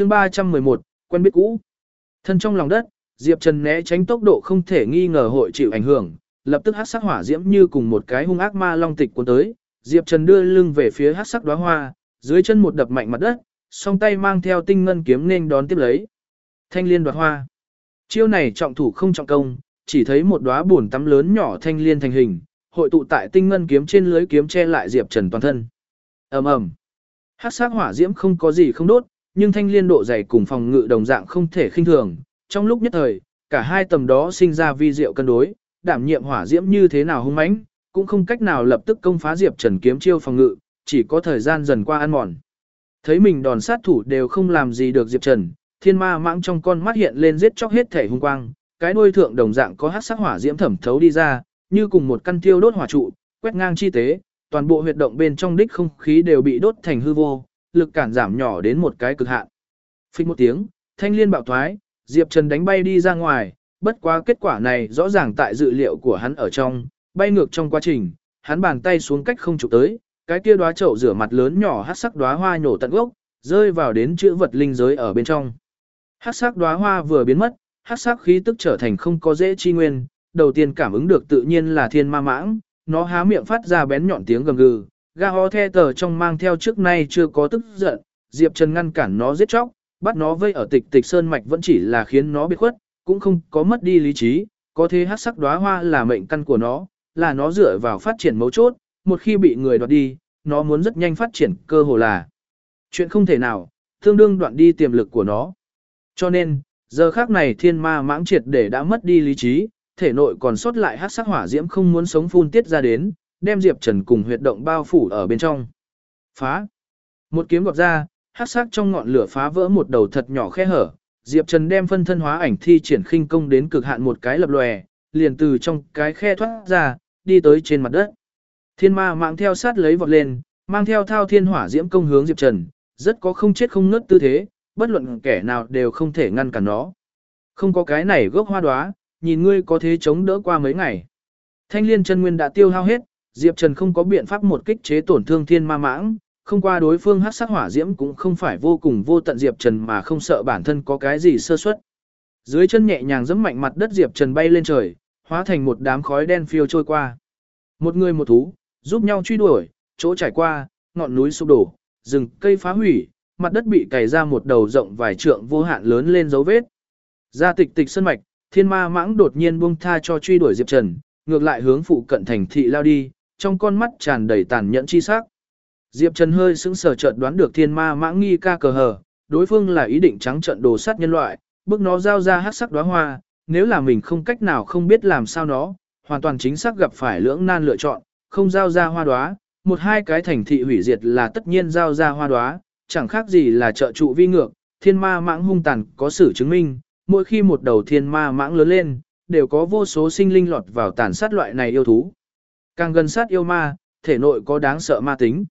chương 311, quen biết cũ. Thân trong lòng đất, Diệp Trần né tránh tốc độ không thể nghi ngờ hội chịu ảnh hưởng, lập tức hắc sắc hỏa diễm như cùng một cái hung ác ma long tịch cuốn tới, Diệp Trần đưa lưng về phía hắc sắc đóa hoa, dưới chân một đập mạnh mặt đất, song tay mang theo tinh ngân kiếm nên đón tiếp lấy. Thanh liên đoạt hoa. Chiêu này trọng thủ không trọng công, chỉ thấy một đóa buồn tắm lớn nhỏ thanh liên thành hình, hội tụ tại tinh ngân kiếm trên lưới kiếm che lại Diệp Trần toàn thân. Ầm ầm. Hắc sắc hỏa diễm không có gì không đốt, nhưng thanh liên độ dày cùng phòng ngự đồng dạng không thể khinh thường. Trong lúc nhất thời, cả hai tầm đó sinh ra vi diệu cân đối, đảm nhiệm hỏa diễm như thế nào hung mãnh, cũng không cách nào lập tức công phá Diệp Trần kiếm chiêu phòng ngự, chỉ có thời gian dần qua ăn mòn. Thấy mình đòn sát thủ đều không làm gì được Diệp Trần, thiên ma mãng trong con mắt hiện lên giết chóc hết thể hung quang, cái đuôi thượng đồng dạng có hắc sắc hỏa diễm thẩm thấu đi ra, như cùng một căn tiêu đốt hỏa trụ, quét ngang chi tế, toàn bộ huyệt động bên trong đích không khí đều bị đốt thành hư vô, lực cản giảm nhỏ đến một cái cực hạn. Phích một tiếng, thanh liên bạo thoái, Diệp Trần đánh bay đi ra ngoài, bất quá kết quả này rõ ràng tại dự liệu của hắn ở trong, bay ngược trong quá trình, hắn bàn tay xuống cách không chụp tới, cái kia đóa chậu rửa mặt lớn nhỏ hắc sắc đóa hoa nổ tận gốc, rơi vào đến chữ vật linh giới ở bên trong. Hắc sắc đóa hoa vừa biến mất, hắc sắc khí tức trở thành không có dễ chi nguyên, đầu tiên cảm ứng được tự nhiên là thiên ma mãng, nó há miệng phát ra bén nhọn tiếng gầm gừ, ga ho the tờ trong mang theo trước nay chưa có tức giận, Diệp Trần ngăn cản nó giết chóc, bắt nó vây ở tịch tịch sơn mạch vẫn chỉ là khiến nó biệt khuất, cũng không có mất đi lý trí, có thế hắc sắc đóa hoa là mệnh căn của nó, là nó dựa vào phát triển mấu chốt, một khi bị người đoạt đi, nó muốn rất nhanh phát triển cơ hồ là chuyện không thể nào, tương đương đoạn đi tiềm lực của nó. Cho nên, giờ khác này thiên ma mãng triệt để đã mất đi lý trí, thể nội còn sót lại hắc sắc hỏa diễm không muốn sống phun tiết ra đến, đem Diệp Trần cùng huyệt động bao phủ ở bên trong. Phá! Một kiếm gọt ra, hắc sắc trong ngọn lửa phá vỡ một đầu thật nhỏ khe hở, Diệp Trần đem phân thân hóa ảnh thi triển khinh công đến cực hạn một cái lập lòe, liền từ trong cái khe thoát ra, đi tới trên mặt đất. Thiên ma mạng theo sát lấy vọt lên, mang theo thao thiên hỏa diễm công hướng Diệp Trần, rất có không chết không ngất tư thế, bất luận kẻ nào đều không thể ngăn cản nó. Không có cái này gốc hoa đóa, nhìn ngươi có thế chống đỡ qua mấy ngày. Thanh liên chân nguyên đã tiêu hao hết, Diệp Trần không có biện pháp một kích chế tổn thương thiên ma mãng, không qua đối phương hắc sắc hỏa diễm cũng không phải vô cùng vô tận Diệp Trần mà không sợ bản thân có cái gì sơ suất. Dưới chân nhẹ nhàng giẫm mạnh mặt đất Diệp Trần bay lên trời, hóa thành một đám khói đen phiêu trôi qua. Một người một thú, giúp nhau truy đuổi, chỗ trải qua, ngọn núi sụp đổ, rừng cây phá hủy, mặt đất bị cày ra một đầu rộng vài trượng vô hạn lớn lên dấu vết. Ra tịch tịch sơn mạch, thiên ma mãng đột nhiên buông tha cho truy đuổi Diệp Trần, ngược lại hướng phụ cận thành thị lao đi, trong con mắt tràn đầy tàn nhẫn chi sắc. Diệp Trần hơi sững sờ chợt đoán được thiên ma mãng nghi ca cờ hờ, đối phương là ý định trắng trận đồ sát nhân loại, bước nó giao ra hắc sắc đóa hoa, nếu là mình không cách nào không biết làm sao nó, hoàn toàn chính xác gặp phải lưỡng nan lựa chọn, không giao ra hoa đóa, một hai cái thành thị hủy diệt là tất nhiên giao ra hoa đóa, chẳng khác gì là trợ trụ vi ngược, thiên ma mãng hung tàn có sử chứng minh, mỗi khi một đầu thiên ma mãng lớn lên, đều có vô số sinh linh lọt vào tàn sát loại này yêu thú. Càng gần sát yêu ma, thể nội có đáng sợ ma tính.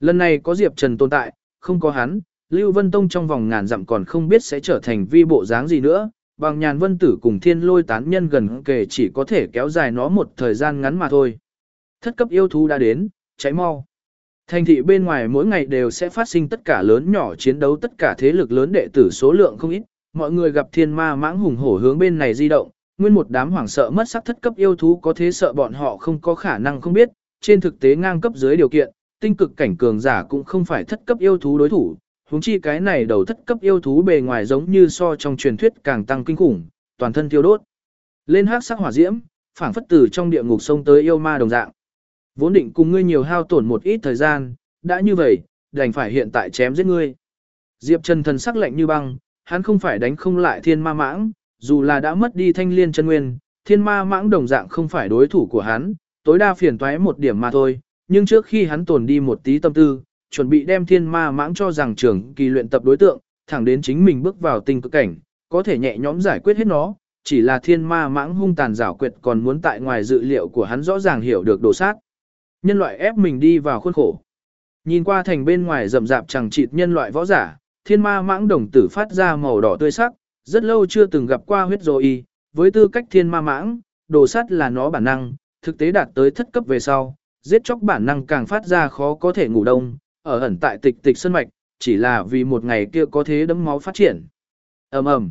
Lần này có Diệp Trần tồn tại, không có hắn, Lưu Vân Tông trong vòng ngàn dặm còn không biết sẽ trở thành vi bộ dáng gì nữa, bằng nhàn vân tử cùng thiên lôi tán nhân gần kề chỉ có thể kéo dài nó một thời gian ngắn mà thôi. Thất cấp yêu thú đã đến, cháy mau. Thành thị bên ngoài mỗi ngày đều sẽ phát sinh tất cả lớn nhỏ chiến đấu tất cả thế lực lớn đệ tử số lượng không ít, mọi người gặp thiên ma mãng hùng hổ hướng bên này di động, nguyên một đám hoảng sợ mất sắc thất cấp yêu thú có thế sợ bọn họ không có khả năng không biết, trên thực tế ngang cấp dưới điều kiện, tinh cực cảnh cường giả cũng không phải thất cấp yêu thú đối thủ, huống chi cái này đầu thất cấp yêu thú bề ngoài giống như so trong truyền thuyết càng tăng kinh khủng, toàn thân thiêu đốt. Lên hắc sắc hỏa diễm, phảng phất từ trong địa ngục sông tới yêu ma đồng dạng. Vốn định cùng ngươi nhiều hao tổn một ít thời gian, đã như vậy, đành phải hiện tại chém giết ngươi. Diệp Trần thần sắc lạnh như băng, hắn không phải đánh không lại thiên ma mãng, dù là đã mất đi thanh liên chân nguyên, thiên ma mãng đồng dạng không phải đối thủ của hắn, tối đa phiền toái một điểm mà thôi, nhưng trước khi hắn tồn đi một tí tâm tư, chuẩn bị đem thiên ma mãng cho rằng trưởng kỳ luyện tập đối tượng, thẳng đến chính mình bước vào tình cực cảnh, có thể nhẹ nhõm giải quyết hết nó, chỉ là thiên ma mãng hung tàn rảo quyệt còn muốn tại ngoài dự liệu của hắn rõ ràng hiểu được đồ sát. Nhân loại ép mình đi vào khuôn khổ. Nhìn qua thành bên ngoài rậm rạp chẳng chịt nhân loại võ giả, thiên ma mãng đồng tử phát ra màu đỏ tươi sắc, rất lâu chưa từng gặp qua huyết rồi y, với tư cách thiên ma mãng, đồ sát là nó bản năng, thực tế đạt tới thất cấp về sau, giết chóc bản năng càng phát ra khó có thể ngủ đông, ở ẩn tại tịch tịch sân mạch, chỉ là vì một ngày kia có thế đấm máu phát triển. ầm ầm,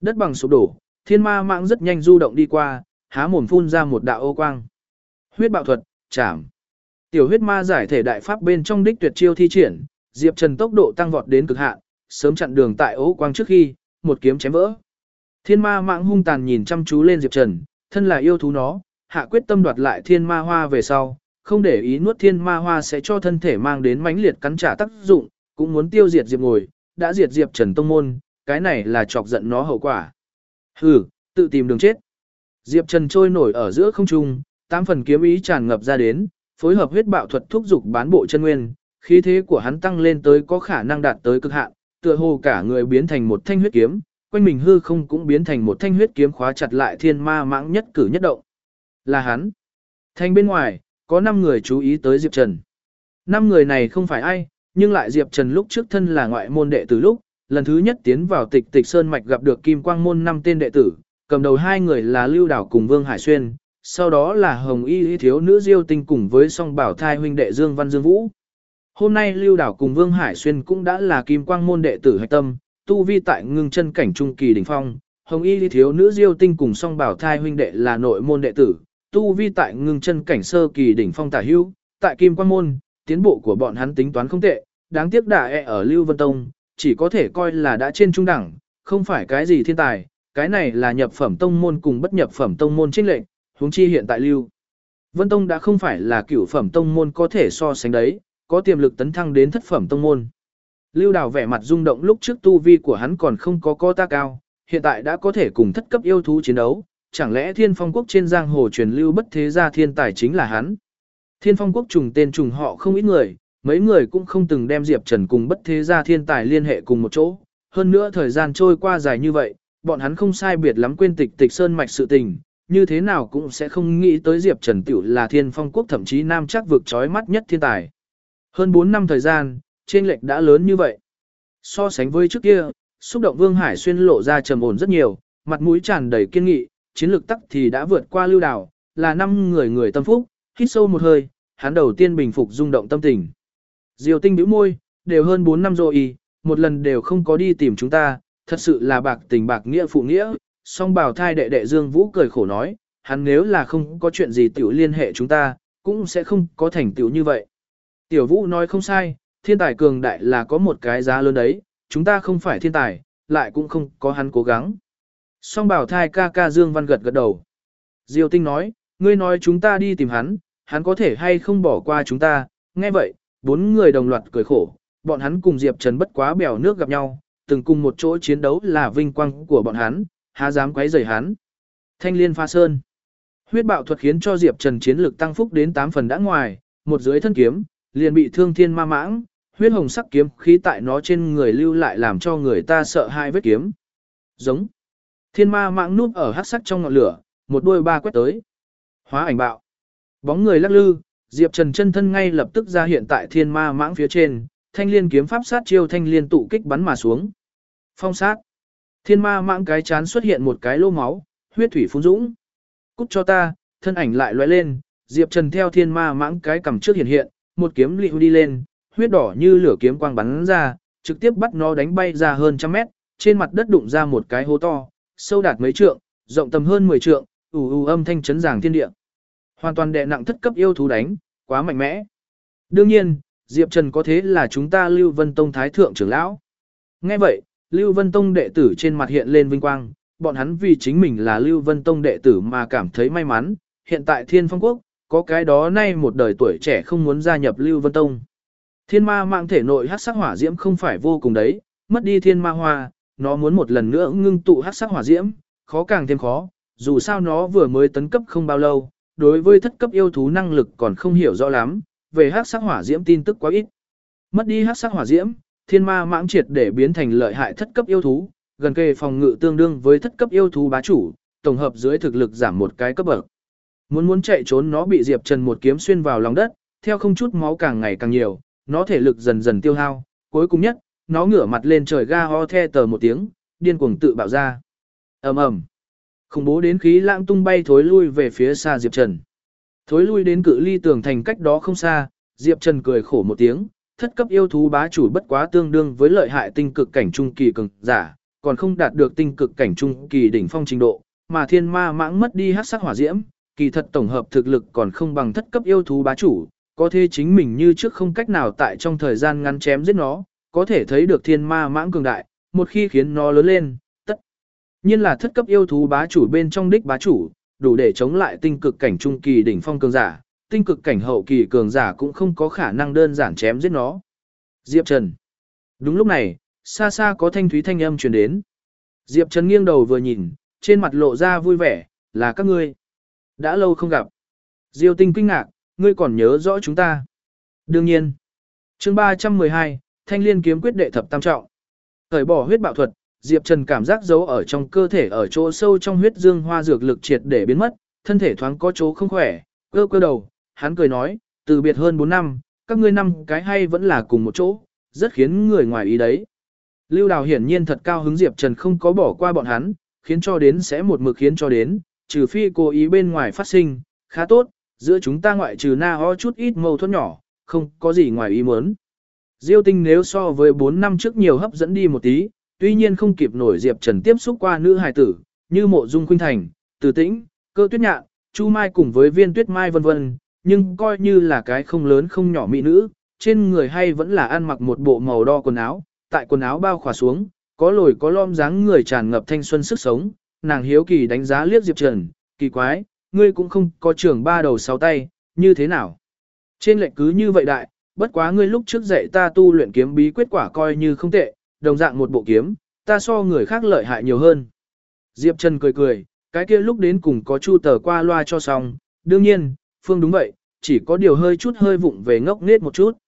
Đất bằng sụp đổ, thiên ma mãng rất nhanh du động đi qua, há mồm phun ra một đạo ô quang. Huyết bạo thuật, chạm. Tiểu huyết ma giải thể đại pháp bên trong đích tuyệt chiêu thi triển, Diệp Trần tốc độ tăng vọt đến cực hạn, sớm chặn đường tại ố quang trước khi, một kiếm chém vỡ. Thiên ma mạng hung tàn nhìn chăm chú lên Diệp Trần, thân là yêu thú nó, hạ quyết tâm đoạt lại thiên ma hoa về sau, không để ý nuốt thiên ma hoa sẽ cho thân thể mang đến mãnh liệt cắn trả tác dụng, cũng muốn tiêu diệt Diệp ngồi, đã diệt Diệp Trần tông môn, cái này là chọc giận nó hậu quả. Hừ, tự tìm đường chết. Diệp Trần trôi nổi ở giữa không trung, tám phần kiếm ý tràn ngập ra đến, phối hợp huyết bạo thuật thúc dục bán bộ chân nguyên, khí thế của hắn tăng lên tới có khả năng đạt tới cực hạn, tựa hồ cả người biến thành một thanh huyết kiếm, quanh mình hư không cũng biến thành một thanh huyết kiếm khóa chặt lại thiên ma mãng nhất cử nhất động. Là hắn. Thanh bên ngoài, có 5 người chú ý tới Diệp Trần. 5 người này không phải ai, nhưng lại Diệp Trần lúc trước thân là ngoại môn đệ tử lúc, lần thứ nhất tiến vào tịch tịch sơn mạch gặp được Kim Quang môn 5 tên đệ tử, cầm đầu hai người là Lưu Đảo cùng Vương Hải Xuyên, sau đó là Hồng Y thiếu nữ Diêu Tinh cùng với song bảo thai huynh đệ Dương Văn Dương Vũ. Hôm nay Lưu Đảo cùng Vương Hải Xuyên cũng đã là Kim Quang môn đệ tử hạch tâm, tu vi tại ngưng chân cảnh trung kỳ đỉnh phong, Hồng Y thiếu nữ Diêu Tinh cùng song bảo thai huynh đệ là nội môn đệ tử, tu vi tại ngưng chân cảnh sơ kỳ đỉnh phong tả hữu, tại Kim Quang môn, tiến bộ của bọn hắn tính toán không tệ, đáng tiếc đả e ở Lưu Vân Tông, chỉ có thể coi là đã trên trung đẳng, không phải cái gì thiên tài, cái này là nhập phẩm tông môn cùng bất nhập phẩm tông môn chênh lệnh, huống chi hiện tại Lưu Vân Tông đã không phải là cửu phẩm tông môn có thể so sánh đấy, có tiềm lực tấn thăng đến thất phẩm tông môn. Lưu Đào vẻ mặt rung động lúc trước tu vi của hắn còn không có co ta cao, hiện tại đã có thể cùng thất cấp yêu thú chiến đấu, chẳng lẽ Thiên Phong quốc trên giang hồ truyền lưu bất thế gia thiên tài chính là hắn? Thiên Phong quốc trùng tên trùng họ không ít người, mấy người cũng không từng đem Diệp Trần cùng bất thế gia thiên tài liên hệ cùng một chỗ, hơn nữa thời gian trôi qua dài như vậy, bọn hắn không sai biệt lắm quên tịch tịch sơn mạch sự tình, như thế nào cũng sẽ không nghĩ tới Diệp Trần tiểu là Thiên Phong quốc thậm chí nam chắc vực chói mắt nhất thiên tài. Hơn 4 năm thời gian, trên lệch đã lớn như vậy. So sánh với trước kia, xúc động Vương Hải xuyên lộ ra trầm ổn rất nhiều, mặt mũi tràn đầy kiên nghị, chiến lược tắc thì đã vượt qua lưu đảo, là năm người người tâm phúc, hít sâu một hơi, hắn đầu tiên bình phục rung động tâm tình. Diều tinh bĩu môi, đều hơn 4 năm rồi, một lần đều không có đi tìm chúng ta, thật sự là bạc tình bạc nghĩa phụ nghĩa, song bảo thai đệ đệ Dương Vũ cười khổ nói, hắn nếu là không có chuyện gì tiểu liên hệ chúng ta, cũng sẽ không có thành tựu như vậy. Tiểu Vũ nói không sai, thiên tài cường đại là có một cái giá lớn đấy, chúng ta không phải thiên tài, lại cũng không có hắn cố gắng. Song bảo thai ca ca Dương Văn gật gật đầu. Diêu Tinh nói, ngươi nói chúng ta đi tìm hắn, hắn có thể hay không bỏ qua chúng ta, nghe vậy, bốn người đồng loạt cười khổ, bọn hắn cùng Diệp Trần bất quá bèo nước gặp nhau, từng cùng một chỗ chiến đấu là vinh quang của bọn hắn, há dám quấy rầy hắn. Thanh liên pha sơn. Huyết bạo thuật khiến cho Diệp Trần chiến lực tăng phúc đến 8 phần đã ngoài, một dưới thân kiếm, liền bị thương thiên ma mãng, huyết hồng sắc kiếm khí tại nó trên người lưu lại làm cho người ta sợ hai vết kiếm. Giống. Thiên ma mãng núp ở hắc sắc trong ngọn lửa, một đôi ba quét tới. Hóa ảnh bạo. Bóng người lắc lư, Diệp Trần chân thân ngay lập tức ra hiện tại thiên ma mãng phía trên, thanh liên kiếm pháp sát chiêu thanh liên tụ kích bắn mà xuống. Phong sát. Thiên ma mãng cái chán xuất hiện một cái lô máu, huyết thủy phun dũng. Cút cho ta, thân ảnh lại lóe lên, Diệp Trần theo thiên ma mãng cái cầm trước hiện hiện, một kiếm liễu đi lên, huyết đỏ như lửa kiếm quang bắn ra, trực tiếp bắt nó đánh bay ra hơn trăm mét, trên mặt đất đụng ra một cái hố to, sâu đạt mấy trượng, rộng tầm hơn 10 trượng, ù ù âm thanh chấn giảng thiên địa. Hoàn toàn đè nặng thất cấp yêu thú đánh, quá mạnh mẽ. Đương nhiên, Diệp Trần có thế là chúng ta Lưu Vân Tông Thái Thượng trưởng lão. Nghe vậy, Lưu Vân Tông đệ tử trên mặt hiện lên vinh quang, bọn hắn vì chính mình là Lưu Vân Tông đệ tử mà cảm thấy may mắn, hiện tại Thiên Phong Quốc, có cái đó nay một đời tuổi trẻ không muốn gia nhập Lưu Vân Tông. Thiên ma mạng thể nội hát sắc hỏa diễm không phải vô cùng đấy, mất đi thiên ma hoa, nó muốn một lần nữa ngưng tụ hát sắc hỏa diễm, khó càng thêm khó, dù sao nó vừa mới tấn cấp không bao lâu, đối với thất cấp yêu thú năng lực còn không hiểu rõ lắm, về hát sắc hỏa diễm tin tức quá ít. Mất đi hát sắc hỏa diễm, thiên ma mãng triệt để biến thành lợi hại thất cấp yêu thú, gần kề phòng ngự tương đương với thất cấp yêu thú bá chủ, tổng hợp dưới thực lực giảm một cái cấp bậc. Muốn muốn chạy trốn nó bị Diệp Trần một kiếm xuyên vào lòng đất, theo không chút máu càng ngày càng nhiều, nó thể lực dần dần tiêu hao, cuối cùng nhất, nó ngửa mặt lên trời ga ho the tờ một tiếng, điên cuồng tự bạo ra. ầm ầm, khủng bố đến khí lãng tung bay thối lui về phía xa Diệp Trần. Thối lui đến cự ly tường thành cách đó không xa, Diệp Trần cười khổ một tiếng, thất cấp yêu thú bá chủ bất quá tương đương với lợi hại tinh cực cảnh trung kỳ cường giả, còn không đạt được tinh cực cảnh trung kỳ đỉnh phong trình độ, mà thiên ma mãng mất đi hắc sắc hỏa diễm, kỳ thật tổng hợp thực lực còn không bằng thất cấp yêu thú bá chủ, có thể chính mình như trước không cách nào tại trong thời gian ngắn chém giết nó, có thể thấy được thiên ma mãng cường đại, một khi khiến nó lớn lên, tất nhiên là thất cấp yêu thú bá chủ bên trong đích bá chủ, đủ để chống lại tinh cực cảnh trung kỳ đỉnh phong cường giả, tinh cực cảnh hậu kỳ cường giả cũng không có khả năng đơn giản chém giết nó. Diệp Trần. Đúng lúc này, xa xa có thanh thúy thanh âm truyền đến. Diệp Trần nghiêng đầu vừa nhìn, trên mặt lộ ra vui vẻ, là các ngươi. Đã lâu không gặp. Diêu tinh kinh ngạc, ngươi còn nhớ rõ chúng ta. Đương nhiên. chương 312, Thanh Liên kiếm quyết đệ thập tam trọng. Thời bỏ huyết bạo thuật, Diệp Trần cảm giác giấu ở trong cơ thể ở chỗ sâu trong huyết dương hoa dược lực triệt để biến mất, thân thể thoáng có chỗ không khỏe, cơ cơ đầu, hắn cười nói, từ biệt hơn 4 năm, các ngươi năm cái hay vẫn là cùng một chỗ, rất khiến người ngoài ý đấy. Lưu Đào hiển nhiên thật cao hứng Diệp Trần không có bỏ qua bọn hắn, khiến cho đến sẽ một mực khiến cho đến, trừ phi cố ý bên ngoài phát sinh, khá tốt, giữa chúng ta ngoại trừ na ho chút ít mâu thuẫn nhỏ, không có gì ngoài ý muốn. Diêu tinh nếu so với 4 năm trước nhiều hấp dẫn đi một tí, tuy nhiên không kịp nổi Diệp Trần tiếp xúc qua nữ hài tử, như mộ dung khuynh thành, từ tĩnh, cơ tuyết nhạn, chu mai cùng với viên tuyết mai vân vân, nhưng coi như là cái không lớn không nhỏ mỹ nữ, trên người hay vẫn là ăn mặc một bộ màu đo quần áo, tại quần áo bao khỏa xuống, có lồi có lom dáng người tràn ngập thanh xuân sức sống, nàng hiếu kỳ đánh giá liếc Diệp Trần, kỳ quái, ngươi cũng không có trưởng ba đầu sáu tay, như thế nào? Trên lệnh cứ như vậy đại, bất quá ngươi lúc trước dạy ta tu luyện kiếm bí quyết quả coi như không tệ, đồng dạng một bộ kiếm, ta so người khác lợi hại nhiều hơn. Diệp Trần cười cười, cái kia lúc đến cùng có chu tờ qua loa cho xong, đương nhiên, Phương đúng vậy, chỉ có điều hơi chút hơi vụng về ngốc nghếch một chút.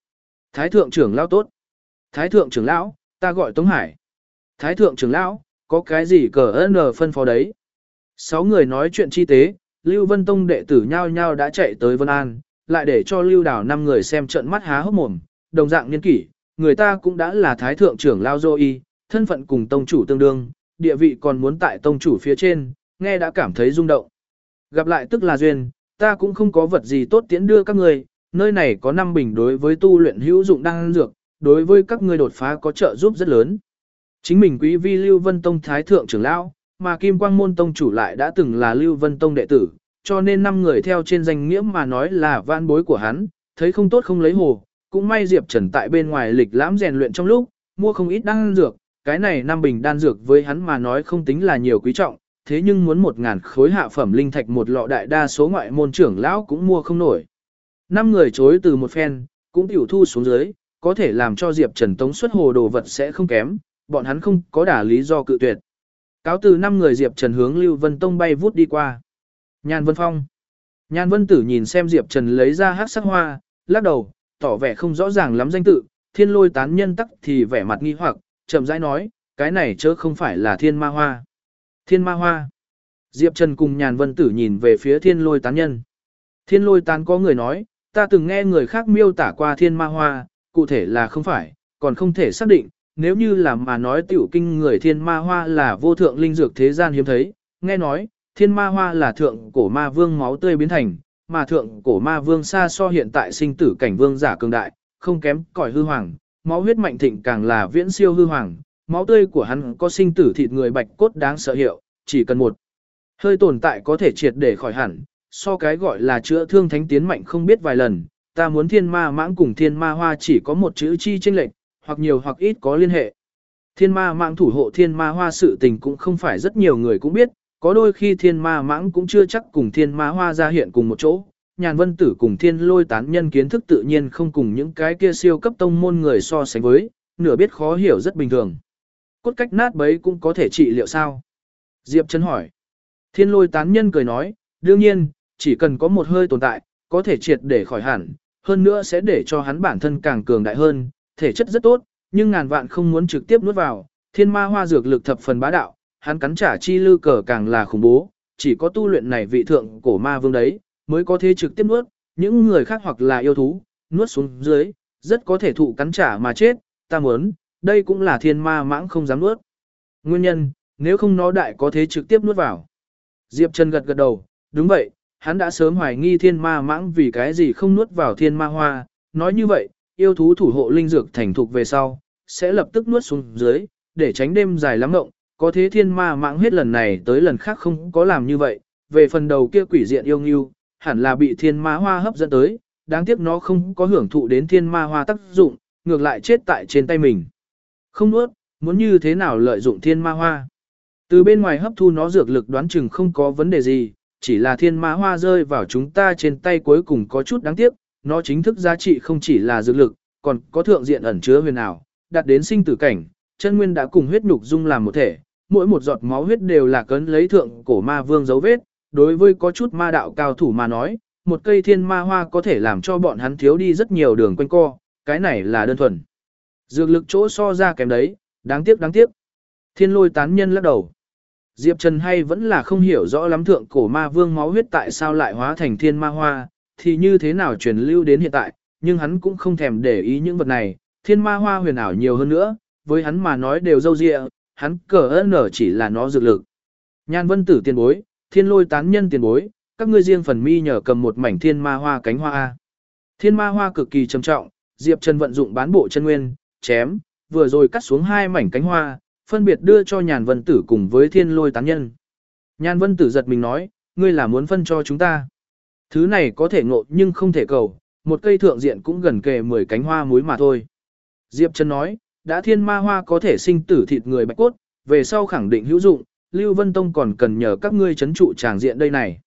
Thái thượng trưởng lão tốt. Thái thượng trưởng lão, ta gọi Tống Hải. Thái thượng trưởng lão, có cái gì cờ ơn phân phó đấy. Sáu người nói chuyện chi tế, Lưu Vân Tông đệ tử nhau nhau đã chạy tới Vân An, lại để cho Lưu Đảo năm người xem trận mắt há hốc mồm, đồng dạng niên kỷ, người ta cũng đã là thái thượng trưởng lao dô y, thân phận cùng tông chủ tương đương, địa vị còn muốn tại tông chủ phía trên, nghe đã cảm thấy rung động. Gặp lại tức là duyên, ta cũng không có vật gì tốt tiễn đưa các người, nơi này có năm bình đối với tu luyện hữu dụng đang dược, đối với các ngươi đột phá có trợ giúp rất lớn. Chính mình quý vi Lưu Vân Tông Thái Thượng trưởng lão, mà Kim Quang Môn Tông chủ lại đã từng là Lưu Vân Tông đệ tử, cho nên năm người theo trên danh nghĩa mà nói là van bối của hắn, thấy không tốt không lấy hồ, cũng may Diệp Trần tại bên ngoài lịch lãm rèn luyện trong lúc, mua không ít đan dược, cái này năm bình đan dược với hắn mà nói không tính là nhiều quý trọng, thế nhưng muốn một ngàn khối hạ phẩm linh thạch một lọ đại đa số ngoại môn trưởng lão cũng mua không nổi. Năm người chối từ một phen, cũng tiểu thu xuống dưới, có thể làm cho Diệp Trần tống xuất hồ đồ vật sẽ không kém, bọn hắn không có đả lý do cự tuyệt. Cáo từ năm người Diệp Trần hướng Lưu Vân Tông bay vút đi qua. Nhan Vân Phong. Nhan Vân Tử nhìn xem Diệp Trần lấy ra hát sắc hoa, lắc đầu, tỏ vẻ không rõ ràng lắm danh tự, thiên lôi tán nhân tắc thì vẻ mặt nghi hoặc, chậm rãi nói, cái này chớ không phải là thiên ma hoa. Thiên ma hoa. Diệp Trần cùng Nhàn Vân Tử nhìn về phía thiên lôi tán nhân. Thiên lôi tán có người nói, ta từng nghe người khác miêu tả qua thiên ma hoa, cụ thể là không phải, còn không thể xác định, nếu như là mà nói tiểu kinh người thiên ma hoa là vô thượng linh dược thế gian hiếm thấy, nghe nói, thiên ma hoa là thượng cổ ma vương máu tươi biến thành, mà thượng cổ ma vương xa so hiện tại sinh tử cảnh vương giả cường đại, không kém cỏi hư hoàng, máu huyết mạnh thịnh càng là viễn siêu hư hoàng, máu tươi của hắn có sinh tử thịt người bạch cốt đáng sợ hiệu, chỉ cần một hơi tồn tại có thể triệt để khỏi hẳn, so cái gọi là chữa thương thánh tiến mạnh không biết vài lần, ta muốn thiên ma mãng cùng thiên ma hoa chỉ có một chữ chi chênh lệch, hoặc nhiều hoặc ít có liên hệ. Thiên ma mãng thủ hộ thiên ma hoa sự tình cũng không phải rất nhiều người cũng biết, có đôi khi thiên ma mãng cũng chưa chắc cùng thiên ma hoa ra hiện cùng một chỗ. Nhàn vân tử cùng thiên lôi tán nhân kiến thức tự nhiên không cùng những cái kia siêu cấp tông môn người so sánh với, nửa biết khó hiểu rất bình thường. Cốt cách nát bấy cũng có thể trị liệu sao? Diệp Trấn hỏi. Thiên lôi tán nhân cười nói, đương nhiên, chỉ cần có một hơi tồn tại, có thể triệt để khỏi hẳn, hơn nữa sẽ để cho hắn bản thân càng cường đại hơn, thể chất rất tốt, nhưng ngàn vạn không muốn trực tiếp nuốt vào, thiên ma hoa dược lực thập phần bá đạo, hắn cắn trả chi lư cờ càng là khủng bố, chỉ có tu luyện này vị thượng cổ ma vương đấy, mới có thể trực tiếp nuốt, những người khác hoặc là yêu thú, nuốt xuống dưới, rất có thể thụ cắn trả mà chết, ta muốn, đây cũng là thiên ma mãng không dám nuốt. Nguyên nhân, nếu không nó đại có thể trực tiếp nuốt vào. Diệp Trần gật gật đầu, đúng vậy, hắn đã sớm hoài nghi thiên ma mãng vì cái gì không nuốt vào thiên ma hoa, nói như vậy, yêu thú thủ hộ linh dược thành thục về sau, sẽ lập tức nuốt xuống dưới, để tránh đêm dài lắm ngộng, có thế thiên ma mạng hết lần này tới lần khác không có làm như vậy, về phần đầu kia quỷ diện yêu nghiêu, hẳn là bị thiên ma hoa hấp dẫn tới, đáng tiếc nó không có hưởng thụ đến thiên ma hoa tác dụng, ngược lại chết tại trên tay mình. Không nuốt, muốn như thế nào lợi dụng thiên ma hoa. Từ bên ngoài hấp thu nó dược lực đoán chừng không có vấn đề gì, chỉ là thiên ma hoa rơi vào chúng ta trên tay cuối cùng có chút đáng tiếc, nó chính thức giá trị không chỉ là dược lực, còn có thượng diện ẩn chứa huyền ảo, đạt đến sinh tử cảnh, chân nguyên đã cùng huyết nhục dung làm một thể, mỗi một giọt máu huyết đều là cấn lấy thượng cổ ma vương dấu vết, đối với có chút ma đạo cao thủ mà nói, một cây thiên ma hoa có thể làm cho bọn hắn thiếu đi rất nhiều đường quanh co, cái này là đơn thuần. Dược lực chỗ so ra kém đấy, đáng tiếc đáng tiếc. Thiên lôi tán nhân lắc đầu. Diệp Trần hay vẫn là không hiểu rõ lắm thượng cổ ma vương máu huyết tại sao lại hóa thành thiên ma hoa, thì như thế nào truyền lưu đến hiện tại, nhưng hắn cũng không thèm để ý những vật này, thiên ma hoa huyền ảo nhiều hơn nữa, với hắn mà nói đều dâu dịa, hắn cờ ơn nở chỉ là nó dược lực. Nhan vân tử tiền bối, thiên lôi tán nhân tiền bối, các ngươi riêng phần mi nhờ cầm một mảnh thiên ma hoa cánh hoa A. Thiên ma hoa cực kỳ trầm trọng, Diệp Trần vận dụng bán bộ chân nguyên, chém, vừa rồi cắt xuống hai mảnh cánh hoa, phân biệt đưa cho nhàn vân tử cùng với thiên lôi tán nhân. Nhàn vân tử giật mình nói, ngươi là muốn phân cho chúng ta. Thứ này có thể ngộ nhưng không thể cầu, một cây thượng diện cũng gần kề 10 cánh hoa muối mà thôi. Diệp Trần nói, đã thiên ma hoa có thể sinh tử thịt người bạch cốt, về sau khẳng định hữu dụng, Lưu Vân Tông còn cần nhờ các ngươi chấn trụ tràng diện đây này.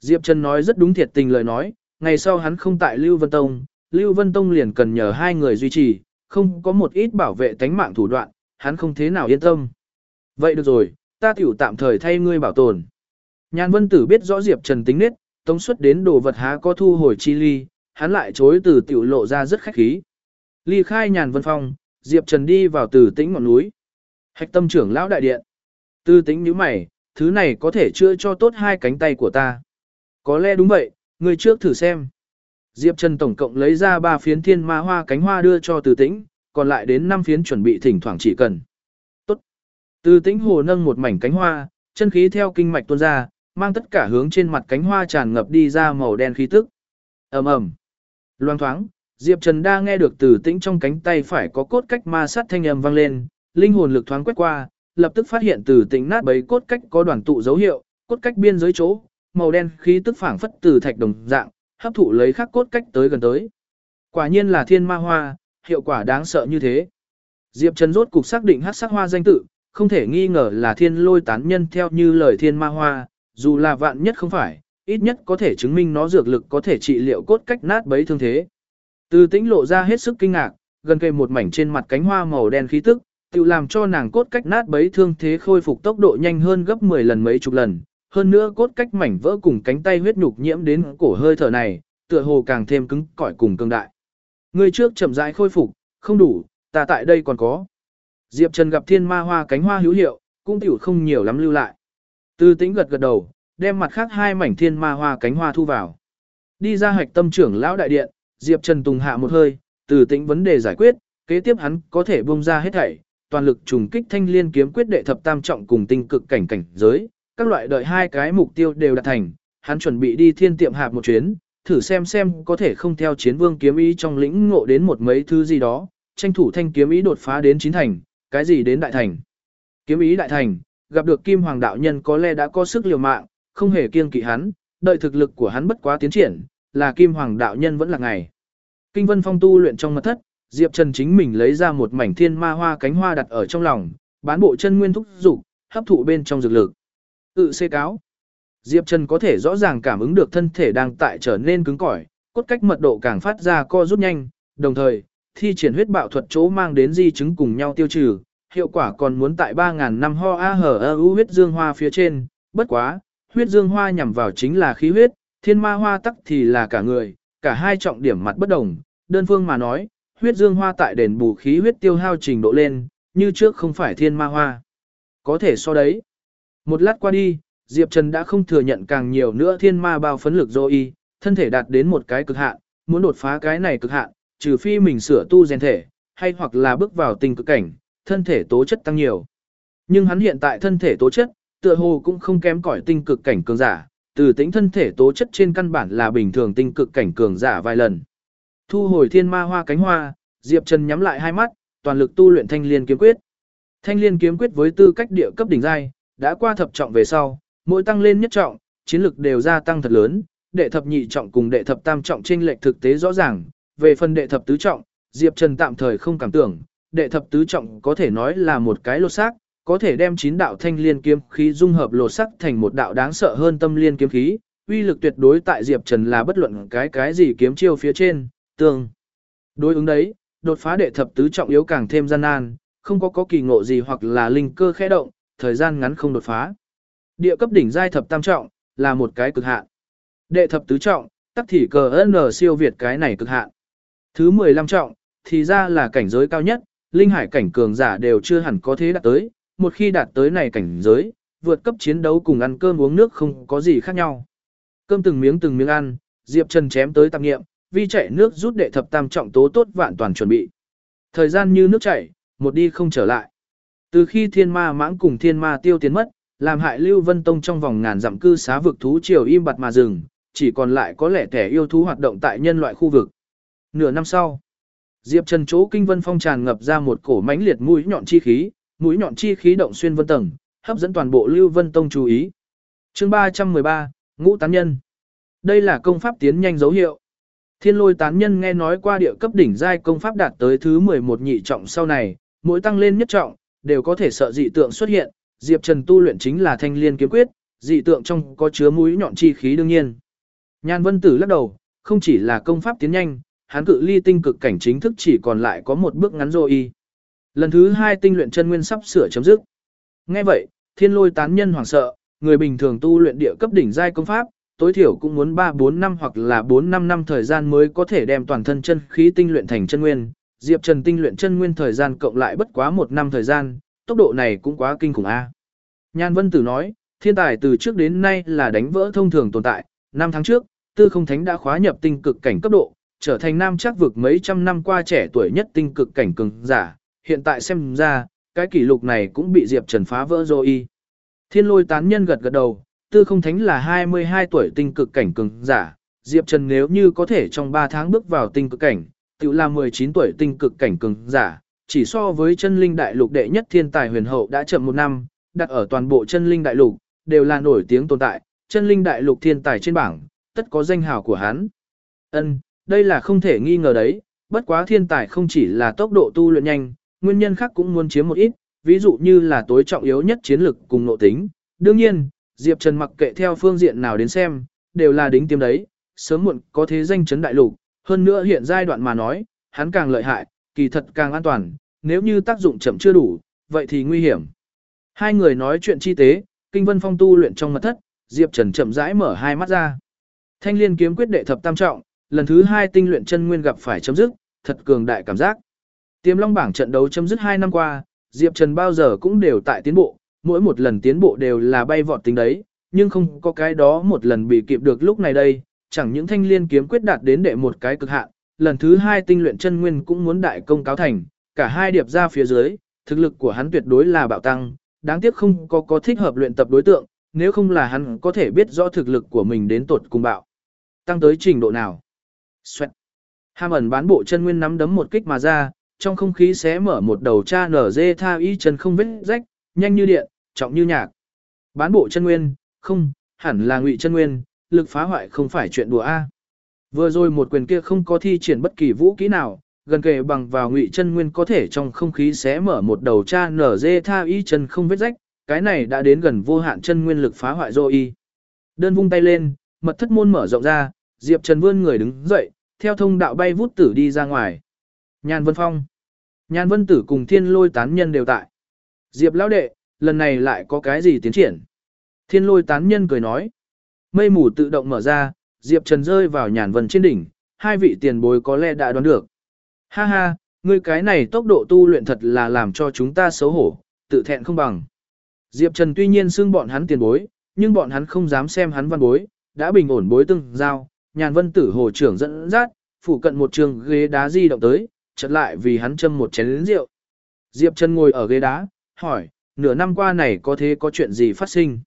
Diệp Trần nói rất đúng thiệt tình lời nói, ngày sau hắn không tại Lưu Vân Tông, Lưu Vân Tông liền cần nhờ hai người duy trì, không có một ít bảo vệ tánh mạng thủ đoạn, hắn không thế nào yên tâm. Vậy được rồi, ta tiểu tạm thời thay ngươi bảo tồn. Nhàn Vân Tử biết rõ Diệp Trần tính nết, tống xuất đến đồ vật há có thu hồi chi ly, hắn lại chối từ tiểu lộ ra rất khách khí. Ly khai Nhàn Vân Phong, Diệp Trần đi vào từ tĩnh ngọn núi. Hạch tâm trưởng lão đại điện. Từ tĩnh như mày, thứ này có thể chữa cho tốt hai cánh tay của ta. Có lẽ đúng vậy, người trước thử xem. Diệp Trần tổng cộng lấy ra ba phiến thiên ma hoa cánh hoa đưa cho từ tĩnh, còn lại đến năm phiến chuẩn bị thỉnh thoảng chỉ cần. Tốt. Từ tĩnh hồ nâng một mảnh cánh hoa, chân khí theo kinh mạch tuôn ra, mang tất cả hướng trên mặt cánh hoa tràn ngập đi ra màu đen khí tức. ầm ầm, loang thoáng, Diệp Trần đa nghe được từ tĩnh trong cánh tay phải có cốt cách ma sát thanh âm vang lên, linh hồn lực thoáng quét qua, lập tức phát hiện từ tĩnh nát bấy cốt cách có đoàn tụ dấu hiệu, cốt cách biên giới chỗ, màu đen khí tức phảng phất từ thạch đồng dạng, hấp thụ lấy khắc cốt cách tới gần tới. Quả nhiên là thiên ma hoa, hiệu quả đáng sợ như thế. Diệp Trần rốt cục xác định hắc sắc hoa danh tự, không thể nghi ngờ là thiên lôi tán nhân theo như lời thiên ma hoa, dù là vạn nhất không phải, ít nhất có thể chứng minh nó dược lực có thể trị liệu cốt cách nát bấy thương thế. Từ tĩnh lộ ra hết sức kinh ngạc, gần kề một mảnh trên mặt cánh hoa màu đen khí tức, tự làm cho nàng cốt cách nát bấy thương thế khôi phục tốc độ nhanh hơn gấp 10 lần mấy chục lần. Hơn nữa cốt cách mảnh vỡ cùng cánh tay huyết nhục nhiễm đến cổ hơi thở này, tựa hồ càng thêm cứng cỏi cùng cường đại. Người trước chậm rãi khôi phục, không đủ, ta tại đây còn có. Diệp Trần gặp thiên ma hoa cánh hoa hữu hiệu, cũng tiểu không nhiều lắm lưu lại. Từ tĩnh gật gật đầu, đem mặt khác hai mảnh thiên ma hoa cánh hoa thu vào. Đi ra hạch tâm trưởng lão đại điện, Diệp Trần Tùng hạ một hơi, từ tĩnh vấn đề giải quyết, kế tiếp hắn có thể bung ra hết thảy, toàn lực trùng kích thanh liên kiếm quyết đệ thập tam trọng cùng tinh cực cảnh cảnh giới, các loại đợi hai cái mục tiêu đều đạt thành, hắn chuẩn bị đi thiên tiệm hạp một chuyến, thử xem xem có thể không theo chiến vương kiếm ý trong lĩnh ngộ đến một mấy thứ gì đó, tranh thủ thanh kiếm ý đột phá đến chín thành, cái gì đến đại thành. Kiếm ý đại thành, gặp được kim hoàng đạo nhân có lẽ đã có sức liều mạng, không hề kiêng kỵ hắn, đợi thực lực của hắn bất quá tiến triển, là kim hoàng đạo nhân vẫn là ngày. Kinh vân phong tu luyện trong mật thất, Diệp Trần chính mình lấy ra một mảnh thiên ma hoa cánh hoa đặt ở trong lòng, bán bộ chân nguyên thúc dục hấp thụ bên trong dược lực. Tự xê cáo. Diệp Trần có thể rõ ràng cảm ứng được thân thể đang tại trở nên cứng cỏi, cốt cách mật độ càng phát ra co rút nhanh, đồng thời, thi triển huyết bạo thuật chỗ mang đến di chứng cùng nhau tiêu trừ, hiệu quả còn muốn tại 3.000 năm ho a hở ơ u huyết dương hoa phía trên, bất quá, huyết dương hoa nhằm vào chính là khí huyết, thiên ma hoa tắc thì là cả người, cả hai trọng điểm mặt bất đồng, đơn phương mà nói, huyết dương hoa tại đền bù khí huyết tiêu hao trình độ lên, như trước không phải thiên ma hoa. Có thể so đấy. Một lát qua đi, Diệp Trần đã không thừa nhận càng nhiều nữa thiên ma bao phấn lực dô y, thân thể đạt đến một cái cực hạn, muốn đột phá cái này cực hạn, trừ phi mình sửa tu rèn thể, hay hoặc là bước vào tình cực cảnh, thân thể tố chất tăng nhiều. Nhưng hắn hiện tại thân thể tố chất, tựa hồ cũng không kém cỏi tinh cực cảnh cường giả, từ tính thân thể tố chất trên căn bản là bình thường tinh cực cảnh cường giả vài lần. Thu hồi thiên ma hoa cánh hoa, Diệp Trần nhắm lại hai mắt, toàn lực tu luyện thanh liên kiếm quyết. Thanh liên kiếm quyết với tư cách địa cấp đỉnh giai, đã qua thập trọng về sau, mỗi tăng lên nhất trọng, chiến lực đều gia tăng thật lớn, đệ thập nhị trọng cùng đệ thập tam trọng chênh lệch thực tế rõ ràng, về phần đệ thập tứ trọng, Diệp Trần tạm thời không cảm tưởng, đệ thập tứ trọng có thể nói là một cái lột xác, có thể đem chín đạo thanh liên kiếm khí dung hợp lột xác thành một đạo đáng sợ hơn tâm liên kiếm khí, uy lực tuyệt đối tại Diệp Trần là bất luận cái cái gì kiếm chiêu phía trên, tương. Đối ứng đấy, đột phá đệ thập tứ trọng yếu càng thêm gian nan, không có có kỳ ngộ gì hoặc là linh cơ khẽ động, thời gian ngắn không đột phá. Địa cấp đỉnh giai thập tam trọng là một cái cực hạn. Đệ thập tứ trọng, tắc thì cờ N siêu việt cái này cực hạn. Thứ 15 trọng, thì ra là cảnh giới cao nhất, linh hải cảnh cường giả đều chưa hẳn có thế đạt tới, một khi đạt tới này cảnh giới, vượt cấp chiến đấu cùng ăn cơm uống nước không có gì khác nhau. Cơm từng miếng từng miếng ăn, Diệp Trần chém tới tạp nghiệm, vi chạy nước rút đệ thập tam trọng tố tốt vạn toàn chuẩn bị. Thời gian như nước chảy, một đi không trở lại. Từ khi thiên ma mãng cùng thiên ma tiêu tiến mất, làm hại Lưu Vân Tông trong vòng ngàn dặm cư xá vực thú triều im bặt mà dừng, chỉ còn lại có lẽ thẻ yêu thú hoạt động tại nhân loại khu vực. Nửa năm sau, Diệp Trần chỗ kinh vân phong tràn ngập ra một cổ mãnh liệt mũi nhọn chi khí, mũi nhọn chi khí động xuyên vân tầng, hấp dẫn toàn bộ Lưu Vân Tông chú ý. Chương 313, Ngũ tán nhân. Đây là công pháp tiến nhanh dấu hiệu. Thiên Lôi tán nhân nghe nói qua địa cấp đỉnh giai công pháp đạt tới thứ 11 nhị trọng sau này, mỗi tăng lên nhất trọng, đều có thể sợ dị tượng xuất hiện, Diệp Trần tu luyện chính là Thanh Liên kiếm quyết, dị tượng trong có chứa mũi nhọn chi khí đương nhiên. Nhan Vân Tử lắc đầu, không chỉ là công pháp tiến nhanh, hắn cự ly tinh cực cảnh chính thức chỉ còn lại có một bước ngắn rồi y. Lần thứ hai tinh luyện chân nguyên sắp sửa chấm dứt. Nghe vậy, thiên lôi tán nhân hoảng sợ, người bình thường tu luyện địa cấp đỉnh giai công pháp, tối thiểu cũng muốn 3-4 năm hoặc là 4-5 năm thời gian mới có thể đem toàn thân chân khí tinh luyện thành chân nguyên. Diệp Trần tinh luyện chân nguyên thời gian cộng lại bất quá một năm thời gian, tốc độ này cũng quá kinh khủng a. Nhan Vân Tử nói, thiên tài từ trước đến nay là đánh vỡ thông thường tồn tại, năm tháng trước, Tư Không Thánh đã khóa nhập tinh cực cảnh cấp độ, trở thành nam chắc vực mấy trăm năm qua trẻ tuổi nhất tinh cực cảnh cường giả, hiện tại xem ra, cái kỷ lục này cũng bị Diệp Trần phá vỡ rồi. Thiên lôi tán nhân gật gật đầu, tư không thánh là 22 tuổi tinh cực cảnh cường giả, Diệp Trần nếu như có thể trong 3 tháng bước vào tinh cực cảnh, tự là 19 tuổi tinh cực cảnh cường giả, chỉ so với chân linh đại lục đệ nhất thiên tài huyền hậu đã chậm một năm, đặt ở toàn bộ chân linh đại lục, đều là nổi tiếng tồn tại, chân linh đại lục thiên tài trên bảng, tất có danh hào của hắn. Ân, đây là không thể nghi ngờ đấy, bất quá thiên tài không chỉ là tốc độ tu luyện nhanh, nguyên nhân khác cũng muốn chiếm một ít, ví dụ như là tối trọng yếu nhất chiến lực cùng nội tính. Đương nhiên, Diệp Trần mặc kệ theo phương diện nào đến xem, đều là đính tiêm đấy, sớm muộn có thế danh chấn đại lục, hơn nữa hiện giai đoạn mà nói, hắn càng lợi hại, kỳ thật càng an toàn, nếu như tác dụng chậm chưa đủ, vậy thì nguy hiểm. Hai người nói chuyện chi tế, Kinh Vân Phong tu luyện trong mật thất, Diệp Trần chậm rãi mở hai mắt ra. Thanh Liên kiếm quyết đệ thập tam trọng, lần thứ hai tinh luyện chân nguyên gặp phải chấm dứt, thật cường đại cảm giác. Tiềm Long bảng trận đấu chấm dứt 2 năm qua, Diệp Trần bao giờ cũng đều tại tiến bộ, mỗi một lần tiến bộ đều là bay vọt tính đấy, nhưng không có cái đó một lần bị kịp được lúc này đây, chẳng những thanh liên kiếm quyết đạt đến đệ một cái cực hạn, lần thứ hai tinh luyện chân nguyên cũng muốn đại công cáo thành, cả hai điệp ra phía dưới, thực lực của hắn tuyệt đối là bạo tăng, đáng tiếc không có có thích hợp luyện tập đối tượng, nếu không là hắn có thể biết rõ thực lực của mình đến tột cùng bạo. Tăng tới trình độ nào? Xoẹt. Ham ẩn bán bộ chân nguyên nắm đấm một kích mà ra, trong không khí xé mở một đầu cha nở dê tha y chân không vết rách, nhanh như điện, trọng như nhạc. Bán bộ chân nguyên, không, hẳn là ngụy chân nguyên, lực phá hoại không phải chuyện đùa a. Vừa rồi một quyền kia không có thi triển bất kỳ vũ kỹ nào, gần kề bằng vào ngụy chân nguyên có thể trong không khí xé mở một đầu cha nở dê tha y chân không vết rách, cái này đã đến gần vô hạn chân nguyên lực phá hoại rồi y. Đơn vung tay lên, mật thất môn mở rộng ra, Diệp Trần vươn người đứng dậy, theo thông đạo bay vút tử đi ra ngoài. Nhàn Vân Phong. Nhàn Vân Tử cùng Thiên Lôi tán nhân đều tại. Diệp lão đệ, lần này lại có cái gì tiến triển? Thiên Lôi tán nhân cười nói. Mây mù tự động mở ra, Diệp Trần rơi vào Nhàn Vân trên đỉnh, hai vị tiền bối có lẽ đã đoán được. Ha ha, ngươi cái này tốc độ tu luyện thật là làm cho chúng ta xấu hổ, tự thẹn không bằng. Diệp Trần tuy nhiên xưng bọn hắn tiền bối, nhưng bọn hắn không dám xem hắn văn bối, đã bình ổn bối từng giao, nhàn vân tử hồ trưởng dẫn dắt, phủ cận một trường ghế đá di động tới, chợt lại vì hắn châm một chén lớn rượu. Diệp Trần ngồi ở ghế đá, hỏi, nửa năm qua này có thế có chuyện gì phát sinh?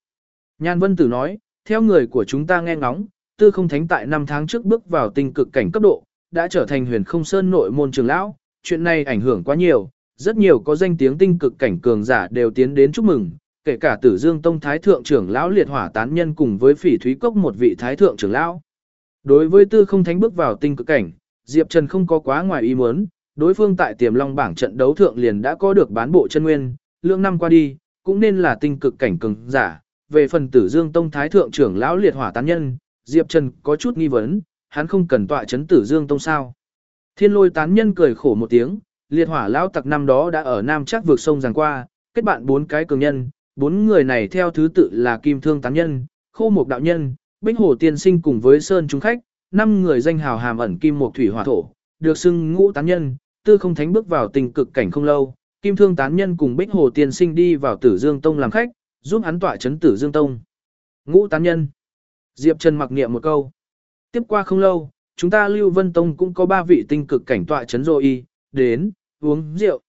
Nhan Vân Tử nói, theo người của chúng ta nghe ngóng, tư không thánh tại năm tháng trước bước vào tinh cực cảnh cấp độ, đã trở thành huyền không sơn nội môn trường lão, chuyện này ảnh hưởng quá nhiều, rất nhiều có danh tiếng tinh cực cảnh cường giả đều tiến đến chúc mừng, kể cả Tử Dương Tông Thái Thượng trưởng lão liệt hỏa tán nhân cùng với Phỉ Thúy Cốc một vị Thái Thượng trưởng lão. Đối với Tư Không Thánh bước vào tinh cực cảnh, Diệp Trần không có quá ngoài ý muốn, đối phương tại Tiềm Long bảng trận đấu thượng liền đã có được bán bộ chân nguyên, lượng năm qua đi, cũng nên là tinh cực cảnh cường giả. Về phần Tử Dương Tông Thái Thượng trưởng lão liệt hỏa tán nhân, Diệp Trần có chút nghi vấn, hắn không cần tọa chấn Tử Dương Tông sao? Thiên Lôi tán nhân cười khổ một tiếng, liệt hỏa lão tặc năm đó đã ở Nam Trác vượt sông giằng qua, kết bạn bốn cái cường nhân, bốn người này theo thứ tự là Kim Thương tán nhân, Khô Mục đạo nhân, Bích Hồ tiên sinh cùng với Sơn Trung khách, năm người danh hào hàm ẩn Kim một thủy hỏa thổ, được xưng ngũ tán nhân, tư không thánh bước vào tình cực cảnh không lâu, Kim Thương tán nhân cùng Bích Hồ tiên sinh đi vào Tử Dương Tông làm khách, giúp hắn tỏa chấn Tử Dương Tông. Ngũ tán nhân. Diệp Trần mặc niệm một câu. Tiếp qua không lâu, chúng ta Lưu Vân Tông cũng có ba vị tinh cực cảnh tọa chấn rồi y, đến, uống rượu.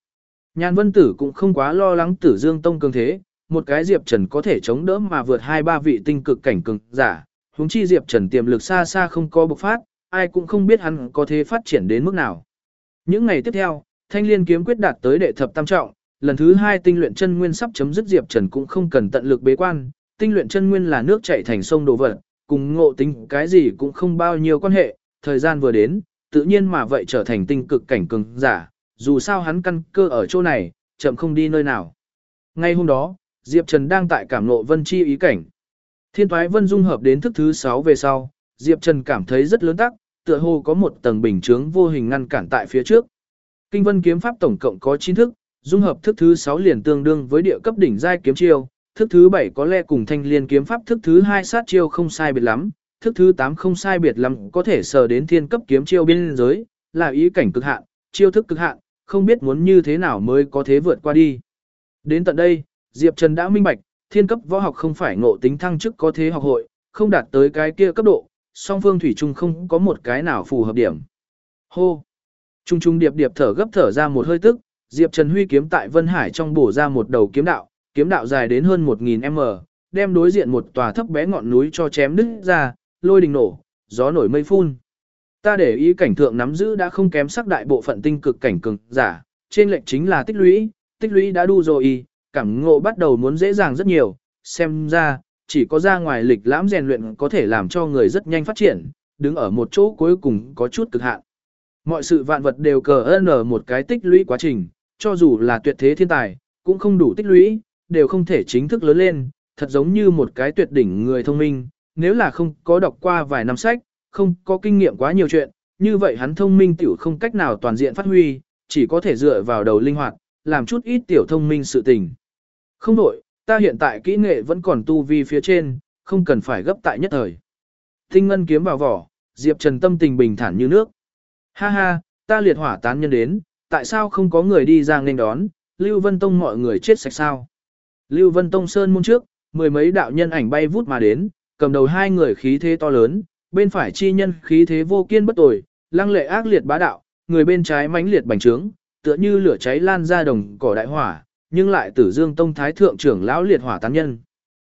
Nhàn Vân Tử cũng không quá lo lắng Tử Dương Tông cường thế, một cái Diệp Trần có thể chống đỡ mà vượt hai ba vị tinh cực cảnh cường giả, huống chi Diệp Trần tiềm lực xa xa không có bộc phát, ai cũng không biết hắn có thể phát triển đến mức nào. Những ngày tiếp theo, Thanh Liên kiếm quyết đạt tới đệ thập tam trọng, lần thứ hai tinh luyện chân nguyên sắp chấm dứt Diệp Trần cũng không cần tận lực bế quan, tinh luyện chân nguyên là nước chảy thành sông đồ vật, cùng ngộ tính cái gì cũng không bao nhiêu quan hệ, thời gian vừa đến, tự nhiên mà vậy trở thành tinh cực cảnh cường giả, dù sao hắn căn cơ ở chỗ này, chậm không đi nơi nào. Ngay hôm đó, Diệp Trần đang tại cảm ngộ vân chi ý cảnh. Thiên thoái vân dung hợp đến thức thứ 6 về sau, Diệp Trần cảm thấy rất lớn tắc, tựa hồ có một tầng bình chướng vô hình ngăn cản tại phía trước. Kinh vân kiếm pháp tổng cộng có 9 thức, dung hợp thức thứ 6 liền tương đương với địa cấp đỉnh giai kiếm chiêu, thức thứ 7 có lẽ cùng thanh liên kiếm pháp thức thứ 2 sát chiêu không sai biệt lắm, thức thứ 8 không sai biệt lắm có thể sờ đến thiên cấp kiếm chiêu biên giới, là ý cảnh cực hạn, chiêu thức cực hạn, không biết muốn như thế nào mới có thể vượt qua đi. Đến tận đây, Diệp Trần đã minh bạch, thiên cấp võ học không phải ngộ tính thăng chức có thế học hội, không đạt tới cái kia cấp độ, song phương thủy chung không có một cái nào phù hợp điểm. Hô! Trung trung điệp điệp thở gấp thở ra một hơi tức, Diệp Trần huy kiếm tại Vân Hải trong bổ ra một đầu kiếm đạo, kiếm đạo dài đến hơn 1000m, đem đối diện một tòa thấp bé ngọn núi cho chém đứt ra, lôi đình nổ, gió nổi mây phun. Ta để ý cảnh thượng nắm giữ đã không kém sắc đại bộ phận tinh cực cảnh cường giả, trên lệnh chính là tích lũy, tích lũy đã đu rồi cảm ngộ bắt đầu muốn dễ dàng rất nhiều, xem ra, chỉ có ra ngoài lịch lãm rèn luyện có thể làm cho người rất nhanh phát triển, đứng ở một chỗ cuối cùng có chút cực hạn. Mọi sự vạn vật đều cờ ơn một cái tích lũy quá trình, cho dù là tuyệt thế thiên tài, cũng không đủ tích lũy, đều không thể chính thức lớn lên, thật giống như một cái tuyệt đỉnh người thông minh, nếu là không có đọc qua vài năm sách, không có kinh nghiệm quá nhiều chuyện, như vậy hắn thông minh tiểu không cách nào toàn diện phát huy, chỉ có thể dựa vào đầu linh hoạt, làm chút ít tiểu thông minh sự tình. Không đổi, ta hiện tại kỹ nghệ vẫn còn tu vi phía trên, không cần phải gấp tại nhất thời. Tinh ngân kiếm vào vỏ, Diệp Trần tâm tình bình thản như nước. Ha ha, ta liệt hỏa tán nhân đến, tại sao không có người đi ra nên đón, Lưu Vân Tông mọi người chết sạch sao? Lưu Vân Tông Sơn môn trước, mười mấy đạo nhân ảnh bay vút mà đến, cầm đầu hai người khí thế to lớn, bên phải chi nhân khí thế vô kiên bất tồi, lăng lệ ác liệt bá đạo, người bên trái mãnh liệt bành trướng, tựa như lửa cháy lan ra đồng cỏ đại hỏa, nhưng lại tử dương tông thái thượng trưởng lão liệt hỏa tán nhân.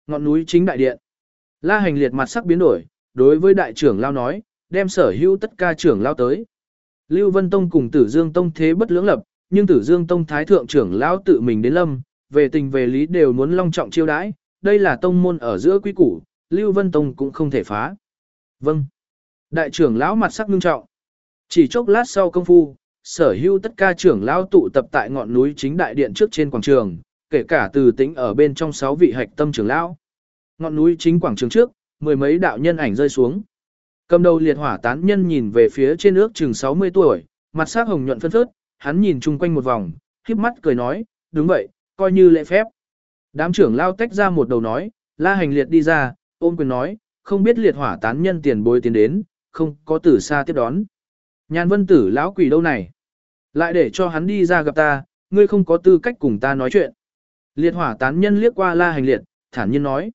Ngọn núi chính đại điện. La hành liệt mặt sắc biến đổi, đối với đại trưởng lão nói, đem sở hữu tất cả trưởng lão tới. Lưu Vân Tông cùng Tử Dương Tông thế bất lưỡng lập, nhưng Tử Dương Tông thái thượng trưởng lão tự mình đến lâm, về tình về lý đều muốn long trọng chiêu đãi, đây là tông môn ở giữa quý củ, Lưu Vân Tông cũng không thể phá. Vâng. Đại trưởng lão mặt sắc ngưng trọng. Chỉ chốc lát sau công phu, sở hữu tất cả trưởng lão tụ tập tại ngọn núi chính đại điện trước trên quảng trường, kể cả từ tính ở bên trong sáu vị hạch tâm trưởng lão. Ngọn núi chính quảng trường trước, mười mấy đạo nhân ảnh rơi xuống. Cầm đầu liệt hỏa tán nhân nhìn về phía trên ước chừng 60 tuổi, mặt sắc hồng nhuận phân phớt, hắn nhìn chung quanh một vòng, khiếp mắt cười nói, đúng vậy, coi như lễ phép. Đám trưởng lao tách ra một đầu nói, la hành liệt đi ra, ôm quyền nói, không biết liệt hỏa tán nhân tiền bối tiến đến, không có tử xa tiếp đón. Nhàn vân tử lão quỷ đâu này? Lại để cho hắn đi ra gặp ta, ngươi không có tư cách cùng ta nói chuyện. Liệt hỏa tán nhân liếc qua la hành liệt, thản nhiên nói.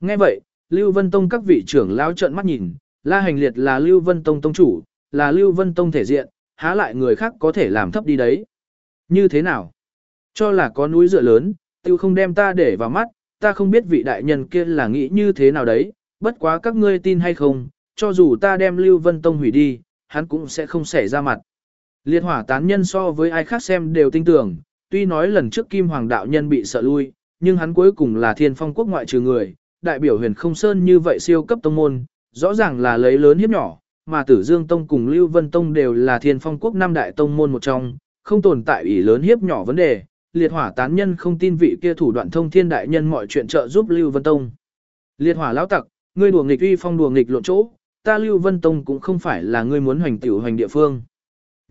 Nghe vậy, Lưu Vân Tông các vị trưởng lão trợn mắt nhìn, la hành liệt là Lưu Vân Tông tông chủ, là Lưu Vân Tông thể diện, há lại người khác có thể làm thấp đi đấy. Như thế nào? Cho là có núi dựa lớn, tiêu không đem ta để vào mắt, ta không biết vị đại nhân kia là nghĩ như thế nào đấy, bất quá các ngươi tin hay không, cho dù ta đem Lưu Vân Tông hủy đi, hắn cũng sẽ không xảy ra mặt. Liệt hỏa tán nhân so với ai khác xem đều tin tưởng, tuy nói lần trước Kim Hoàng đạo nhân bị sợ lui, nhưng hắn cuối cùng là thiên phong quốc ngoại trừ người, đại biểu huyền không sơn như vậy siêu cấp tông môn, rõ ràng là lấy lớn hiếp nhỏ, mà Tử Dương Tông cùng Lưu Vân Tông đều là thiên phong quốc năm đại tông môn một trong, không tồn tại ủy lớn hiếp nhỏ vấn đề, liệt hỏa tán nhân không tin vị kia thủ đoạn thông thiên đại nhân mọi chuyện trợ giúp Lưu Vân Tông. Liệt hỏa lão tặc, ngươi đùa nghịch uy phong đùa nghịch lộn chỗ, ta Lưu Vân Tông cũng không phải là ngươi muốn hoành tiểu hoành địa phương.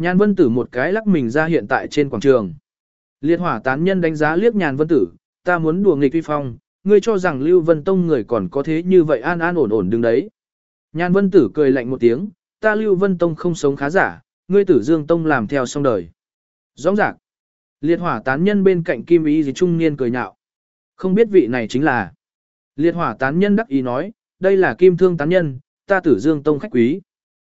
Nhàn Vân Tử một cái lắc mình ra hiện tại trên quảng trường. Liệt hỏa tán nhân đánh giá liếc Nhàn Vân Tử, ta muốn đùa nghịch uy phong, ngươi cho rằng Lưu Vân Tông người còn có thế như vậy an an ổn ổn đứng đấy. Nhàn Vân Tử cười lạnh một tiếng, ta Lưu Vân Tông không sống khá giả, ngươi Tử Dương Tông làm theo xong đời. Rõ ràng, liệt hỏa tán nhân bên cạnh Kim Ý gì trung niên cười nhạo. Không biết vị này chính là. Liệt hỏa tán nhân đắc ý nói, đây là Kim Thương tán nhân, ta Tử Dương Tông khách quý.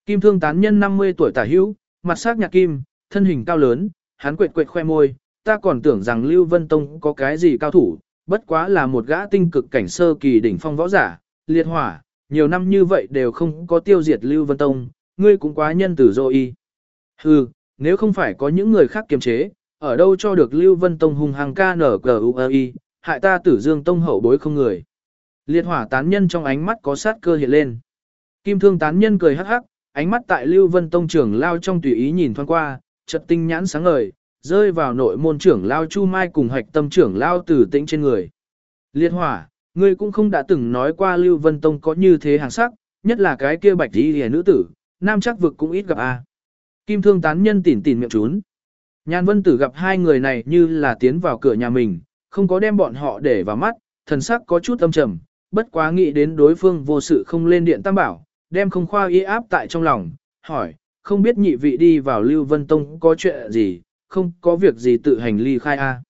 Kim Thương tán nhân 50 tuổi tả hữu, mặt sắc nhạc kim, thân hình cao lớn, hắn quệt quệt khoe môi, ta còn tưởng rằng Lưu Vân Tông có cái gì cao thủ, bất quá là một gã tinh cực cảnh sơ kỳ đỉnh phong võ giả, liệt hỏa, nhiều năm như vậy đều không có tiêu diệt Lưu Vân Tông, ngươi cũng quá nhân tử rồi y. Hừ, nếu không phải có những người khác kiềm chế, ở đâu cho được Lưu Vân Tông hung hăng ca nở cờ u hại ta tử dương tông hậu bối không người. Liệt hỏa tán nhân trong ánh mắt có sát cơ hiện lên. Kim thương tán nhân cười hắc hắc, ánh mắt tại Lưu Vân Tông trưởng lao trong tùy ý nhìn thoáng qua, chợt tinh nhãn sáng ngời, rơi vào nội môn trưởng lao Chu Mai cùng hạch tâm trưởng lao tử tĩnh trên người. Liệt hỏa, ngươi cũng không đã từng nói qua Lưu Vân Tông có như thế hàng sắc, nhất là cái kia bạch đi hề nữ tử, nam chắc vực cũng ít gặp a. Kim thương tán nhân tỉn tỉn miệng trốn. Nhan vân tử gặp hai người này như là tiến vào cửa nhà mình, không có đem bọn họ để vào mắt, thần sắc có chút âm trầm, bất quá nghĩ đến đối phương vô sự không lên điện tam bảo, đem không khoa y áp tại trong lòng, hỏi, không biết nhị vị đi vào Lưu Vân Tông có chuyện gì, không có việc gì tự hành ly khai a.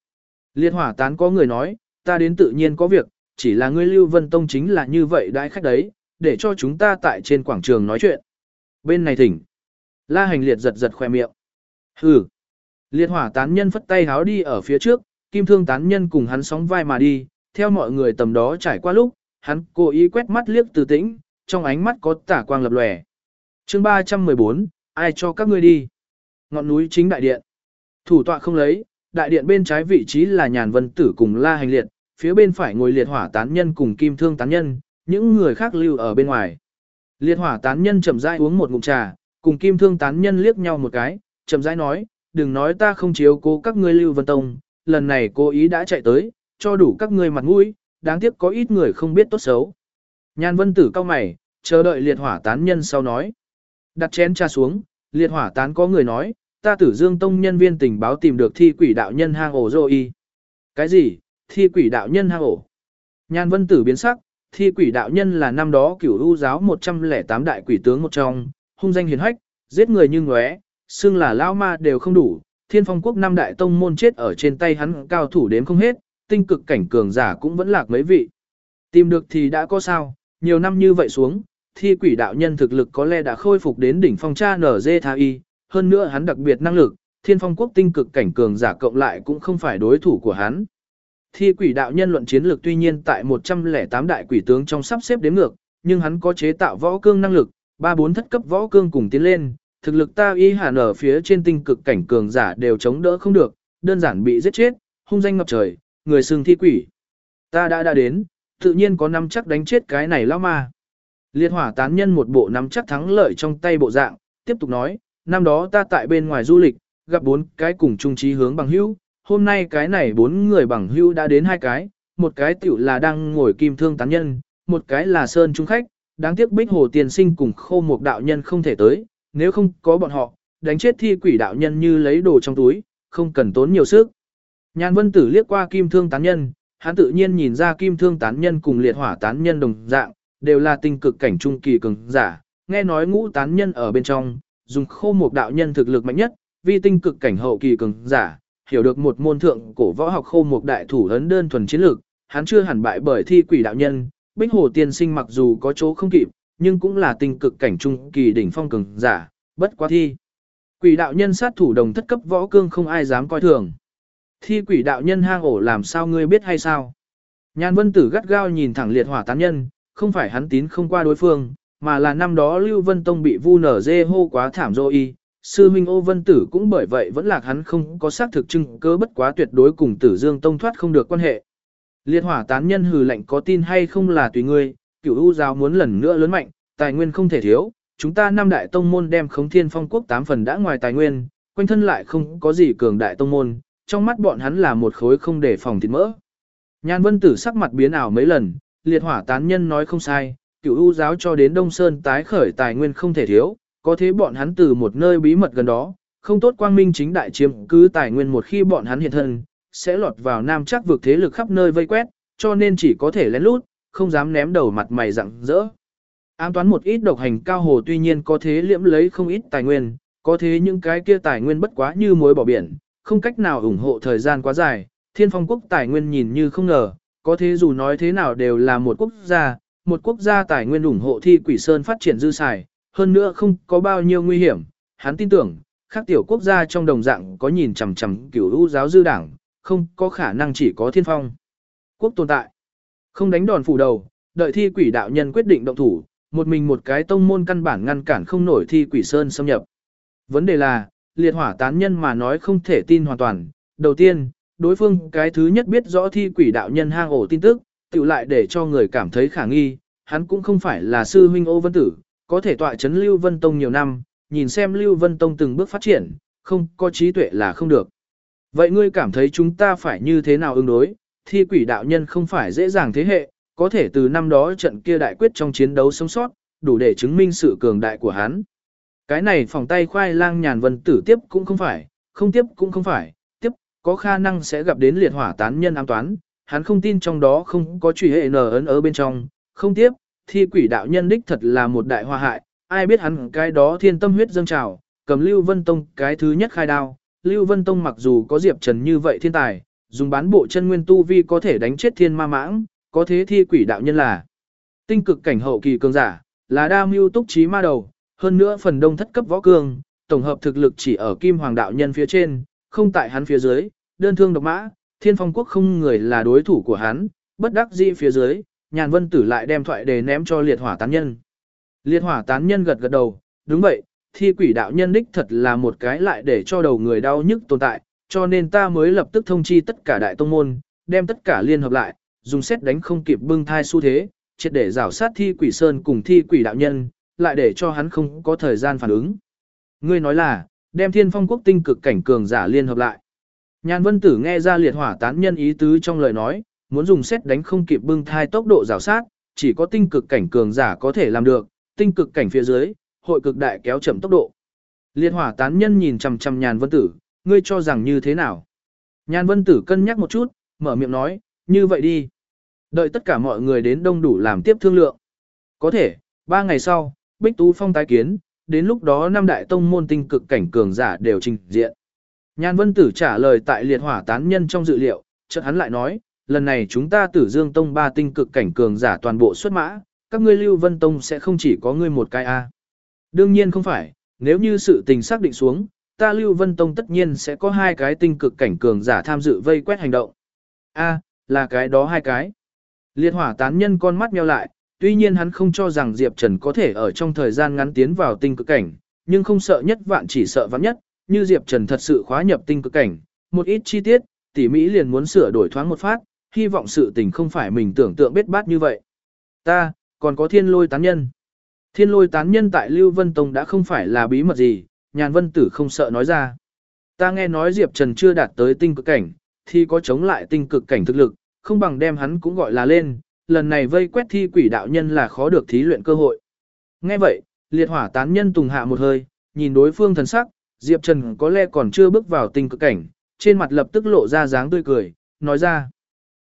Liệt hỏa tán có người nói, ta đến tự nhiên có việc, chỉ là ngươi Lưu Vân Tông chính là như vậy đãi khách đấy, để cho chúng ta tại trên quảng trường nói chuyện. Bên này thỉnh. La hành liệt giật giật khoe miệng. Hừ. Liệt hỏa tán nhân phất tay háo đi ở phía trước, kim thương tán nhân cùng hắn sóng vai mà đi, theo mọi người tầm đó trải qua lúc, hắn cố ý quét mắt liếc từ tĩnh, trong ánh mắt có tả quang lập lòe. chương 314, ai cho các ngươi đi? Ngọn núi chính đại điện. Thủ tọa không lấy, đại điện bên trái vị trí là nhàn vân tử cùng la hành liệt, phía bên phải ngồi liệt hỏa tán nhân cùng kim thương tán nhân, những người khác lưu ở bên ngoài. Liệt hỏa tán nhân chậm rãi uống một ngụm trà, cùng kim thương tán nhân liếc nhau một cái, chậm rãi nói, đừng nói ta không chiếu cố các ngươi lưu vân tông, lần này cố ý đã chạy tới, cho đủ các ngươi mặt mũi, đáng tiếc có ít người không biết tốt xấu. Nhan vân tử cao mày, chờ đợi liệt hỏa tán nhân sau nói. Đặt chén trà xuống, liệt hỏa tán có người nói, ta tử dương tông nhân viên tình báo tìm được thi quỷ đạo nhân hang ổ rồi y. Cái gì, thi quỷ đạo nhân hang ổ? Nhan vân tử biến sắc, thi quỷ đạo nhân là năm đó cửu u giáo 108 đại quỷ tướng một trong, hung danh hiền hách, giết người như ngóe, xưng là lao ma đều không đủ, thiên phong quốc năm đại tông môn chết ở trên tay hắn cao thủ đếm không hết, tinh cực cảnh cường giả cũng vẫn lạc mấy vị. Tìm được thì đã có sao, nhiều năm như vậy xuống, thi quỷ đạo nhân thực lực có lẽ đã khôi phục đến đỉnh phong cha nở dê tha y, hơn nữa hắn đặc biệt năng lực, thiên phong quốc tinh cực cảnh cường giả cộng lại cũng không phải đối thủ của hắn. Thi quỷ đạo nhân luận chiến lược tuy nhiên tại 108 đại quỷ tướng trong sắp xếp đếm ngược, nhưng hắn có chế tạo võ cương năng lực, ba bốn thất cấp võ cương cùng tiến lên, thực lực ta y hàn ở phía trên tinh cực cảnh cường giả đều chống đỡ không được, đơn giản bị giết chết, hung danh ngập trời, người xưng thi quỷ. Ta đã đã đến, tự nhiên có nắm chắc đánh chết cái này lão ma. Liệt hỏa tán nhân một bộ nắm chắc thắng lợi trong tay bộ dạng, tiếp tục nói, năm đó ta tại bên ngoài du lịch, gặp bốn cái cùng chung trí hướng bằng hữu, hôm nay cái này bốn người bằng hữu đã đến hai cái, một cái tiểu là đang ngồi kim thương tán nhân, một cái là sơn trung khách, đáng tiếc bích hồ tiền sinh cùng khô một đạo nhân không thể tới, nếu không có bọn họ, đánh chết thi quỷ đạo nhân như lấy đồ trong túi, không cần tốn nhiều sức. Nhàn vân tử liếc qua kim thương tán nhân, hắn tự nhiên nhìn ra kim thương tán nhân cùng liệt hỏa tán nhân đồng dạng, đều là tinh cực cảnh trung kỳ cường giả, nghe nói ngũ tán nhân ở bên trong, dùng khô một đạo nhân thực lực mạnh nhất, vi tinh cực cảnh hậu kỳ cường giả, hiểu được một môn thượng cổ võ học khô một đại thủ ấn đơn thuần chiến lược, hắn chưa hẳn bại bởi thi quỷ đạo nhân, bích hồ tiên sinh mặc dù có chỗ không kịp, nhưng cũng là tinh cực cảnh trung kỳ đỉnh phong cường giả, bất quá thi. Quỷ đạo nhân sát thủ đồng thất cấp võ cương không ai dám coi thường. Thi quỷ đạo nhân hang ổ làm sao ngươi biết hay sao? Nhan vân tử gắt gao nhìn thẳng liệt hỏa tán nhân, không phải hắn tín không qua đối phương, mà là năm đó Lưu Vân Tông bị vu nở dê hô quá thảm rồi y. Sư huynh Ô Vân Tử cũng bởi vậy vẫn lạc hắn không có xác thực chứng cơ bất quá tuyệt đối cùng Tử Dương Tông thoát không được quan hệ. Liệt hỏa tán nhân hừ lạnh có tin hay không là tùy ngươi, cửu u giáo muốn lần nữa lớn mạnh, tài nguyên không thể thiếu, chúng ta năm đại tông môn đem khống thiên phong quốc tám phần đã ngoài tài nguyên, quanh thân lại không có gì cường đại tông môn, trong mắt bọn hắn là một khối không để phòng thịt mỡ. Nhan vân tử sắc mặt biến ảo mấy lần, liệt hỏa tán nhân nói không sai, cửu u giáo cho đến Đông Sơn tái khởi tài nguyên không thể thiếu, có thế bọn hắn từ một nơi bí mật gần đó, không tốt quang minh chính đại chiếm cứ tài nguyên một khi bọn hắn hiện thân, sẽ lọt vào nam chắc vực thế lực khắp nơi vây quét, cho nên chỉ có thể lén lút, không dám ném đầu mặt mày rặng rỡ. Ám toán một ít độc hành cao hồ tuy nhiên có thế liễm lấy không ít tài nguyên, có thế những cái kia tài nguyên bất quá như muối bỏ biển, không cách nào ủng hộ thời gian quá dài, thiên phong quốc tài nguyên nhìn như không ngờ, có thế dù nói thế nào đều là một quốc gia, một quốc gia tài nguyên ủng hộ thi quỷ sơn phát triển dư xài, hơn nữa không có bao nhiêu nguy hiểm, hắn tin tưởng, khác tiểu quốc gia trong đồng dạng có nhìn chằm chằm kiểu u giáo dư đảng, không có khả năng chỉ có thiên phong. Quốc tồn tại, không đánh đòn phủ đầu, đợi thi quỷ đạo nhân quyết định động thủ, một mình một cái tông môn căn bản ngăn cản không nổi thi quỷ sơn xâm nhập. Vấn đề là, liệt hỏa tán nhân mà nói không thể tin hoàn toàn. Đầu tiên, đối phương cái thứ nhất biết rõ thi quỷ đạo nhân hang ổ tin tức, tự lại để cho người cảm thấy khả nghi, hắn cũng không phải là sư huynh ô vân tử, có thể tọa chấn Lưu Vân Tông nhiều năm, nhìn xem Lưu Vân Tông từng bước phát triển, không có trí tuệ là không được. Vậy ngươi cảm thấy chúng ta phải như thế nào ứng đối, thi quỷ đạo nhân không phải dễ dàng thế hệ, có thể từ năm đó trận kia đại quyết trong chiến đấu sống sót, đủ để chứng minh sự cường đại của hắn. Cái này phòng tay khoai lang nhàn vân tử tiếp cũng không phải, không tiếp cũng không phải, tiếp, có khả năng sẽ gặp đến liệt hỏa tán nhân ám toán, hắn không tin trong đó không có truy hệ nở ấn ở bên trong, không tiếp, thi quỷ đạo nhân đích thật là một đại hoa hại, ai biết hắn cái đó thiên tâm huyết dâng trào, cầm Lưu Vân Tông cái thứ nhất khai đao, Lưu Vân Tông mặc dù có Diệp Trần như vậy thiên tài, dùng bán bộ chân nguyên tu vi có thể đánh chết thiên ma mãng, có thế thi quỷ đạo nhân là tinh cực cảnh hậu kỳ cường giả, là đa mưu túc trí ma đầu, hơn nữa phần đông thất cấp võ cường, tổng hợp thực lực chỉ ở kim hoàng đạo nhân phía trên, không tại hắn phía dưới, đơn thương độc mã, thiên phong quốc không người là đối thủ của hắn, bất đắc dĩ phía dưới, nhàn vân tử lại đem thoại đề ném cho liệt hỏa tán nhân. Liệt hỏa tán nhân gật gật đầu, đúng vậy, thi quỷ đạo nhân đích thật là một cái lại để cho đầu người đau nhức tồn tại, cho nên ta mới lập tức thông chi tất cả đại tông môn, đem tất cả liên hợp lại, dùng xét đánh không kịp bưng thai xu thế, triệt để rào sát thi quỷ sơn cùng thi quỷ đạo nhân, lại để cho hắn không có thời gian phản ứng. Ngươi nói là, đem thiên phong quốc tinh cực cảnh cường giả liên hợp lại. Nhàn vân tử nghe ra liệt hỏa tán nhân ý tứ trong lời nói, muốn dùng xét đánh không kịp bưng thai tốc độ rào sát, chỉ có tinh cực cảnh cường giả có thể làm được, tinh cực cảnh phía dưới, hội cực đại kéo chậm tốc độ. Liệt hỏa tán nhân nhìn chằm chằm nhàn vân tử, ngươi cho rằng như thế nào? Nhàn vân tử cân nhắc một chút, mở miệng nói, như vậy đi. Đợi tất cả mọi người đến đông đủ làm tiếp thương lượng. Có thể, ba ngày sau, Bích Tú Phong tái kiến, đến lúc đó năm đại tông môn tinh cực cảnh cường giả đều trình diện. Nhan Vân Tử trả lời tại liệt hỏa tán nhân trong dự liệu, chợt hắn lại nói, lần này chúng ta tử dương tông ba tinh cực cảnh cường giả toàn bộ xuất mã, các ngươi lưu vân tông sẽ không chỉ có ngươi một cái A. Đương nhiên không phải, nếu như sự tình xác định xuống, ta lưu vân tông tất nhiên sẽ có hai cái tinh cực cảnh cường giả tham dự vây quét hành động. A, là cái đó hai cái. Liệt hỏa tán nhân con mắt nheo lại, tuy nhiên hắn không cho rằng Diệp Trần có thể ở trong thời gian ngắn tiến vào tinh cực cảnh, nhưng không sợ nhất vạn chỉ sợ vạn nhất, như Diệp Trần thật sự khóa nhập tinh cực cảnh, một ít chi tiết, tỉ Mỹ liền muốn sửa đổi thoáng một phát, hy vọng sự tình không phải mình tưởng tượng biết bát như vậy. Ta, còn có thiên lôi tán nhân. Thiên lôi tán nhân tại Lưu Vân Tông đã không phải là bí mật gì, nhàn vân tử không sợ nói ra. Ta nghe nói Diệp Trần chưa đạt tới tinh cực cảnh, thì có chống lại tinh cực cảnh thực lực, không bằng đem hắn cũng gọi là lên, lần này vây quét thi quỷ đạo nhân là khó được thí luyện cơ hội. Nghe vậy, liệt hỏa tán nhân tùng hạ một hơi, nhìn đối phương thần sắc, Diệp Trần có lẽ còn chưa bước vào tinh cực cảnh, trên mặt lập tức lộ ra dáng tươi cười, nói ra.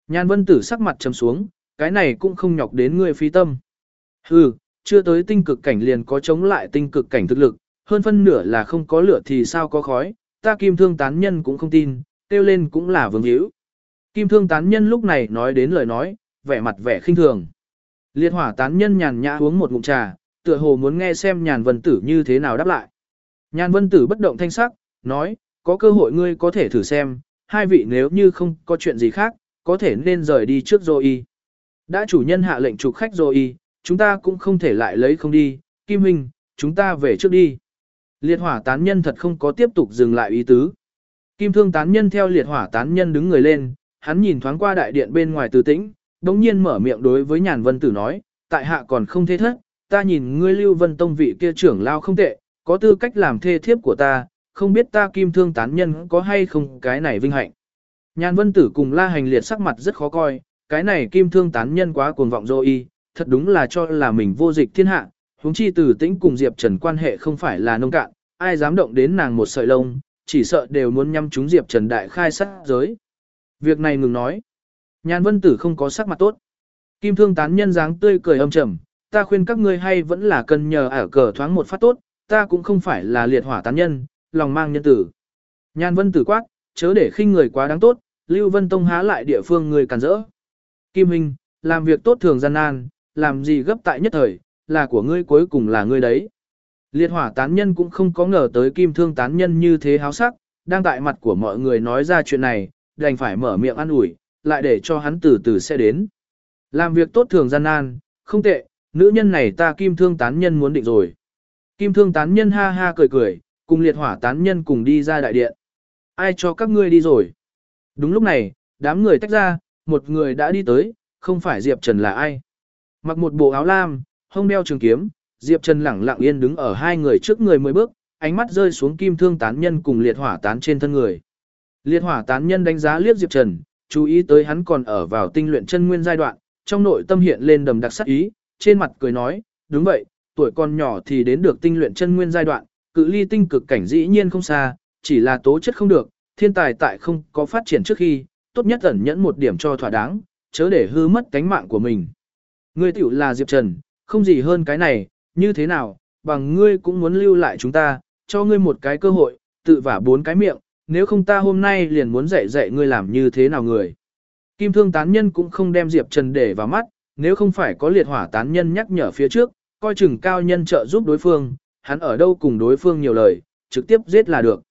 Nhan vân tử sắc mặt trầm xuống, cái này cũng không nhọc đến ngươi phi tâm. Hừ, chưa tới tinh cực cảnh liền có chống lại tinh cực cảnh thực lực, hơn phân nửa là không có lửa thì sao có khói, ta kim thương tán nhân cũng không tin, tiêu lên cũng là vương hữu. Kim thương tán nhân lúc này nói đến lời nói, vẻ mặt vẻ khinh thường. Liệt hỏa tán nhân nhàn nhã uống một ngụm trà, tựa hồ muốn nghe xem nhàn vân tử như thế nào đáp lại. Nhàn vân tử bất động thanh sắc, nói, có cơ hội ngươi có thể thử xem, hai vị nếu như không có chuyện gì khác, có thể nên rời đi trước rồi y. Đã chủ nhân hạ lệnh trục khách rồi y, chúng ta cũng không thể lại lấy không đi, Kim Hình, chúng ta về trước đi. Liệt hỏa tán nhân thật không có tiếp tục dừng lại ý tứ. Kim thương tán nhân theo liệt hỏa tán nhân đứng người lên, hắn nhìn thoáng qua đại điện bên ngoài từ tĩnh, đống nhiên mở miệng đối với nhàn vân tử nói, tại hạ còn không thế thất, ta nhìn ngươi lưu vân tông vị kia trưởng lao không tệ, có tư cách làm thê thiếp của ta, không biết ta kim thương tán nhân có hay không cái này vinh hạnh. Nhàn vân tử cùng la hành liệt sắc mặt rất khó coi, cái này kim thương tán nhân quá cuồng vọng dô y, thật đúng là cho là mình vô dịch thiên hạ, huống chi tử tĩnh cùng Diệp Trần quan hệ không phải là nông cạn, ai dám động đến nàng một sợi lông, chỉ sợ đều muốn nhắm chúng Diệp Trần đại khai sát giới. Việc này ngừng nói. Nhàn vân tử không có sắc mặt tốt. Kim thương tán nhân dáng tươi cười âm trầm, ta khuyên các ngươi hay vẫn là cần nhờ ở cờ thoáng một phát tốt, ta cũng không phải là liệt hỏa tán nhân, lòng mang nhân tử. Nhàn vân tử quát, chớ để khinh người quá đáng tốt, Lưu Vân Tông há lại địa phương người cản rỡ. Kim Hình, làm việc tốt thường gian nan, làm gì gấp tại nhất thời, là của ngươi cuối cùng là ngươi đấy. Liệt hỏa tán nhân cũng không có ngờ tới kim thương tán nhân như thế háo sắc, đang tại mặt của mọi người nói ra chuyện này, đành phải mở miệng ăn ủi, lại để cho hắn từ từ sẽ đến. Làm việc tốt thường gian nan, không tệ, nữ nhân này ta kim thương tán nhân muốn định rồi. Kim thương tán nhân ha ha cười cười, cùng liệt hỏa tán nhân cùng đi ra đại điện. Ai cho các ngươi đi rồi? Đúng lúc này, đám người tách ra, một người đã đi tới, không phải Diệp Trần là ai. Mặc một bộ áo lam, hông đeo trường kiếm, Diệp Trần lẳng lặng yên đứng ở hai người trước người mới bước, ánh mắt rơi xuống kim thương tán nhân cùng liệt hỏa tán trên thân người. Liệt hỏa tán nhân đánh giá liếc Diệp Trần, chú ý tới hắn còn ở vào tinh luyện chân nguyên giai đoạn, trong nội tâm hiện lên đầm đặc sắc ý, trên mặt cười nói, đúng vậy, tuổi còn nhỏ thì đến được tinh luyện chân nguyên giai đoạn, cự ly tinh cực cảnh dĩ nhiên không xa, chỉ là tố chất không được, thiên tài tại không có phát triển trước khi, tốt nhất ẩn nhẫn một điểm cho thỏa đáng, chớ để hư mất cánh mạng của mình. Ngươi tiểu là Diệp Trần, không gì hơn cái này, như thế nào, bằng ngươi cũng muốn lưu lại chúng ta, cho ngươi một cái cơ hội, tự vả bốn cái miệng, nếu không ta hôm nay liền muốn dạy dạy ngươi làm như thế nào người. Kim thương tán nhân cũng không đem Diệp Trần để vào mắt, nếu không phải có liệt hỏa tán nhân nhắc nhở phía trước, coi chừng cao nhân trợ giúp đối phương, hắn ở đâu cùng đối phương nhiều lời, trực tiếp giết là được.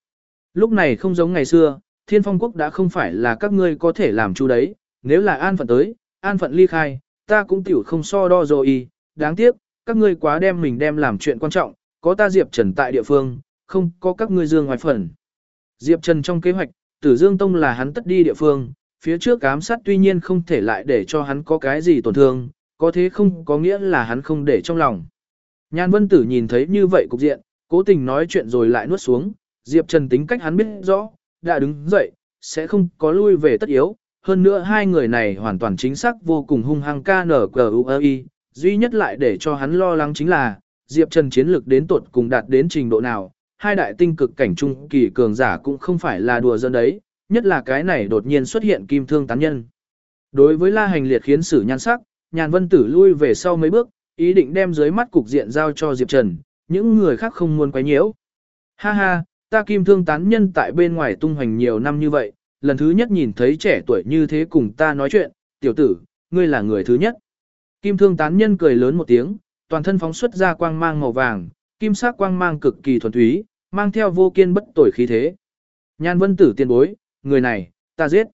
Lúc này không giống ngày xưa, thiên phong quốc đã không phải là các ngươi có thể làm chú đấy, nếu là an phận tới, an phận ly khai, ta cũng tiểu không so đo rồi đáng tiếc, các ngươi quá đem mình đem làm chuyện quan trọng, có ta Diệp Trần tại địa phương, không có các ngươi dương ngoài phần. Diệp Trần trong kế hoạch, Tử Dương Tông là hắn tất đi địa phương, phía trước ám sát tuy nhiên không thể lại để cho hắn có cái gì tổn thương, có thế không có nghĩa là hắn không để trong lòng. Nhan Vân Tử nhìn thấy như vậy cục diện, cố tình nói chuyện rồi lại nuốt xuống, Diệp Trần tính cách hắn biết rõ, đã đứng dậy, sẽ không có lui về tất yếu, hơn nữa hai người này hoàn toàn chính xác vô cùng hung hăng KNQUI, duy nhất lại để cho hắn lo lắng chính là, Diệp Trần chiến lực đến tuột cùng đạt đến trình độ nào, hai đại tinh cực cảnh trung kỳ cường giả cũng không phải là đùa dân đấy, nhất là cái này đột nhiên xuất hiện kim thương tán nhân. Đối với la hành liệt khiến sử nhan sắc, nhàn vân tử lui về sau mấy bước, ý định đem dưới mắt cục diện giao cho Diệp Trần, những người khác không muốn quấy nhiễu. Ha ha, ta kim thương tán nhân tại bên ngoài tung hoành nhiều năm như vậy, lần thứ nhất nhìn thấy trẻ tuổi như thế cùng ta nói chuyện, tiểu tử, ngươi là người thứ nhất. Kim thương tán nhân cười lớn một tiếng, toàn thân phóng xuất ra quang mang màu vàng, kim sắc quang mang cực kỳ thuần túy, mang theo vô kiên bất tồi khí thế. Nhan vân tử tiền bối, người này, ta giết.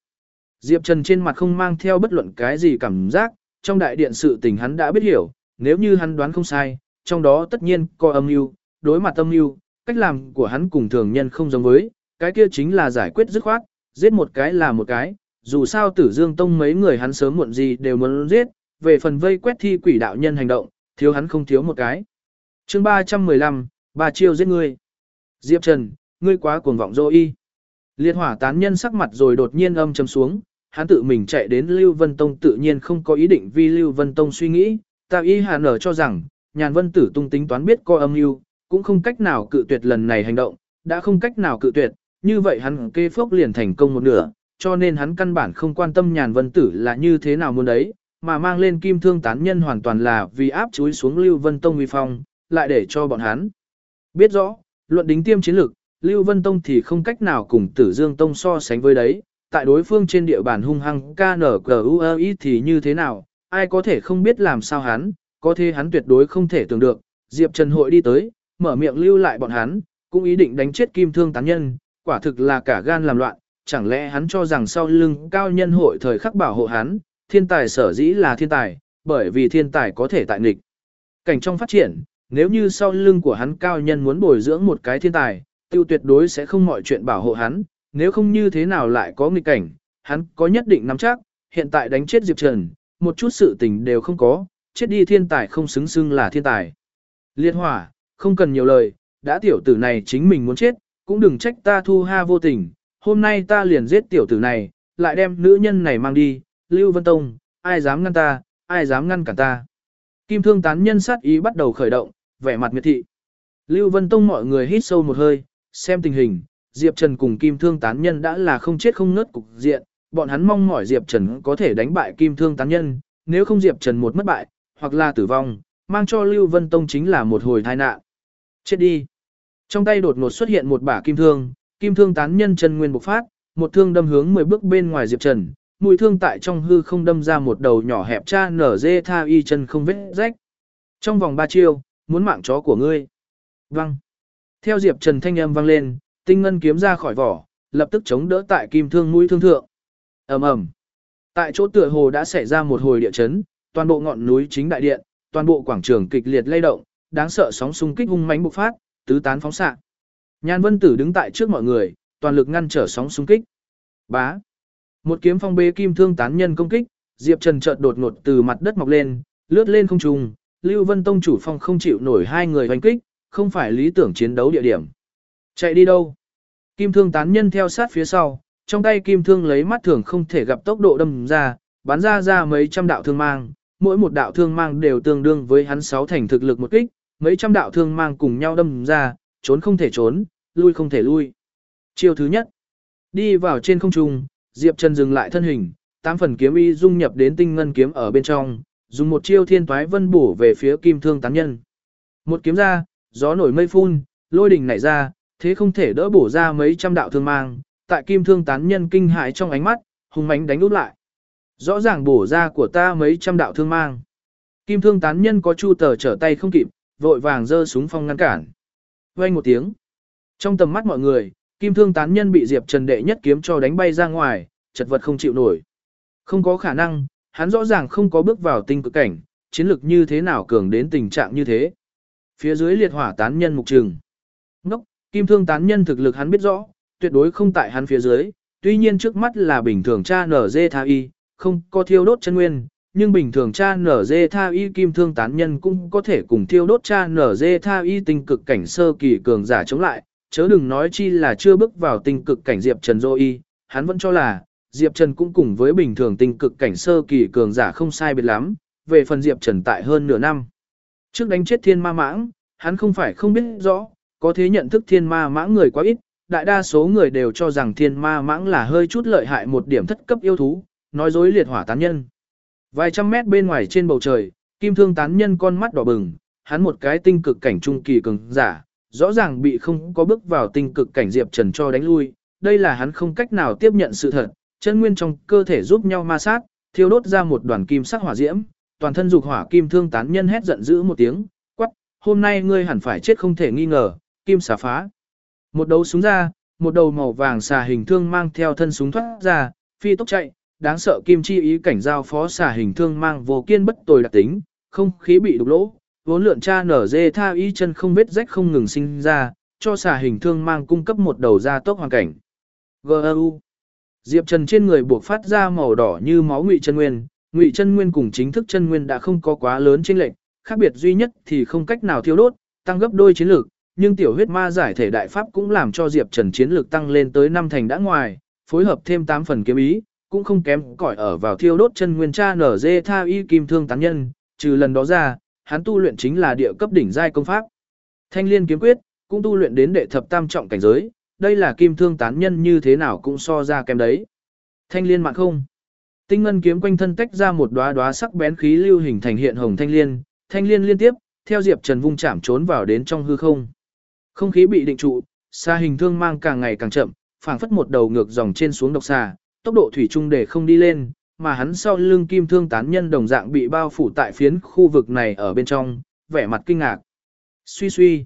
Diệp Trần trên mặt không mang theo bất luận cái gì cảm giác, trong đại điện sự tình hắn đã biết hiểu, nếu như hắn đoán không sai, trong đó tất nhiên có âm mưu, đối mặt âm mưu, cách làm của hắn cùng thường nhân không giống với, cái kia chính là giải quyết dứt khoát, giết một cái là một cái, dù sao Tử Dương Tông mấy người hắn sớm muộn gì đều muốn giết, về phần vây quét thi quỷ đạo nhân hành động, thiếu hắn không thiếu một cái. Chương 315, ba chiêu giết ngươi. Diệp Trần, ngươi quá cuồng vọng dô y. Liệt hỏa tán nhân sắc mặt rồi đột nhiên âm trầm xuống, hắn tự mình chạy đến Lưu Vân Tông tự nhiên không có ý định vì Lưu Vân Tông suy nghĩ, ta y hà nở cho rằng, nhàn vân tử tung tính toán biết coi âm mưu cũng không cách nào cự tuyệt lần này hành động, đã không cách nào cự tuyệt, như vậy hắn kê phốc liền thành công một nửa, cho nên hắn căn bản không quan tâm nhàn vân tử là như thế nào muốn đấy, mà mang lên kim thương tán nhân hoàn toàn là vì áp chúi xuống Lưu Vân Tông uy phong, lại để cho bọn hắn. Biết rõ, luận đính tiêm chiến lược, Lưu Vân Tông thì không cách nào cùng Tử Dương Tông so sánh với đấy, tại đối phương trên địa bàn hung hăng KNQUI thì như thế nào, ai có thể không biết làm sao hắn, có thể hắn tuyệt đối không thể tưởng được, Diệp Trần hội đi tới, mở miệng lưu lại bọn hắn, cũng ý định đánh chết kim thương tán nhân, quả thực là cả gan làm loạn, chẳng lẽ hắn cho rằng sau lưng cao nhân hội thời khắc bảo hộ hắn, thiên tài sở dĩ là thiên tài, bởi vì thiên tài có thể tại nghịch. Cảnh trong phát triển, nếu như sau lưng của hắn cao nhân muốn bồi dưỡng một cái thiên tài, tiêu tuyệt đối sẽ không mọi chuyện bảo hộ hắn, nếu không như thế nào lại có nghịch cảnh, hắn có nhất định nắm chắc, hiện tại đánh chết Diệp Trần, một chút sự tình đều không có, chết đi thiên tài không xứng xưng là thiên tài. Liệt hỏa, không cần nhiều lời, đã tiểu tử này chính mình muốn chết, cũng đừng trách ta thu ha vô tình, hôm nay ta liền giết tiểu tử này, lại đem nữ nhân này mang đi, Lưu Vân Tông, ai dám ngăn ta, ai dám ngăn cản ta. Kim thương tán nhân sát ý bắt đầu khởi động, vẻ mặt miệt thị. Lưu Vân Tông mọi người hít sâu một hơi, xem tình hình, Diệp Trần cùng Kim thương tán nhân đã là không chết không nớt cục diện, bọn hắn mong mỏi Diệp Trần có thể đánh bại Kim thương tán nhân, nếu không Diệp Trần một mất bại, hoặc là tử vong, mang cho Lưu Vân Tông chính là một hồi tai nạn. Chết đi. Trong tay đột ngột xuất hiện một bả kim thương, kim thương tán nhân chân nguyên bộc phát, một thương đâm hướng 10 bước bên ngoài Diệp Trần, mũi thương tại trong hư không đâm ra một đầu nhỏ hẹp cha nở dê tha y chân không vết rách. Trong vòng ba chiêu, muốn mạng chó của ngươi. Văng. Theo Diệp Trần thanh âm vang lên, tinh ngân kiếm ra khỏi vỏ, lập tức chống đỡ tại kim thương mũi thương thượng. Ầm ầm. Tại chỗ tựa hồ đã xảy ra một hồi địa chấn, toàn bộ ngọn núi chính đại điện, toàn bộ quảng trường kịch liệt lay động, đáng sợ sóng xung kích hung mãnh bộc phát, tứ tán phóng xạ. Nhan Vân Tử đứng tại trước mọi người, toàn lực ngăn trở sóng xung kích. Bá. Một kiếm phong bế kim thương tán nhân công kích, Diệp Trần chợt đột ngột từ mặt đất mọc lên, lướt lên không trung, Lưu Vân Tông chủ phong không chịu nổi hai người hoành kích, không phải lý tưởng chiến đấu địa điểm. Chạy đi đâu? Kim thương tán nhân theo sát phía sau, trong tay kim thương lấy mắt thường không thể gặp tốc độ đâm ra, bắn ra ra mấy trăm đạo thương mang, mỗi một đạo thương mang đều tương đương với hắn sáu thành thực lực một kích, mấy trăm đạo thương mang cùng nhau đâm ra, trốn không thể trốn, lui không thể lui. Chiêu thứ nhất, đi vào trên không trung, Diệp Trần dừng lại thân hình, tám phần kiếm y dung nhập đến tinh ngân kiếm ở bên trong, dùng một chiêu thiên toái vân bổ về phía kim thương tán nhân. Một kiếm ra, gió nổi mây phun, lôi đỉnh nảy ra, thế không thể đỡ bổ ra mấy trăm đạo thương mang, tại kim thương tán nhân kinh hại trong ánh mắt, hùng mãnh đánh út lại. Rõ ràng bổ ra của ta mấy trăm đạo thương mang. Kim thương tán nhân có chu tờ trở tay không kịp, vội vàng giơ súng phong ngăn cản. Vang một tiếng. Trong tầm mắt mọi người, kim thương tán nhân bị Diệp Trần đệ nhất kiếm cho đánh bay ra ngoài, chật vật không chịu nổi. Không có khả năng, hắn rõ ràng không có bước vào tinh cực cảnh, chiến lực như thế nào cường đến tình trạng như thế. Phía dưới liệt hỏa tán nhân mục trường. Ngốc, kim thương tán nhân thực lực hắn biết rõ, tuyệt đối không tại hắn phía dưới, tuy nhiên trước mắt là bình thường cha nở dê tha y, không có thiêu đốt chân nguyên, nhưng bình thường cha nở dê tha y kim thương tán nhân cũng có thể cùng thiêu đốt cha nở dê tha y tinh cực cảnh sơ kỳ cường giả chống lại, chớ đừng nói chi là chưa bước vào tinh cực cảnh Diệp Trần Dô y, hắn vẫn cho là, Diệp Trần cũng cùng với bình thường tinh cực cảnh sơ kỳ cường giả không sai biệt lắm, về phần Diệp Trần tại hơn nửa năm. Trước đánh chết thiên ma mãng, hắn không phải không biết rõ, có thế nhận thức thiên ma mãng người quá ít, đại đa số người đều cho rằng thiên ma mãng là hơi chút lợi hại một điểm thất cấp yêu thú, nói dối liệt hỏa tán nhân. Vài trăm mét bên ngoài trên bầu trời, kim thương tán nhân con mắt đỏ bừng, hắn một cái tinh cực cảnh trung kỳ cường giả, rõ ràng bị không có bước vào tinh cực cảnh Diệp Trần cho đánh lui, đây là hắn không cách nào tiếp nhận sự thật, chân nguyên trong cơ thể giúp nhau ma sát, thiêu đốt ra một đoàn kim sắc hỏa diễm, toàn thân dục hỏa kim thương tán nhân hét giận dữ một tiếng, quắc, hôm nay ngươi hẳn phải chết không thể nghi ngờ, kim xả phá. Một đầu súng ra, một đầu màu vàng xà hình thương mang theo thân súng thoát ra, phi tốc chạy, đáng sợ kim chi ý cảnh giao phó xà hình thương mang vô kiên bất tồi đặc tính, không khí bị đục lỗ, vốn lượn cha nở dê tha y chân không vết rách không ngừng sinh ra, cho xà hình thương mang cung cấp một đầu ra tốc hoàn cảnh. GU Diệp Trần trên người buộc phát ra màu đỏ như máu ngụy chân nguyên, ngụy chân nguyên cùng chính thức chân nguyên đã không có quá lớn chênh lệch, khác biệt duy nhất thì không cách nào thiêu đốt, tăng gấp đôi chiến lược, nhưng tiểu huyết ma giải thể đại pháp cũng làm cho Diệp Trần chiến lược tăng lên tới năm thành đã ngoài, phối hợp thêm 8 phần kiếm ý, cũng không kém cỏi ở vào thiêu đốt chân nguyên cha nở dê tha y kim thương tán nhân, trừ lần đó ra, hắn tu luyện chính là địa cấp đỉnh giai công pháp. Thanh liên kiếm quyết, cũng tu luyện đến đệ thập tam trọng cảnh giới, đây là kim thương tán nhân như thế nào cũng so ra kém đấy. Thanh liên mạng không. Tinh ngân kiếm quanh thân tách ra một đóa đóa sắc bén khí lưu hình thành hiện hồng thanh liên, thanh liên liên tiếp, theo Diệp Trần vung chạm trốn vào đến trong hư không. Không khí bị định trụ, xa hình thương mang càng ngày càng chậm, phảng phất một đầu ngược dòng trên xuống độc xà, tốc độ thủy trung để không đi lên, mà hắn sau lưng kim thương tán nhân đồng dạng bị bao phủ tại phiến khu vực này ở bên trong, vẻ mặt kinh ngạc. Suy suy,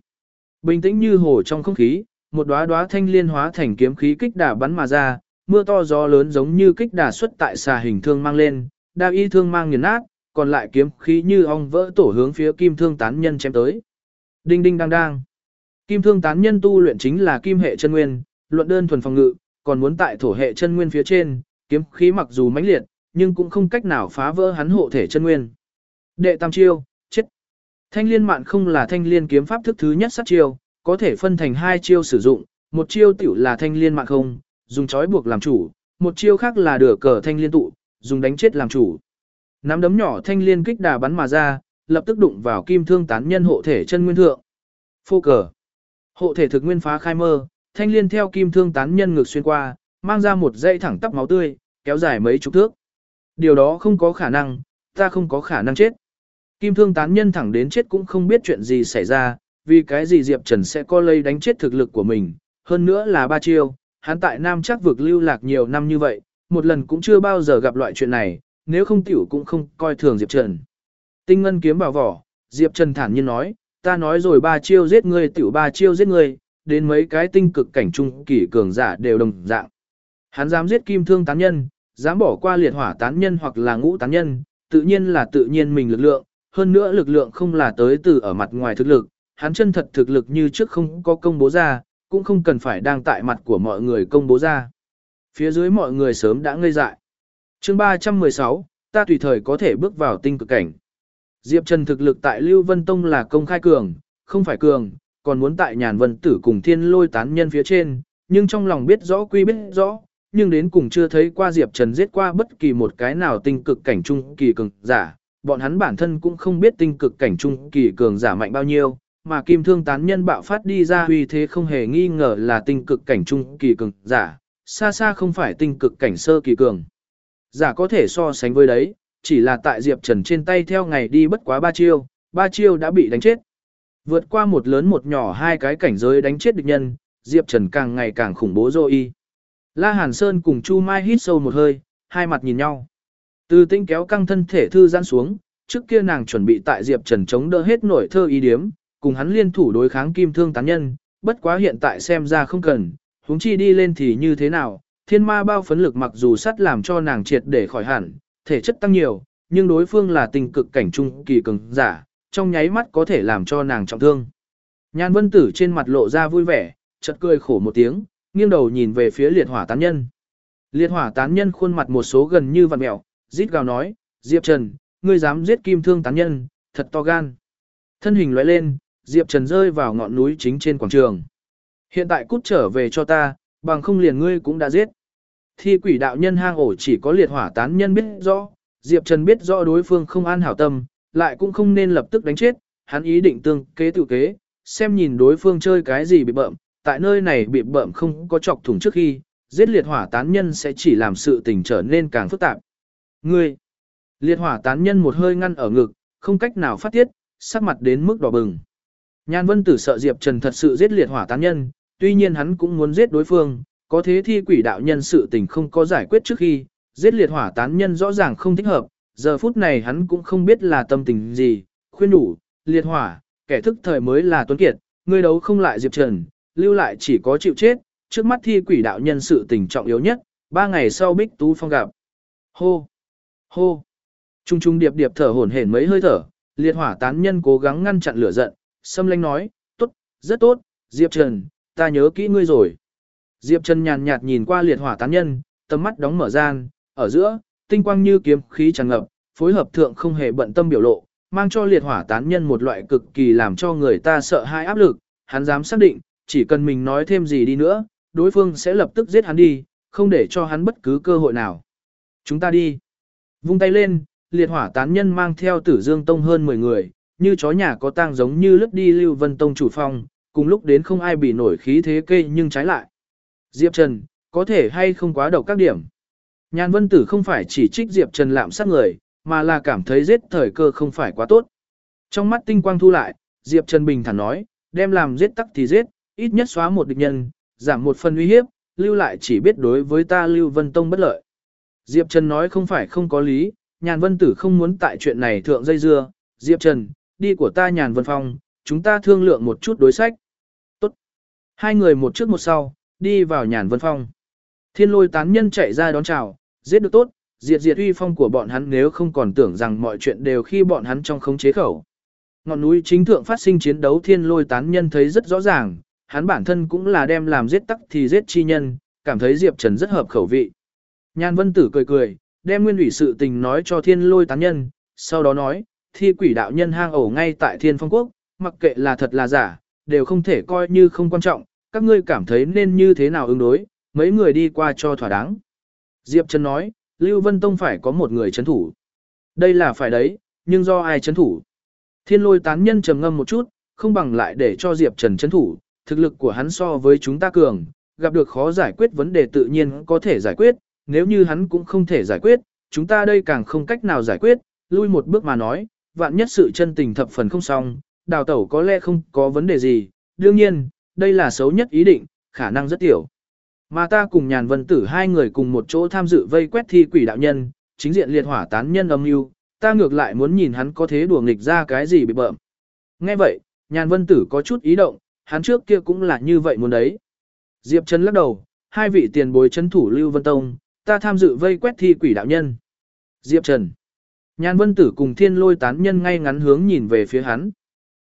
bình tĩnh như hồ trong không khí, một đóa đóa thanh liên hóa thành kiếm khí kích đả bắn mà ra, mưa to gió lớn giống như kích đả xuất tại xà hình thương mang lên, đao y thương mang nghiền nát, còn lại kiếm khí như ong vỡ tổ hướng phía kim thương tán nhân chém tới. Đinh đinh đang đang. Kim thương tán nhân tu luyện chính là kim hệ chân nguyên, luận đơn thuần phòng ngự, còn muốn tại thổ hệ chân nguyên phía trên, kiếm khí mặc dù mãnh liệt, nhưng cũng không cách nào phá vỡ hắn hộ thể chân nguyên. Đệ tam chiêu, chết. Thanh liên mạn không là thanh liên kiếm pháp thức thứ nhất sát chiêu, có thể phân thành hai chiêu sử dụng, một chiêu tiểu là thanh liên mạn không, dùng chói buộc làm chủ, một chiêu khác là đửa cờ thanh liên tụ, dùng đánh chết làm chủ. Nắm đấm nhỏ thanh liên kích đà bắn mà ra, lập tức đụng vào kim thương tán nhân hộ thể chân nguyên thượng. Phô cờ. Hộ thể thực nguyên phá khai mơ, thanh liên theo kim thương tán nhân ngược xuyên qua, mang ra một dây thẳng tắp máu tươi, kéo dài mấy chục thước. Điều đó không có khả năng, ta không có khả năng chết. Kim thương tán nhân thẳng đến chết cũng không biết chuyện gì xảy ra, vì cái gì Diệp Trần sẽ co lây đánh chết thực lực của mình, hơn nữa là ba chiêu, hắn tại Nam chắc vực lưu lạc nhiều năm như vậy, một lần cũng chưa bao giờ gặp loại chuyện này, nếu không tiểu cũng không coi thường Diệp Trần. Tinh ngân kiếm vào vỏ, Diệp Trần thản nhiên nói, ta nói rồi ba chiêu giết ngươi tiểu ba chiêu giết ngươi, đến mấy cái tinh cực cảnh trung kỳ cường giả đều đồng dạng. Hắn dám giết kim thương tán nhân, dám bỏ qua liệt hỏa tán nhân hoặc là ngũ tán nhân, tự nhiên là tự nhiên mình lực lượng, hơn nữa lực lượng không là tới từ ở mặt ngoài thực lực, hắn chân thật thực lực như trước không có công bố ra, cũng không cần phải đang tại mặt của mọi người công bố ra. Phía dưới mọi người sớm đã ngây dại. chương 316, ta tùy thời có thể bước vào tinh cực cảnh. Diệp Trần thực lực tại Lưu Vân Tông là công khai cường, không phải cường, còn muốn tại nhàn vân tử cùng thiên lôi tán nhân phía trên, nhưng trong lòng biết rõ quy biết rõ, nhưng đến cùng chưa thấy qua Diệp Trần giết qua bất kỳ một cái nào tinh cực cảnh trung kỳ cường giả, bọn hắn bản thân cũng không biết tinh cực cảnh trung kỳ cường giả mạnh bao nhiêu, mà kim thương tán nhân bạo phát đi ra uy thế không hề nghi ngờ là tinh cực cảnh trung kỳ cường giả, xa xa không phải tinh cực cảnh sơ kỳ cường. Giả có thể so sánh với đấy, chỉ là tại Diệp Trần trên tay theo ngày đi bất quá ba chiêu, ba chiêu đã bị đánh chết. Vượt qua một lớn một nhỏ hai cái cảnh giới đánh chết địch nhân, Diệp Trần càng ngày càng khủng bố rồi y. La Hàn Sơn cùng Chu Mai hít sâu một hơi, hai mặt nhìn nhau. Từ tinh kéo căng thân thể thư giãn xuống, trước kia nàng chuẩn bị tại Diệp Trần chống đỡ hết nổi thơ ý điếm, cùng hắn liên thủ đối kháng kim thương tán nhân, bất quá hiện tại xem ra không cần, huống chi đi lên thì như thế nào, thiên ma bao phấn lực mặc dù sắt làm cho nàng triệt để khỏi hẳn, thể chất tăng nhiều, nhưng đối phương là tình cực cảnh trung kỳ cường giả, trong nháy mắt có thể làm cho nàng trọng thương. Nhan vân tử trên mặt lộ ra vui vẻ, chợt cười khổ một tiếng, nghiêng đầu nhìn về phía liệt hỏa tán nhân. Liệt hỏa tán nhân khuôn mặt một số gần như vặn mẹo, rít gào nói, Diệp Trần, ngươi dám giết kim thương tán nhân, thật to gan. Thân hình lóe lên, Diệp Trần rơi vào ngọn núi chính trên quảng trường. Hiện tại cút trở về cho ta, bằng không liền ngươi cũng đã giết. Thi quỷ đạo nhân hang ổ chỉ có liệt hỏa tán nhân biết rõ, Diệp Trần biết rõ đối phương không an hảo tâm, lại cũng không nên lập tức đánh chết, hắn ý định tương kế tự kế, xem nhìn đối phương chơi cái gì bị bợm, tại nơi này bị bợm không có chọc thủng trước khi, giết liệt hỏa tán nhân sẽ chỉ làm sự tình trở nên càng phức tạp. Ngươi, liệt hỏa tán nhân một hơi ngăn ở ngực, không cách nào phát tiết, sắc mặt đến mức đỏ bừng. Nhan Vân Tử sợ Diệp Trần thật sự giết liệt hỏa tán nhân, tuy nhiên hắn cũng muốn giết đối phương, có thế thi quỷ đạo nhân sự tình không có giải quyết trước khi, giết liệt hỏa tán nhân rõ ràng không thích hợp, giờ phút này hắn cũng không biết là tâm tình gì, khuyên đủ, liệt hỏa, kẻ thức thời mới là tuấn kiệt, ngươi đấu không lại Diệp Trần, lưu lại chỉ có chịu chết, trước mắt thi quỷ đạo nhân sự tình trọng yếu nhất, ba ngày sau Bích Tú Phong gặp. Hô! Hô! Trung trung điệp điệp thở hổn hển mấy hơi thở, liệt hỏa tán nhân cố gắng ngăn chặn lửa giận, xâm lanh nói, tốt, rất tốt, Diệp Trần, ta nhớ kỹ ngươi rồi. Diệp Trần nhàn nhạt nhìn qua liệt hỏa tán nhân, tầm mắt đóng mở gian, ở giữa, tinh quang như kiếm khí tràn ngập, phối hợp thượng không hề bận tâm biểu lộ, mang cho liệt hỏa tán nhân một loại cực kỳ làm cho người ta sợ hãi áp lực, hắn dám xác định, chỉ cần mình nói thêm gì đi nữa, đối phương sẽ lập tức giết hắn đi, không để cho hắn bất cứ cơ hội nào. Chúng ta đi. Vung tay lên, liệt hỏa tán nhân mang theo tử dương tông hơn 10 người, như chó nhà có tang giống như lướt đi lưu vân tông chủ phong, cùng lúc đến không ai bị nổi khí thế kê nhưng trái lại. Diệp Trần, có thể hay không quá độc các điểm. Nhàn vân tử không phải chỉ trích Diệp Trần lạm sát người, mà là cảm thấy giết thời cơ không phải quá tốt. Trong mắt tinh quang thu lại, Diệp Trần bình thản nói, đem làm giết tắc thì giết, ít nhất xóa một địch nhân, giảm một phần uy hiếp, lưu lại chỉ biết đối với ta Lưu Vân Tông bất lợi. Diệp Trần nói không phải không có lý, nhàn vân tử không muốn tại chuyện này thượng dây dưa, Diệp Trần, đi của ta nhàn vân phong, chúng ta thương lượng một chút đối sách. Tốt. Hai người một trước một sau, đi vào nhàn vân phong. Thiên lôi tán nhân chạy ra đón chào, giết được tốt, diệt diệt uy phong của bọn hắn nếu không còn tưởng rằng mọi chuyện đều khi bọn hắn trong khống chế khẩu. Ngọn núi chính thượng phát sinh chiến đấu thiên lôi tán nhân thấy rất rõ ràng, hắn bản thân cũng là đem làm giết tắc thì giết chi nhân, cảm thấy Diệp Trần rất hợp khẩu vị. Nhan Vân Tử cười cười, đem nguyên ủy sự tình nói cho thiên lôi tán nhân, sau đó nói, thi quỷ đạo nhân hang ổ ngay tại thiên phong quốc, mặc kệ là thật là giả, đều không thể coi như không quan trọng, các ngươi cảm thấy nên như thế nào ứng đối, mấy người đi qua cho thỏa đáng. Diệp Trần nói, Lưu Vân Tông phải có một người chấn thủ. Đây là phải đấy, nhưng do ai chấn thủ? Thiên lôi tán nhân trầm ngâm một chút, không bằng lại để cho Diệp Trần chấn thủ, thực lực của hắn so với chúng ta cường, gặp được khó giải quyết vấn đề tự nhiên có thể giải quyết, nếu như hắn cũng không thể giải quyết, chúng ta đây càng không cách nào giải quyết, lui một bước mà nói, vạn nhất sự chân tình thập phần không xong, đào tẩu có lẽ không có vấn đề gì, đương nhiên, đây là xấu nhất ý định, khả năng rất tiểu. Mà ta cùng nhàn vân tử hai người cùng một chỗ tham dự vây quét thi quỷ đạo nhân, chính diện liệt hỏa tán nhân âm mưu ta ngược lại muốn nhìn hắn có thế đùa nghịch ra cái gì bị bợm. Nghe vậy, nhàn vân tử có chút ý động, hắn trước kia cũng là như vậy muốn đấy. Diệp Trần lắc đầu, hai vị tiền bối chấn thủ Lưu Vân Tông, ta tham dự vây quét thi quỷ đạo nhân. Diệp Trần. Nhàn vân tử cùng thiên lôi tán nhân ngay ngắn hướng nhìn về phía hắn.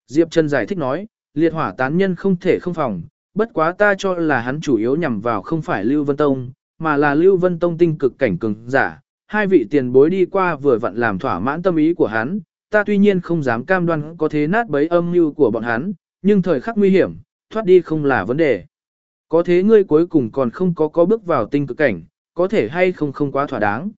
Diệp Trần giải thích nói, liệt hỏa tán nhân không thể không phòng, bất quá ta cho là hắn chủ yếu nhằm vào không phải Lưu Vân Tông, mà là Lưu Vân Tông tinh cực cảnh cường giả. Hai vị tiền bối đi qua vừa vặn làm thỏa mãn tâm ý của hắn, ta tuy nhiên không dám cam đoan có thế nát bấy âm mưu của bọn hắn, nhưng thời khắc nguy hiểm, thoát đi không là vấn đề. Có thế ngươi cuối cùng còn không có có bước vào tinh cực cảnh, có thể hay không không quá thỏa đáng.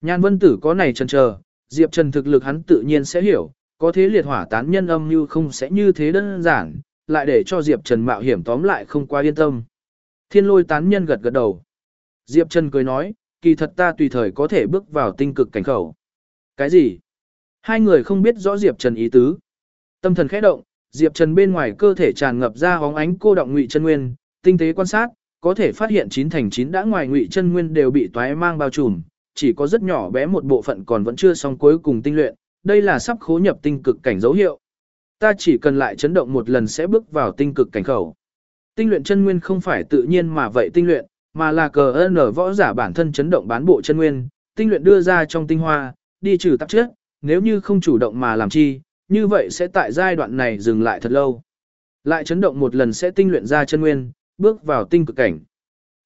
Nhan vân tử có này chần chờ, Diệp Trần thực lực hắn tự nhiên sẽ hiểu, có thế liệt hỏa tán nhân âm như không sẽ như thế đơn giản, lại để cho Diệp Trần mạo hiểm tóm lại không quá yên tâm. Thiên lôi tán nhân gật gật đầu. Diệp Trần cười nói, kỳ thật ta tùy thời có thể bước vào tinh cực cảnh khẩu. Cái gì? Hai người không biết rõ Diệp Trần ý tứ. Tâm thần khẽ động, Diệp Trần bên ngoài cơ thể tràn ngập ra hóng ánh cô động ngụy chân nguyên, tinh tế quan sát, có thể phát hiện chín thành chín đã ngoài ngụy chân nguyên đều bị toái mang bao trùm, chỉ có rất nhỏ bé một bộ phận còn vẫn chưa xong cuối cùng tinh luyện, đây là sắp khố nhập tinh cực cảnh dấu hiệu. Ta chỉ cần lại chấn động một lần sẽ bước vào tinh cực cảnh khẩu. Tinh luyện chân nguyên không phải tự nhiên mà vậy tinh luyện, mà là cờ ơn võ giả bản thân chấn động bán bộ chân nguyên, tinh luyện đưa ra trong tinh hoa, đi trừ tạp chất, nếu như không chủ động mà làm chi, như vậy sẽ tại giai đoạn này dừng lại thật lâu. Lại chấn động một lần sẽ tinh luyện ra chân nguyên, bước vào tinh cực cảnh.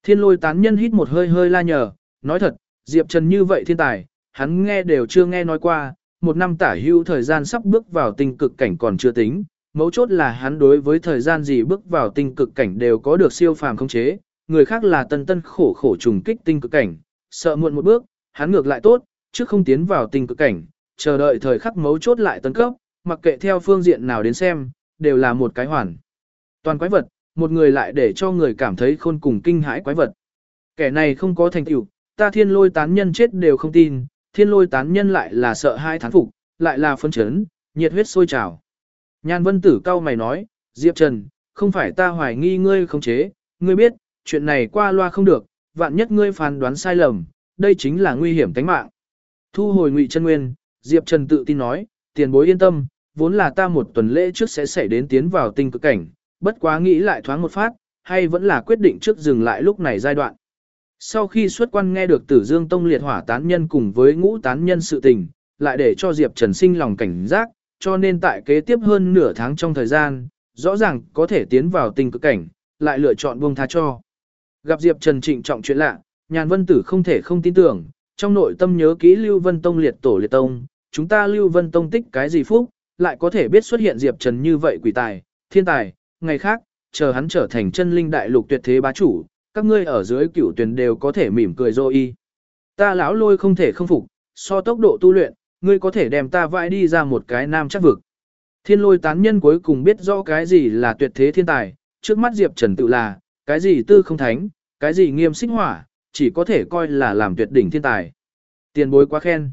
Thiên lôi tán nhân hít một hơi hơi la nhờ, nói thật, Diệp Trần như vậy thiên tài, hắn nghe đều chưa nghe nói qua, một năm tả hưu thời gian sắp bước vào tinh cực cảnh còn chưa tính, mấu chốt là hắn đối với thời gian gì bước vào tinh cực cảnh đều có được siêu phàm không chế, người khác là tân tân khổ khổ trùng kích tinh cực cảnh, sợ muộn một bước, hắn ngược lại tốt, chứ không tiến vào tinh cực cảnh, chờ đợi thời khắc mấu chốt lại tấn cấp, mặc kệ theo phương diện nào đến xem, đều là một cái hoàn. Toàn quái vật, một người lại để cho người cảm thấy khôn cùng kinh hãi quái vật. Kẻ này không có thành tựu, ta thiên lôi tán nhân chết đều không tin, thiên lôi tán nhân lại là sợ hai thán phục, lại là phân chấn, nhiệt huyết sôi trào. Nhan vân tử cao mày nói, Diệp Trần, không phải ta hoài nghi ngươi không chế, ngươi biết, chuyện này qua loa không được, vạn nhất ngươi phán đoán sai lầm, đây chính là nguy hiểm tính mạng. Thu hồi ngụy chân nguyên, Diệp Trần tự tin nói, tiền bối yên tâm, vốn là ta một tuần lễ trước sẽ xảy đến tiến vào tinh cực cảnh, bất quá nghĩ lại thoáng một phát, hay vẫn là quyết định trước dừng lại lúc này giai đoạn. Sau khi xuất quan nghe được Tử Dương Tông liệt hỏa tán nhân cùng với ngũ tán nhân sự tình, lại để cho Diệp Trần sinh lòng cảnh giác, cho nên tại kế tiếp hơn nửa tháng trong thời gian, rõ ràng có thể tiến vào tình cực cảnh, lại lựa chọn buông tha cho. Gặp Diệp Trần trịnh trọng chuyện lạ, nhàn vân tử không thể không tin tưởng, trong nội tâm nhớ kỹ Lưu Vân Tông liệt tổ liệt tông, chúng ta Lưu Vân Tông tích cái gì phúc, lại có thể biết xuất hiện Diệp Trần như vậy quỷ tài, thiên tài, ngày khác, chờ hắn trở thành chân linh đại lục tuyệt thế bá chủ, các ngươi ở dưới cửu tuyển đều có thể mỉm cười dô y. Ta lão lôi không thể không phục, so tốc độ tu luyện, ngươi có thể đem ta vãi đi ra một cái nam chắc vực. Thiên lôi tán nhân cuối cùng biết rõ cái gì là tuyệt thế thiên tài, trước mắt Diệp Trần tự là, cái gì tư không thánh, cái gì nghiêm xích hỏa, chỉ có thể coi là làm tuyệt đỉnh thiên tài. Tiền bối quá khen.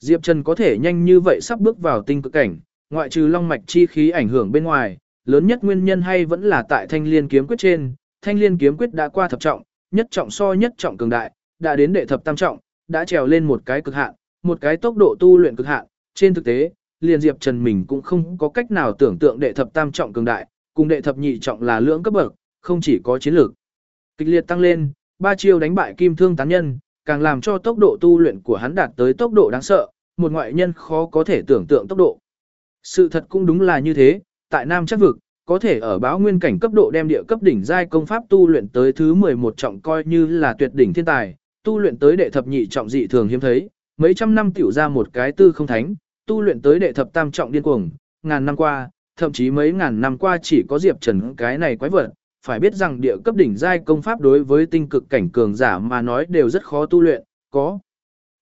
Diệp Trần có thể nhanh như vậy sắp bước vào tinh cực cảnh, ngoại trừ long mạch chi khí ảnh hưởng bên ngoài, lớn nhất nguyên nhân hay vẫn là tại thanh liên kiếm quyết trên, thanh liên kiếm quyết đã qua thập trọng, nhất trọng so nhất trọng cường đại, đã đến đệ thập tam trọng, đã trèo lên một cái cực hạn, một cái tốc độ tu luyện cực hạn, trên thực tế, liền Diệp Trần mình cũng không có cách nào tưởng tượng đệ thập tam trọng cường đại, cùng đệ thập nhị trọng là lưỡng cấp bậc, không chỉ có chiến lược. Kịch liệt tăng lên, ba chiêu đánh bại kim thương tán nhân, càng làm cho tốc độ tu luyện của hắn đạt tới tốc độ đáng sợ, một ngoại nhân khó có thể tưởng tượng tốc độ. Sự thật cũng đúng là như thế, tại Nam chắc vực, có thể ở báo nguyên cảnh cấp độ đem địa cấp đỉnh giai công pháp tu luyện tới thứ 11 trọng coi như là tuyệt đỉnh thiên tài, tu luyện tới đệ thập nhị trọng dị thường hiếm thấy, mấy trăm năm tiểu ra một cái tư không thánh, tu luyện tới đệ thập tam trọng điên cuồng, ngàn năm qua, thậm chí mấy ngàn năm qua chỉ có Diệp Trần cái này quái vật, phải biết rằng địa cấp đỉnh giai công pháp đối với tinh cực cảnh cường giả mà nói đều rất khó tu luyện, có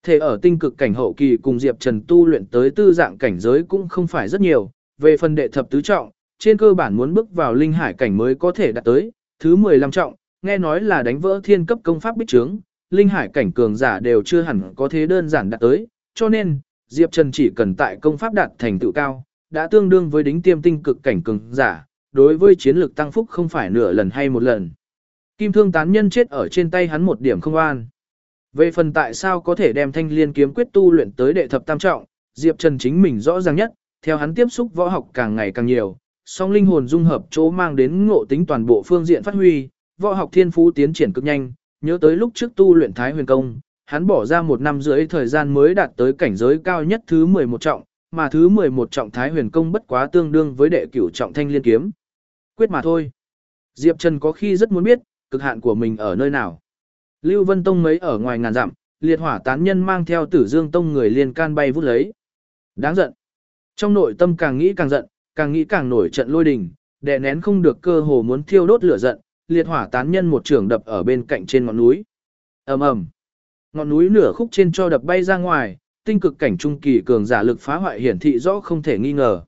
thể ở tinh cực cảnh hậu kỳ cùng Diệp Trần tu luyện tới tư dạng cảnh giới cũng không phải rất nhiều, về phần đệ thập tứ trọng, trên cơ bản muốn bước vào linh hải cảnh mới có thể đạt tới, thứ 15 trọng, nghe nói là đánh vỡ thiên cấp công pháp bích trướng, linh hải cảnh cường giả đều chưa hẳn có thế đơn giản đạt tới, cho nên, Diệp Trần chỉ cần tại công pháp đạt thành tựu cao, đã tương đương với đính tiêm tinh cực cảnh cường giả, đối với chiến lược tăng phúc không phải nửa lần hay một lần. Kim thương tán nhân chết ở trên tay hắn một điểm không an. Về phần tại sao có thể đem thanh liên kiếm quyết tu luyện tới đệ thập tam trọng, Diệp Trần chính mình rõ ràng nhất, theo hắn tiếp xúc võ học càng ngày càng nhiều, song linh hồn dung hợp chỗ mang đến ngộ tính toàn bộ phương diện phát huy, võ học thiên phú tiến triển cực nhanh, nhớ tới lúc trước tu luyện Thái Huyền Công, hắn bỏ ra một năm rưỡi thời gian mới đạt tới cảnh giới cao nhất thứ 11 trọng, mà thứ 11 trọng Thái Huyền Công bất quá tương đương với đệ cửu trọng Thanh Liên Kiếm. Quyết mà thôi. Diệp Trần có khi rất muốn biết, cực hạn của mình ở nơi nào. Lưu Vân Tông mấy ở ngoài ngàn dặm, liệt hỏa tán nhân mang theo tử dương tông người liên can bay vút lấy. Đáng giận. Trong nội tâm càng nghĩ càng giận, càng nghĩ càng nổi trận lôi đình, đè nén không được cơ hồ muốn thiêu đốt lửa giận, liệt hỏa tán nhân một trường đập ở bên cạnh trên ngọn núi. ầm ầm, ngọn núi nửa khúc trên cho đập bay ra ngoài, tinh cực cảnh trung kỳ cường giả lực phá hoại hiển thị rõ không thể nghi ngờ.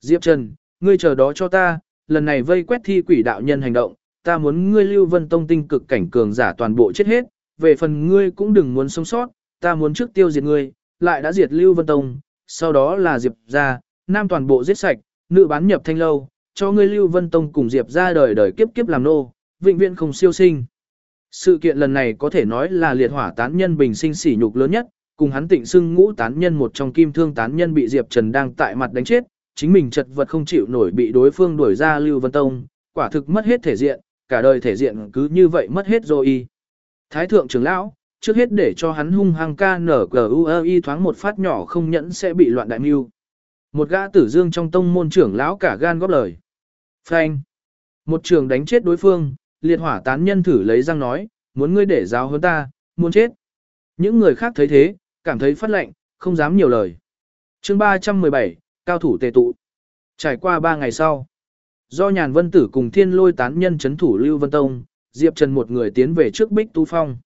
Diệp Trần, ngươi chờ đó cho ta, lần này vây quét thi quỷ đạo nhân hành động, ta muốn ngươi Lưu Vân Tông tinh cực cảnh cường giả toàn bộ chết hết, về phần ngươi cũng đừng muốn sống sót, ta muốn trước tiêu diệt ngươi, lại đã diệt Lưu Vân Tông, sau đó là Diệp gia, nam toàn bộ giết sạch, nữ bán nhập thanh lâu, cho ngươi Lưu Vân Tông cùng Diệp ra đời đời kiếp kiếp làm nô, vĩnh viễn không siêu sinh. Sự kiện lần này có thể nói là liệt hỏa tán nhân bình sinh sỉ nhục lớn nhất, cùng hắn tịnh xưng ngũ tán nhân một trong kim thương tán nhân bị Diệp Trần đang tại mặt đánh chết, chính mình chật vật không chịu nổi bị đối phương đuổi ra Lưu Vân Tông, quả thực mất hết thể diện, cả đời thể diện cứ như vậy mất hết rồi y. Thái thượng trưởng lão, trước hết để cho hắn hung hăng ca nở cờ y thoáng một phát nhỏ không nhẫn sẽ bị loạn đại mưu. Một gã tử dương trong tông môn trưởng lão cả gan góp lời. Phanh. Một trường đánh chết đối phương, liệt hỏa tán nhân thử lấy răng nói, muốn ngươi để giáo hơn ta, muốn chết. Những người khác thấy thế, cảm thấy phát lệnh, không dám nhiều lời. chương 317, cao thủ tề tụ. Trải qua 3 ngày sau, do nhàn vân tử cùng thiên lôi tán nhân chấn thủ Lưu Vân Tông, Diệp Trần một người tiến về trước Bích Tú Phong.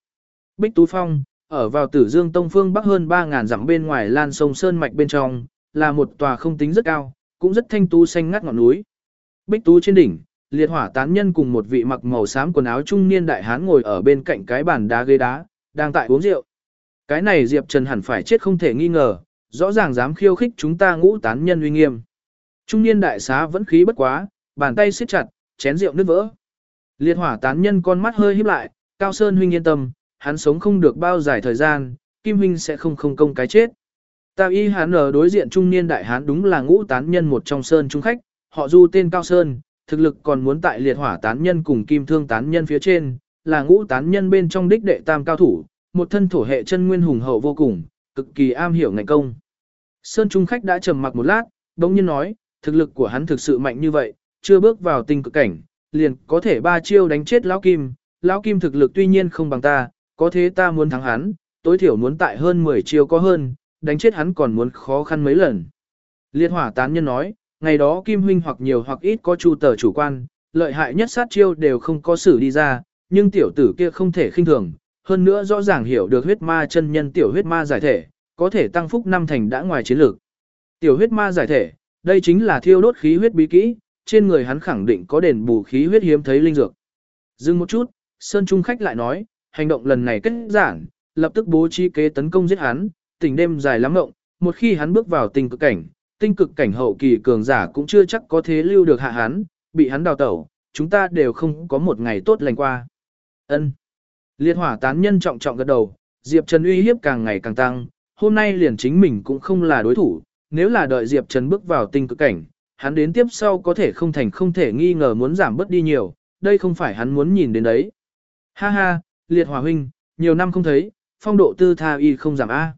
Bích Tú Phong, ở vào tử dương tông phương bắc hơn 3.000 dặm bên ngoài lan sông Sơn Mạch bên trong, là một tòa không tính rất cao, cũng rất thanh tú xanh ngắt ngọn núi. Bích tú trên đỉnh, liệt hỏa tán nhân cùng một vị mặc màu xám quần áo trung niên đại hán ngồi ở bên cạnh cái bàn đá ghế đá, đang tại uống rượu. Cái này Diệp Trần hẳn phải chết không thể nghi ngờ, rõ ràng dám khiêu khích chúng ta ngũ tán nhân uy nghiêm. Trung niên đại xá vẫn khí bất quá, bàn tay siết chặt, chén rượu nứt vỡ. Liệt hỏa tán nhân con mắt hơi híp lại, Cao Sơn huynh yên tâm, hắn sống không được bao dài thời gian, Kim huynh sẽ không không công cái chết. Tào y hán ở đối diện trung niên đại hán đúng là ngũ tán nhân một trong sơn trung khách, họ du tên Cao Sơn, thực lực còn muốn tại liệt hỏa tán nhân cùng kim thương tán nhân phía trên, là ngũ tán nhân bên trong đích đệ tam cao thủ, một thân thổ hệ chân nguyên hùng hậu vô cùng, cực kỳ am hiểu ngành công. Sơn trung khách đã trầm mặc một lát, đống nhiên nói, thực lực của hắn thực sự mạnh như vậy, chưa bước vào tinh cực cảnh, liền có thể ba chiêu đánh chết lão kim, lão kim thực lực tuy nhiên không bằng ta, có thế ta muốn thắng hắn, tối thiểu muốn tại hơn 10 chiêu có hơn, đánh chết hắn còn muốn khó khăn mấy lần. Liệt hỏa tán nhân nói, ngày đó Kim Huynh hoặc nhiều hoặc ít có chu tờ chủ quan, lợi hại nhất sát chiêu đều không có xử đi ra, nhưng tiểu tử kia không thể khinh thường, hơn nữa rõ ràng hiểu được huyết ma chân nhân tiểu huyết ma giải thể, có thể tăng phúc năm thành đã ngoài chiến lược. Tiểu huyết ma giải thể, đây chính là thiêu đốt khí huyết bí kỹ, trên người hắn khẳng định có đền bù khí huyết hiếm thấy linh dược. Dừng một chút, Sơn Trung khách lại nói, hành động lần này kết giản, lập tức bố trí kế tấn công giết hắn, tỉnh đêm dài lắm ngộng, một khi hắn bước vào tình cực cảnh, tinh cực cảnh hậu kỳ cường giả cũng chưa chắc có thế lưu được hạ hắn, bị hắn đào tẩu, chúng ta đều không có một ngày tốt lành qua. Ân. Liệt hỏa tán nhân trọng trọng gật đầu, Diệp Trần uy hiếp càng ngày càng tăng, hôm nay liền chính mình cũng không là đối thủ, nếu là đợi Diệp Trần bước vào tinh cực cảnh, hắn đến tiếp sau có thể không thành không thể nghi ngờ muốn giảm bớt đi nhiều, đây không phải hắn muốn nhìn đến đấy. Ha ha, liệt hòa huynh, nhiều năm không thấy, phong độ tư tha y không giảm A.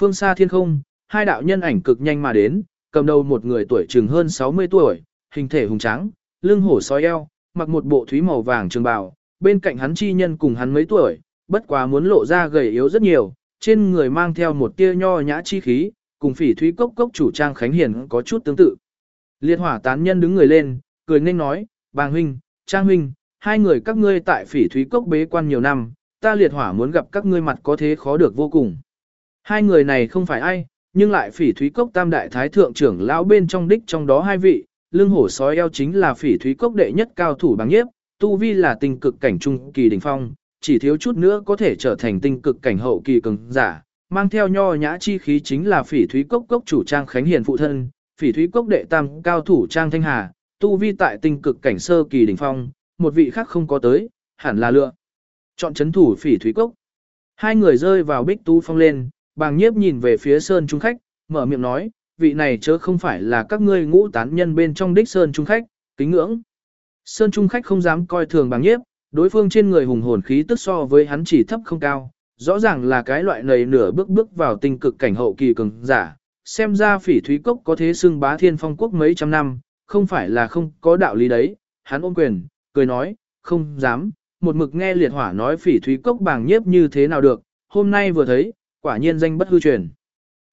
Phương xa thiên không, hai đạo nhân ảnh cực nhanh mà đến, cầm đầu một người tuổi chừng hơn 60 tuổi, hình thể hùng tráng, lưng hổ sói eo, mặc một bộ thúy màu vàng trường bào, bên cạnh hắn chi nhân cùng hắn mấy tuổi, bất quá muốn lộ ra gầy yếu rất nhiều, trên người mang theo một tia nho nhã chi khí, cùng phỉ thúy cốc cốc chủ trang Khánh Hiền có chút tương tự. Liệt hỏa tán nhân đứng người lên, cười nên nói, bàng huynh, trang huynh, hai người các ngươi tại phỉ thúy cốc bế quan nhiều năm, ta liệt hỏa muốn gặp các ngươi mặt có thế khó được vô cùng. Hai người này không phải ai, nhưng lại phỉ thúy cốc tam đại thái thượng trưởng lão bên trong đích trong đó hai vị, lưng hổ sói eo chính là phỉ thúy cốc đệ nhất cao thủ bằng nhiếp, tu vi là tinh cực cảnh trung kỳ đỉnh phong, chỉ thiếu chút nữa có thể trở thành tinh cực cảnh hậu kỳ cường giả, mang theo nho nhã chi khí chính là phỉ thúy cốc cốc chủ trang khánh hiền phụ thân, phỉ thúy cốc đệ tam cao thủ trang thanh hà, tu vi tại tinh cực cảnh sơ kỳ đỉnh phong, một vị khác không có tới, hẳn là lựa. Chọn chấn thủ phỉ thúy cốc. Hai người rơi vào bích tu phong lên, bàng nhiếp nhìn về phía sơn trung khách, mở miệng nói, vị này chớ không phải là các ngươi ngũ tán nhân bên trong đích sơn trung khách, kính ngưỡng. Sơn trung khách không dám coi thường bàng nhiếp, đối phương trên người hùng hồn khí tức so với hắn chỉ thấp không cao, rõ ràng là cái loại này nửa bước bước vào tinh cực cảnh hậu kỳ cường giả. Xem ra phỉ thúy cốc có thế xưng bá thiên phong quốc mấy trăm năm, không phải là không có đạo lý đấy, hắn ôm quyền, cười nói, không dám, một mực nghe liệt hỏa nói phỉ thúy cốc bàng nhiếp như thế nào được, hôm nay vừa thấy, quả nhiên danh bất hư truyền.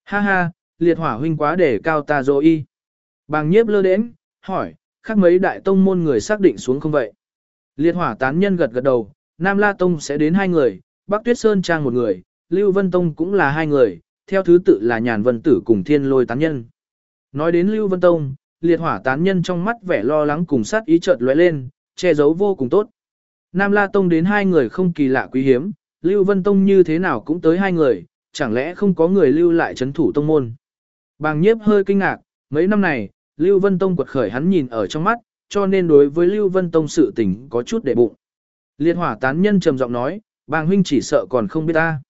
Ha ha, liệt hỏa huynh quá để cao ta dô y. Bàng nhiếp lơ đến, hỏi, khác mấy đại tông môn người xác định xuống không vậy? Liệt hỏa tán nhân gật gật đầu, Nam La Tông sẽ đến hai người, Bắc Tuyết Sơn Trang một người, Lưu Vân Tông cũng là hai người, theo thứ tự là Nhàn Vân Tử cùng Thiên Lôi tán nhân. Nói đến Lưu Vân Tông, liệt hỏa tán nhân trong mắt vẻ lo lắng cùng sát ý chợt lóe lên, che giấu vô cùng tốt. Nam La Tông đến hai người không kỳ lạ quý hiếm, Lưu Vân Tông như thế nào cũng tới hai người, chẳng lẽ không có người lưu lại chấn thủ tông môn. Bàng nhiếp hơi kinh ngạc, mấy năm này, Lưu Vân Tông quật khởi hắn nhìn ở trong mắt, cho nên đối với Lưu Vân Tông sự tình có chút để bụng. Liệt hỏa tán nhân trầm giọng nói, bàng huynh chỉ sợ còn không biết ta.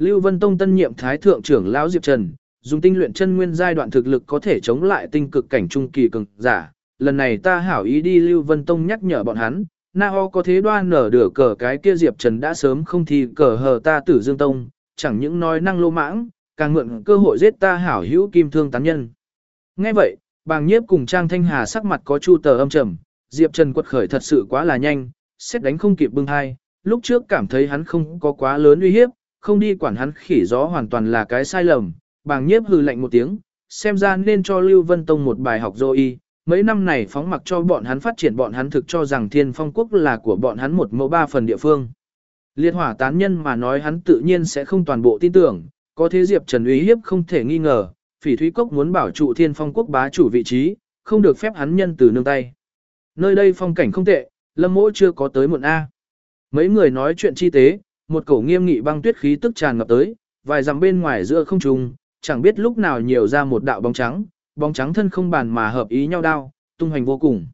Lưu Vân Tông tân nhiệm thái thượng trưởng lão Diệp Trần, dùng tinh luyện chân nguyên giai đoạn thực lực có thể chống lại tinh cực cảnh trung kỳ cường giả. Lần này ta hảo ý đi Lưu Vân Tông nhắc nhở bọn hắn, Na Ho có thế đoan nở đửa cờ cái kia Diệp Trần đã sớm không thì cờ hờ ta tử Dương Tông, chẳng những nói năng lô mãng, càng mượn cơ hội giết ta hảo hữu kim thương tán nhân. Nghe vậy, bàng nhiếp cùng Trang Thanh Hà sắc mặt có chu tờ âm trầm, Diệp Trần quật khởi thật sự quá là nhanh, xét đánh không kịp bưng hai, lúc trước cảm thấy hắn không có quá lớn uy hiếp, không đi quản hắn khỉ gió hoàn toàn là cái sai lầm, bàng nhiếp hừ lạnh một tiếng, xem ra nên cho Lưu Vân Tông một bài học dô y, mấy năm này phóng mặc cho bọn hắn phát triển bọn hắn thực cho rằng thiên phong quốc là của bọn hắn một mẫu ba phần địa phương. Liệt hỏa tán nhân mà nói hắn tự nhiên sẽ không toàn bộ tin tưởng, có thế Diệp Trần uy hiếp không thể nghi ngờ, phỉ thúy cốc muốn bảo trụ thiên phong quốc bá chủ vị trí, không được phép hắn nhân từ nương tay. Nơi đây phong cảnh không tệ, lâm mỗ chưa có tới muộn A. Mấy người nói chuyện chi tế, một cổ nghiêm nghị băng tuyết khí tức tràn ngập tới, vài dặm bên ngoài giữa không trung, chẳng biết lúc nào nhiều ra một đạo bóng trắng, bóng trắng thân không bàn mà hợp ý nhau đao, tung hoành vô cùng.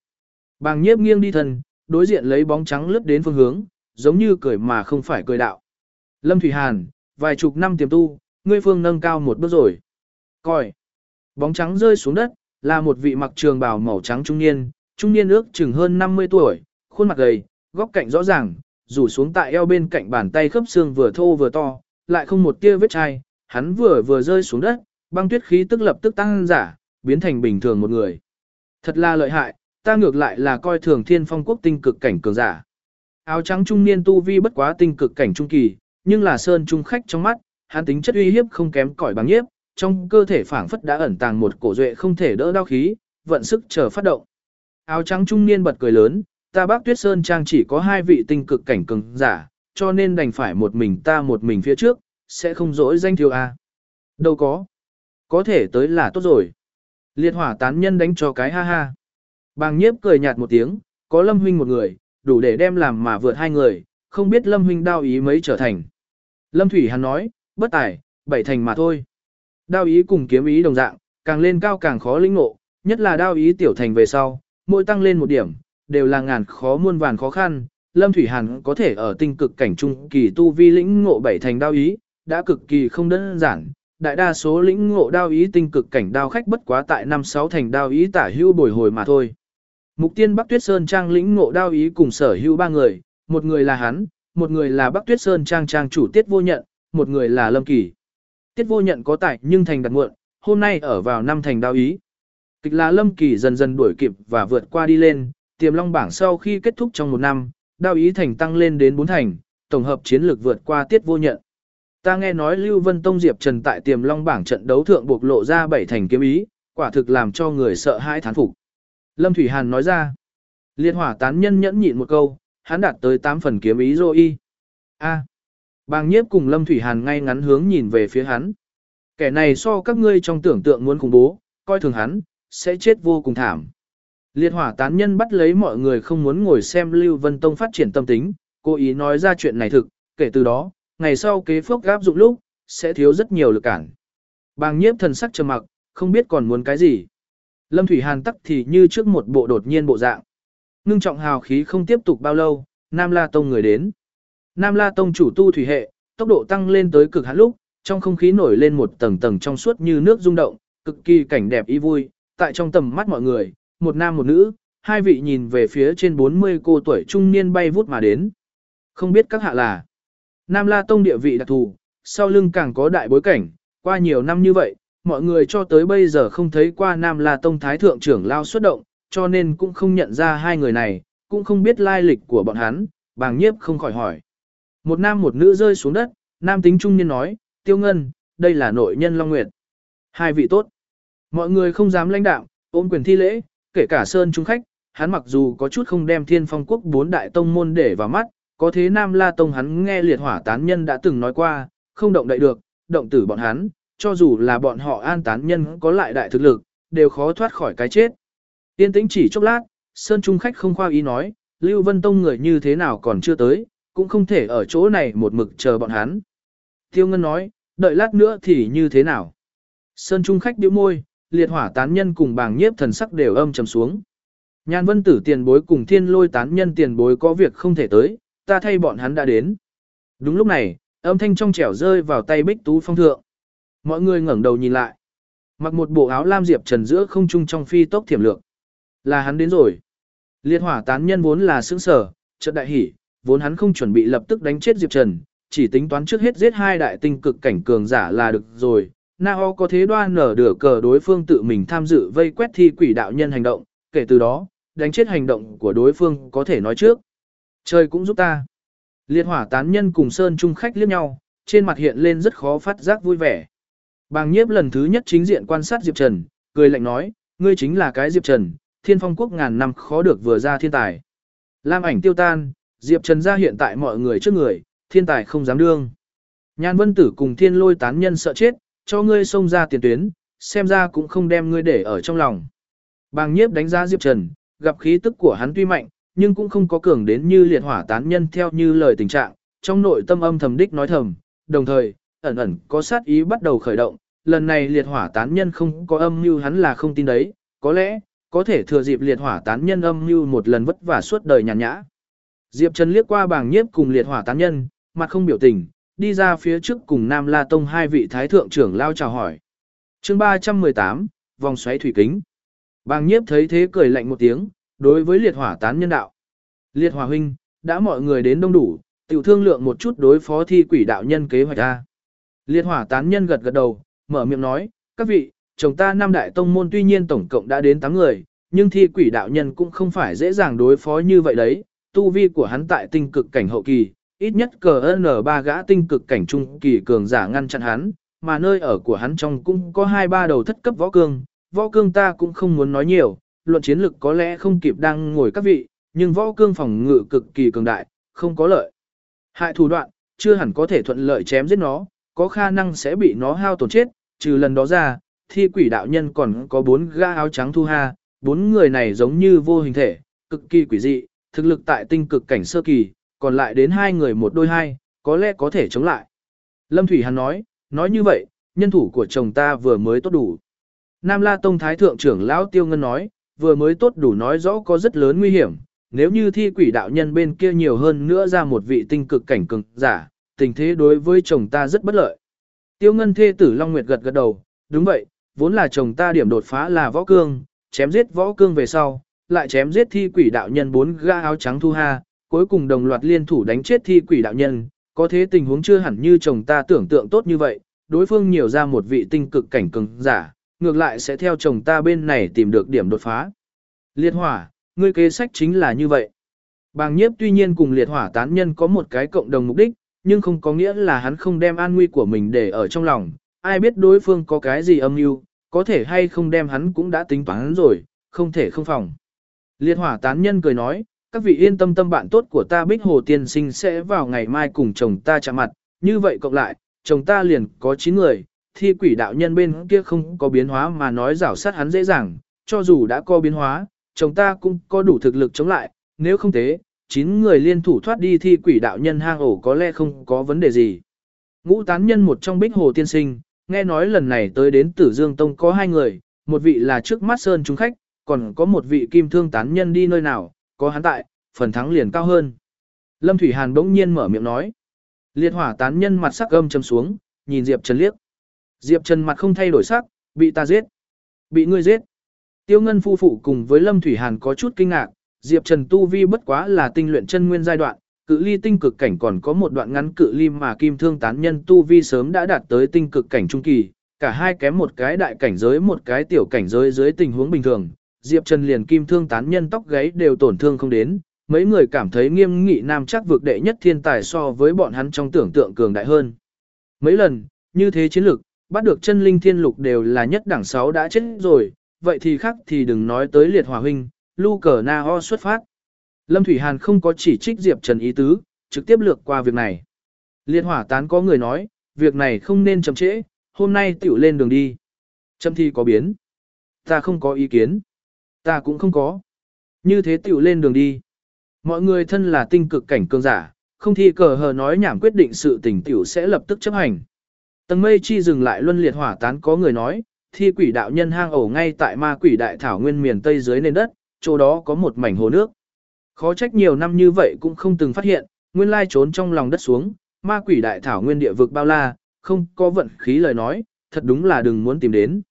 Bàng nhiếp nghiêng đi thân, đối diện lấy bóng trắng lướt đến phương hướng, giống như cười mà không phải cười đạo. Lâm Thủy Hàn, vài chục năm tiềm tu, ngươi phương nâng cao một bước rồi. Coi. Bóng trắng rơi xuống đất, là một vị mặc trường bào màu trắng trung niên, trung niên ước chừng hơn 50 tuổi, khuôn mặt gầy, góc cạnh rõ ràng, rủ xuống tại eo bên cạnh bàn tay khớp xương vừa thô vừa to, lại không một tia vết chai, hắn vừa vừa rơi xuống đất, băng tuyết khí tức lập tức tăng giả, biến thành bình thường một người. Thật là lợi hại, ta ngược lại là coi thường thiên phong quốc tinh cực cảnh cường giả. Áo trắng trung niên tu vi bất quá tinh cực cảnh trung kỳ, nhưng là sơn trung khách trong mắt, hắn tính chất uy hiếp không kém cỏi bằng nhiếp, trong cơ thể phảng phất đã ẩn tàng một cổ duệ không thể đỡ đau khí, vận sức chờ phát động. Áo trắng trung niên bật cười lớn, ta bác tuyết sơn trang chỉ có hai vị tinh cực cảnh cường giả, cho nên đành phải một mình ta một mình phía trước, sẽ không dỗi danh thiếu a. Đâu có. Có thể tới là tốt rồi. Liệt hỏa tán nhân đánh cho cái ha ha. Bàng nhiếp cười nhạt một tiếng, có lâm huynh một người, đủ để đem làm mà vượt hai người, không biết lâm huynh đao ý mấy trở thành. Lâm Thủy Hàn nói, bất tài, bảy thành mà thôi. Đao ý cùng kiếm ý đồng dạng, càng lên cao càng khó lĩnh ngộ, nhất là đao ý tiểu thành về sau, mỗi tăng lên một điểm, đều là ngàn khó muôn vàn khó khăn. Lâm Thủy Hàn có thể ở tinh cực cảnh trung kỳ tu vi lĩnh ngộ bảy thành đao ý, đã cực kỳ không đơn giản. Đại đa số lĩnh ngộ đao ý tinh cực cảnh đao khách bất quá tại năm sáu thành đao ý tả hưu bồi hồi mà thôi. Mục tiên Bắc Tuyết Sơn Trang lĩnh ngộ đao ý cùng sở hữu ba người, một người là hắn, một người là Bắc Tuyết Sơn Trang Trang chủ tiết vô nhận, một người là Lâm Kỳ. Tiết vô nhận có tài nhưng thành đặt muộn, hôm nay ở vào năm thành đao ý. Kịch là Lâm Kỳ dần dần đuổi kịp và vượt qua đi lên, tiềm long bảng sau khi kết thúc trong một năm, đao ý thành tăng lên đến 4 thành, tổng hợp chiến lược vượt qua tiết vô nhận. Ta nghe nói Lưu Vân Tông Diệp Trần tại tiềm long bảng trận đấu thượng buộc lộ ra bảy thành kiếm ý, quả thực làm cho người sợ hãi thán phục. Lâm Thủy Hàn nói ra, liệt hỏa tán nhân nhẫn nhịn một câu, hắn đạt tới 8 phần kiếm ý rồi y. A. Bàng nhiếp cùng Lâm Thủy Hàn ngay ngắn hướng nhìn về phía hắn. Kẻ này so các ngươi trong tưởng tượng muốn khủng bố, coi thường hắn, sẽ chết vô cùng thảm. Liệt hỏa tán nhân bắt lấy mọi người không muốn ngồi xem Lưu Vân Tông phát triển tâm tính, cố ý nói ra chuyện này thực, kể từ đó, ngày sau kế phước gáp dụng lúc, sẽ thiếu rất nhiều lực cản. Bàng nhiếp thần sắc trầm mặc, không biết còn muốn cái gì. Lâm Thủy Hàn tắc thì như trước một bộ đột nhiên bộ dạng. Ngưng trọng hào khí không tiếp tục bao lâu, Nam La Tông người đến. Nam La Tông chủ tu thủy hệ, tốc độ tăng lên tới cực hạn lúc, trong không khí nổi lên một tầng tầng trong suốt như nước rung động, cực kỳ cảnh đẹp ý vui, tại trong tầm mắt mọi người, một nam một nữ, hai vị nhìn về phía trên 40 cô tuổi trung niên bay vút mà đến. Không biết các hạ là Nam La Tông địa vị đặc thù, sau lưng càng có đại bối cảnh, qua nhiều năm như vậy, mọi người cho tới bây giờ không thấy qua Nam La Tông Thái Thượng trưởng lao xuất động, cho nên cũng không nhận ra hai người này, cũng không biết lai lịch của bọn hắn, bàng nhiếp không khỏi hỏi. Một nam một nữ rơi xuống đất, nam tính trung niên nói, tiêu ngân, đây là nội nhân Long Nguyệt. Hai vị tốt. Mọi người không dám lãnh đạo, ôm quyền thi lễ, kể cả Sơn Trung Khách, hắn mặc dù có chút không đem thiên phong quốc bốn đại tông môn để vào mắt, có thế Nam La Tông hắn nghe liệt hỏa tán nhân đã từng nói qua, không động đậy được, động tử bọn hắn, cho dù là bọn họ an tán nhân có lại đại thực lực, đều khó thoát khỏi cái chết. Tiên tĩnh chỉ chốc lát, Sơn Trung Khách không khoa ý nói, Lưu Vân Tông người như thế nào còn chưa tới, cũng không thể ở chỗ này một mực chờ bọn hắn. Tiêu Ngân nói, đợi lát nữa thì như thế nào? Sơn Trung Khách điệu môi, liệt hỏa tán nhân cùng bàng nhiếp thần sắc đều âm trầm xuống. Nhan vân tử tiền bối cùng thiên lôi tán nhân tiền bối có việc không thể tới, ta thay bọn hắn đã đến. Đúng lúc này, âm thanh trong trẻo rơi vào tay bích tú phong thượng. Mọi người ngẩng đầu nhìn lại. Mặc một bộ áo lam diệp trần giữa không trung trong phi tốc thiểm lượng. Là hắn đến rồi. Liệt hỏa tán nhân vốn là sững sở, chợt đại hỉ, vốn hắn không chuẩn bị lập tức đánh chết diệp trần, chỉ tính toán trước hết giết hai đại tinh cực cảnh cường giả là được rồi. Na ho có thế đoan nở đửa cờ đối phương tự mình tham dự vây quét thi quỷ đạo nhân hành động, kể từ đó, đánh chết hành động của đối phương có thể nói trước. Trời cũng giúp ta. Liệt hỏa tán nhân cùng Sơn Trung khách liếc nhau, trên mặt hiện lên rất khó phát giác vui vẻ. Bàng nhiếp lần thứ nhất chính diện quan sát Diệp Trần, cười lạnh nói, ngươi chính là cái Diệp Trần, thiên phong quốc ngàn năm khó được vừa ra thiên tài. Lam ảnh tiêu tan, Diệp Trần ra hiện tại mọi người trước người, thiên tài không dám đương. Nhan vân tử cùng thiên lôi tán nhân sợ chết, cho ngươi xông ra tiền tuyến, xem ra cũng không đem ngươi để ở trong lòng. Bàng nhiếp đánh giá Diệp Trần, gặp khí tức của hắn tuy mạnh, nhưng cũng không có cường đến như liệt hỏa tán nhân theo như lời tình trạng, trong nội tâm âm thầm đích nói thầm, đồng thời, ẩn ẩn có sát ý bắt đầu khởi động, lần này liệt hỏa tán nhân không có âm mưu hắn là không tin đấy, có lẽ, có thể thừa dịp liệt hỏa tán nhân âm mưu một lần vất vả suốt đời nhàn nhã. Diệp Trần liếc qua bảng nhiếp cùng liệt hỏa tán nhân, mặt không biểu tình, đi ra phía trước cùng Nam La Tông hai vị thái thượng trưởng lao chào hỏi. chương 318, vòng xoáy thủy kính. Bàng nhiếp thấy thế cười lạnh một tiếng, đối với liệt hỏa tán nhân đạo. Liệt hỏa huynh, đã mọi người đến đông đủ, tiểu thương lượng một chút đối phó thi quỷ đạo nhân kế hoạch ra. Liệt hỏa tán nhân gật gật đầu, mở miệng nói, các vị, chồng ta năm đại tông môn tuy nhiên tổng cộng đã đến 8 người, nhưng thi quỷ đạo nhân cũng không phải dễ dàng đối phó như vậy đấy, tu vi của hắn tại tinh cực cảnh hậu kỳ, ít nhất cờ n ba gã tinh cực cảnh trung kỳ cường giả ngăn chặn hắn, mà nơi ở của hắn trong cũng có hai ba đầu thất cấp võ cương, võ cương ta cũng không muốn nói nhiều, luận chiến lực có lẽ không kịp đang ngồi các vị, nhưng võ cương phòng ngự cực kỳ cường đại, không có lợi. Hại thủ đoạn, chưa hẳn có thể thuận lợi chém giết nó, có khả năng sẽ bị nó hao tổn chết, trừ lần đó ra, thi quỷ đạo nhân còn có bốn gã áo trắng thu ha, bốn người này giống như vô hình thể, cực kỳ quỷ dị, thực lực tại tinh cực cảnh sơ kỳ, còn lại đến hai người một đôi hai, có lẽ có thể chống lại. Lâm Thủy Hàn nói, nói như vậy, nhân thủ của chồng ta vừa mới tốt đủ. Nam La Tông Thái Thượng trưởng Lão Tiêu Ngân nói, vừa mới tốt đủ nói rõ có rất lớn nguy hiểm, nếu như thi quỷ đạo nhân bên kia nhiều hơn nữa ra một vị tinh cực cảnh cường giả, tình thế đối với chồng ta rất bất lợi. Tiêu Ngân thê tử Long Nguyệt gật gật đầu, đúng vậy, vốn là chồng ta điểm đột phá là võ cương, chém giết võ cương về sau, lại chém giết thi quỷ đạo nhân bốn ga áo trắng thu ha, cuối cùng đồng loạt liên thủ đánh chết thi quỷ đạo nhân, Có thế tình huống chưa hẳn như chồng ta tưởng tượng tốt như vậy, đối phương nhiều ra một vị tinh cực cảnh cường giả, ngược lại sẽ theo chồng ta bên này tìm được điểm đột phá. Liệt hỏa, ngươi kế sách chính là như vậy. Bàng nhiếp tuy nhiên cùng liệt hỏa tán nhân có một cái cộng đồng mục đích, nhưng không có nghĩa là hắn không đem an nguy của mình để ở trong lòng. Ai biết đối phương có cái gì âm mưu, có thể hay không đem hắn cũng đã tính toán rồi, không thể không phòng. Liệt hỏa tán nhân cười nói, các vị yên tâm tâm bạn tốt của ta Bích Hồ Tiên Sinh sẽ vào ngày mai cùng chồng ta chạm mặt, như vậy cộng lại, chồng ta liền có 9 người, thi quỷ đạo nhân bên kia không có biến hóa mà nói rảo sát hắn dễ dàng, cho dù đã có biến hóa, chồng ta cũng có đủ thực lực chống lại, nếu không thế, 9 người liên thủ thoát đi thi quỷ đạo nhân hang ổ có lẽ không có vấn đề gì. Ngũ tán nhân một trong Bích Hồ Tiên Sinh, nghe nói lần này tới đến Tử Dương Tông có hai người, một vị là trước mắt Sơn Trung Khách, còn có một vị kim thương tán nhân đi nơi nào, có hắn tại, phần thắng liền cao hơn. Lâm Thủy Hàn bỗng nhiên mở miệng nói. Liệt hỏa tán nhân mặt sắc âm châm xuống, nhìn Diệp Trần liếc. Diệp Trần mặt không thay đổi sắc, bị ta giết. Bị ngươi giết. Tiêu Ngân phu phụ cùng với Lâm Thủy Hàn có chút kinh ngạc, Diệp Trần tu vi bất quá là tinh luyện chân nguyên giai đoạn, cự ly tinh cực cảnh còn có một đoạn ngắn cự ly mà kim thương tán nhân tu vi sớm đã đạt tới tinh cực cảnh trung kỳ, cả hai kém một cái đại cảnh giới một cái tiểu cảnh giới dưới tình huống bình thường, Diệp Trần liền kim thương tán nhân tóc gáy đều tổn thương không đến, mấy người cảm thấy nghiêm nghị nam chắc vực đệ nhất thiên tài so với bọn hắn trong tưởng tượng cường đại hơn. Mấy lần, như thế chiến lược, bắt được chân linh thiên lục đều là nhất đẳng 6 đã chết rồi, vậy thì khác thì đừng nói tới liệt hòa huynh, lu cờ na ho xuất phát. Lâm Thủy Hàn không có chỉ trích Diệp Trần ý tứ, trực tiếp lược qua việc này. Liệt hỏa tán có người nói, việc này không nên chậm trễ, hôm nay tiểu lên đường đi. Chậm thi có biến. Ta không có ý kiến. Ta cũng không có. Như thế tiểu lên đường đi. Mọi người thân là tinh cực cảnh cường giả, không thi cờ hờ nói nhảm quyết định sự tình tiểu sẽ lập tức chấp hành. Tầng mây chi dừng lại luân liệt hỏa tán có người nói, thi quỷ đạo nhân hang ổ ngay tại ma quỷ đại thảo nguyên miền tây dưới nền đất, chỗ đó có một mảnh hồ nước. Khó trách nhiều năm như vậy cũng không từng phát hiện, nguyên lai trốn trong lòng đất xuống, ma quỷ đại thảo nguyên địa vực bao la, không có vận khí lời nói, thật đúng là đừng muốn tìm đến.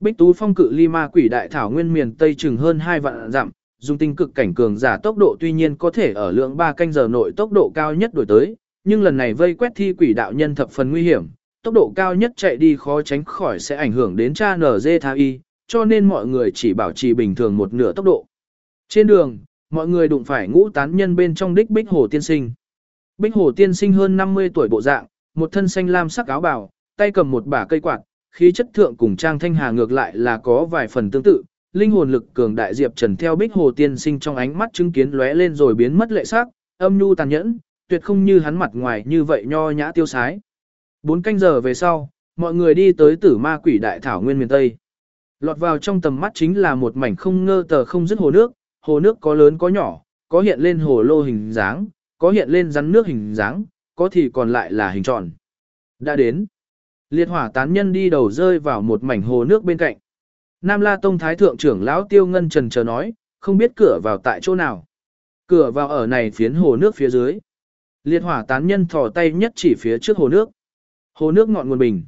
Bích Tú Phong cự ly ma quỷ đại thảo nguyên miền Tây chừng hơn 2 vạn dặm, dùng tinh cực cảnh cường giả tốc độ tuy nhiên có thể ở lượng 3 canh giờ nội tốc độ cao nhất đổi tới, nhưng lần này vây quét thi quỷ đạo nhân thập phần nguy hiểm, tốc độ cao nhất chạy đi khó tránh khỏi sẽ ảnh hưởng đến cha nở tha y, cho nên mọi người chỉ bảo trì bình thường một nửa tốc độ. Trên đường, mọi người đụng phải ngũ tán nhân bên trong đích Bích Hồ Tiên Sinh. Bích Hồ Tiên Sinh hơn 50 tuổi bộ dạng, một thân xanh lam sắc áo bào, tay cầm một bả cây quạt, khí chất thượng cùng Trang Thanh Hà ngược lại là có vài phần tương tự, linh hồn lực cường đại diệp trần theo Bích Hồ Tiên Sinh trong ánh mắt chứng kiến lóe lên rồi biến mất lệ sắc, âm nhu tàn nhẫn, tuyệt không như hắn mặt ngoài như vậy nho nhã tiêu sái. Bốn canh giờ về sau, mọi người đi tới Tử Ma Quỷ Đại Thảo Nguyên miền Tây. Lọt vào trong tầm mắt chính là một mảnh không ngơ tờ không dứt hồ nước, hồ nước có lớn có nhỏ, có hiện lên hồ lô hình dáng, có hiện lên rắn nước hình dáng, có thì còn lại là hình tròn. Đã đến. Liệt hỏa tán nhân đi đầu rơi vào một mảnh hồ nước bên cạnh. Nam La Tông Thái Thượng trưởng lão Tiêu Ngân Trần chờ nói, không biết cửa vào tại chỗ nào. Cửa vào ở này phiến hồ nước phía dưới. Liệt hỏa tán nhân thò tay nhất chỉ phía trước hồ nước. Hồ nước ngọn nguồn bình.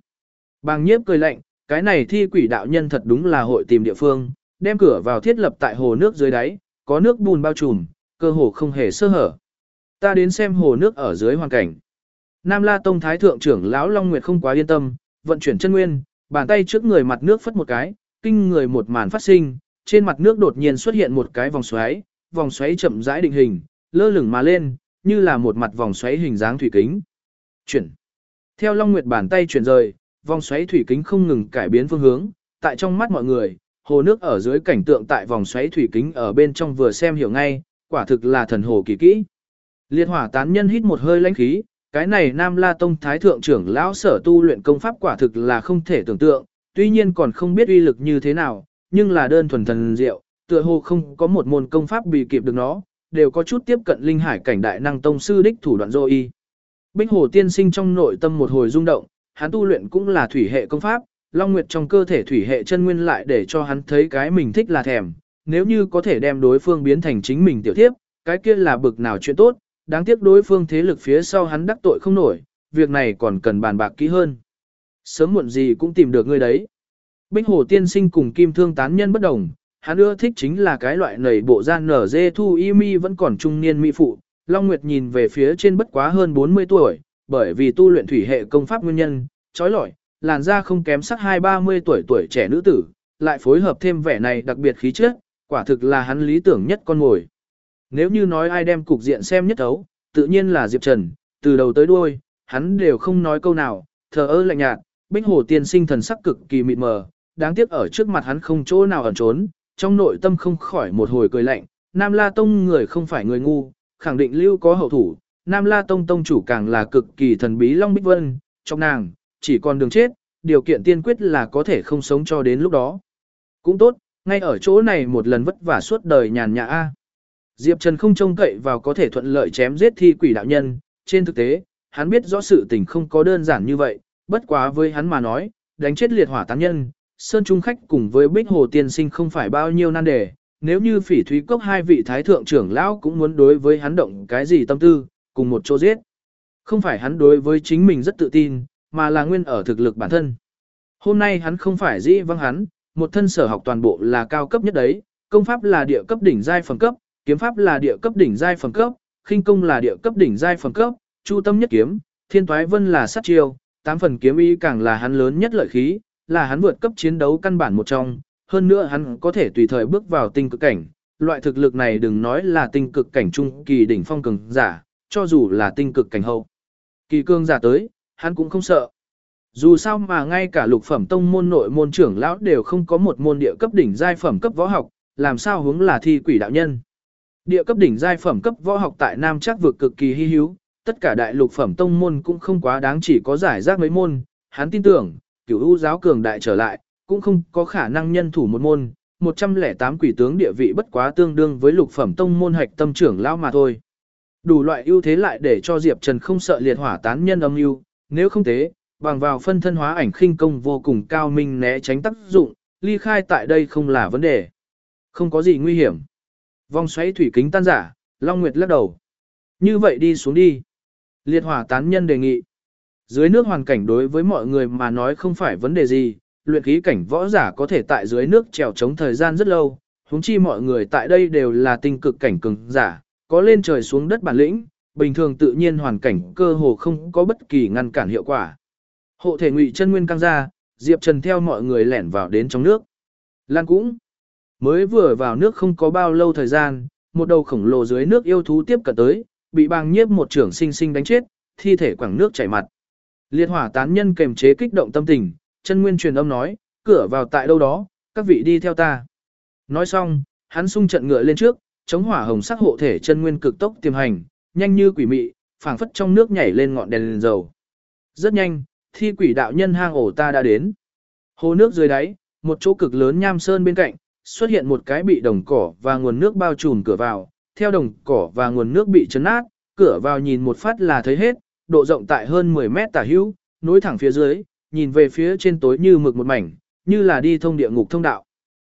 Bàng nhiếp cười lạnh, cái này thi quỷ đạo nhân thật đúng là hội tìm địa phương, đem cửa vào thiết lập tại hồ nước dưới đáy, có nước bùn bao trùm, cơ hồ không hề sơ hở. Ta đến xem hồ nước ở dưới hoàn cảnh. Nam La Tông Thái Thượng trưởng lão Long Nguyệt không quá yên tâm, vận chuyển chân nguyên, bàn tay trước người mặt nước phất một cái, kinh người một màn phát sinh, trên mặt nước đột nhiên xuất hiện một cái vòng xoáy, vòng xoáy chậm rãi định hình, lơ lửng mà lên, như là một mặt vòng xoáy hình dáng thủy kính. Chuyển. Theo Long Nguyệt bàn tay chuyển rời, vòng xoáy thủy kính không ngừng cải biến phương hướng, tại trong mắt mọi người, hồ nước ở dưới cảnh tượng tại vòng xoáy thủy kính ở bên trong vừa xem hiểu ngay, quả thực là thần hồ kỳ kỹ. Liệt hỏa tán nhân hít một hơi lãnh khí, cái này Nam La Tông Thái Thượng trưởng lão sở tu luyện công pháp quả thực là không thể tưởng tượng, tuy nhiên còn không biết uy lực như thế nào, nhưng là đơn thuần thần diệu, tựa hồ không có một môn công pháp bị kịp được nó, đều có chút tiếp cận linh hải cảnh đại năng tông sư đích thủ đoạn dô y. Bích Hồ tiên sinh trong nội tâm một hồi rung động, hắn tu luyện cũng là thủy hệ công pháp, Long Nguyệt trong cơ thể thủy hệ chân nguyên lại để cho hắn thấy cái mình thích là thèm, nếu như có thể đem đối phương biến thành chính mình tiểu thiếp, cái kia là bực nào chuyện tốt, đáng tiếc đối phương thế lực phía sau hắn đắc tội không nổi, việc này còn cần bàn bạc kỹ hơn. Sớm muộn gì cũng tìm được người đấy. Bích Hồ tiên sinh cùng kim thương tán nhân bất đồng, hắn ưa thích chính là cái loại nầy bộ gian nở dê thu y mi vẫn còn trung niên mỹ phụ. Long Nguyệt nhìn về phía trên bất quá hơn 40 tuổi, bởi vì tu luyện thủy hệ công pháp nguyên nhân, trói lọi, làn da không kém sắc hai ba mươi tuổi tuổi trẻ nữ tử, lại phối hợp thêm vẻ này đặc biệt khí chất, quả thực là hắn lý tưởng nhất con ngồi. Nếu như nói ai đem cục diện xem nhất ấu, tự nhiên là Diệp Trần, từ đầu tới đuôi, hắn đều không nói câu nào, thờ ơ lạnh nhạt, Bích Hồ tiên sinh thần sắc cực kỳ mịt mờ, đáng tiếc ở trước mặt hắn không chỗ nào ẩn trốn, trong nội tâm không khỏi một hồi cười lạnh, Nam La Tông người không phải người ngu, khẳng định lưu có hậu thủ, Nam La Tông tông chủ càng là cực kỳ thần bí Long Bích Vân, trong nàng, chỉ còn đường chết, điều kiện tiên quyết là có thể không sống cho đến lúc đó. Cũng tốt, ngay ở chỗ này một lần vất vả suốt đời nhàn nhã A. Diệp Trần không trông cậy vào có thể thuận lợi chém giết thi quỷ đạo nhân, trên thực tế, hắn biết rõ sự tình không có đơn giản như vậy, bất quá với hắn mà nói, đánh chết liệt hỏa tán nhân, Sơn Trung Khách cùng với Bích Hồ Tiên Sinh không phải bao nhiêu nan đề, nếu như phỉ thúy cốc hai vị thái thượng trưởng lão cũng muốn đối với hắn động cái gì tâm tư, cùng một chỗ giết. Không phải hắn đối với chính mình rất tự tin, mà là nguyên ở thực lực bản thân. Hôm nay hắn không phải dĩ văng hắn, một thân sở học toàn bộ là cao cấp nhất đấy, công pháp là địa cấp đỉnh giai phẩm cấp, kiếm pháp là địa cấp đỉnh giai phẩm cấp, khinh công là địa cấp đỉnh giai phẩm cấp, chu tâm nhất kiếm, thiên toái vân là sát chiêu, tám phần kiếm ý càng là hắn lớn nhất lợi khí, là hắn vượt cấp chiến đấu căn bản một trong, hơn nữa hắn có thể tùy thời bước vào tinh cực cảnh, loại thực lực này đừng nói là tinh cực cảnh trung kỳ đỉnh phong cường giả, cho dù là tinh cực cảnh hậu. Kỳ cương giả tới, hắn cũng không sợ. Dù sao mà ngay cả lục phẩm tông môn nội môn trưởng lão đều không có một môn địa cấp đỉnh giai phẩm cấp võ học, làm sao hướng là thi quỷ đạo nhân. Địa cấp đỉnh giai phẩm cấp võ học tại Nam Trác vực cực kỳ hy hữu, tất cả đại lục phẩm tông môn cũng không quá đáng chỉ có giải rác mấy môn, hắn tin tưởng, cửu u giáo cường đại trở lại, cũng không có khả năng nhân thủ một môn, 108 quỷ tướng địa vị bất quá tương đương với lục phẩm tông môn hạch tâm trưởng lão mà thôi. Đủ loại ưu thế lại để cho Diệp Trần không sợ liệt hỏa tán nhân âm ưu, nếu không thế, bằng vào phân thân hóa ảnh khinh công vô cùng cao minh né tránh tác dụng, ly khai tại đây không là vấn đề. Không có gì nguy hiểm. Vòng xoáy thủy kính tan giả, Long Nguyệt lắc đầu. Như vậy đi xuống đi. Liệt hỏa tán nhân đề nghị. Dưới nước hoàn cảnh đối với mọi người mà nói không phải vấn đề gì, luyện khí cảnh võ giả có thể tại dưới nước trèo chống thời gian rất lâu, huống chi mọi người tại đây đều là tinh cực cảnh cường giả, có lên trời xuống đất bản lĩnh, bình thường tự nhiên hoàn cảnh cơ hồ không có bất kỳ ngăn cản hiệu quả. Hộ thể ngụy chân nguyên căng ra, Diệp Trần theo mọi người lẻn vào đến trong nước. Lan cũng mới vừa vào nước không có bao lâu thời gian, một đầu khổng lồ dưới nước yêu thú tiếp cận tới, bị bàng nhiếp một trưởng sinh sinh đánh chết, thi thể quẳng nước chảy mặt. Liệt hỏa tán nhân kềm chế kích động tâm tình, chân nguyên truyền âm nói, cửa vào tại đâu đó, các vị đi theo ta. Nói xong, hắn sung trận ngựa lên trước, chống hỏa hồng sắc hộ thể chân nguyên cực tốc tiềm hành, nhanh như quỷ mị, phảng phất trong nước nhảy lên ngọn đèn, đèn dầu. Rất nhanh, thi quỷ đạo nhân hang ổ ta đã đến. Hồ nước dưới đáy, một chỗ cực lớn nham sơn bên cạnh, xuất hiện một cái bị đồng cỏ và nguồn nước bao trùm cửa vào, theo đồng cỏ và nguồn nước bị chấn nát, cửa vào nhìn một phát là thấy hết, độ rộng tại hơn 10 mét tả hữu, nối thẳng phía dưới, nhìn về phía trên tối như mực một mảnh, như là đi thông địa ngục thông đạo.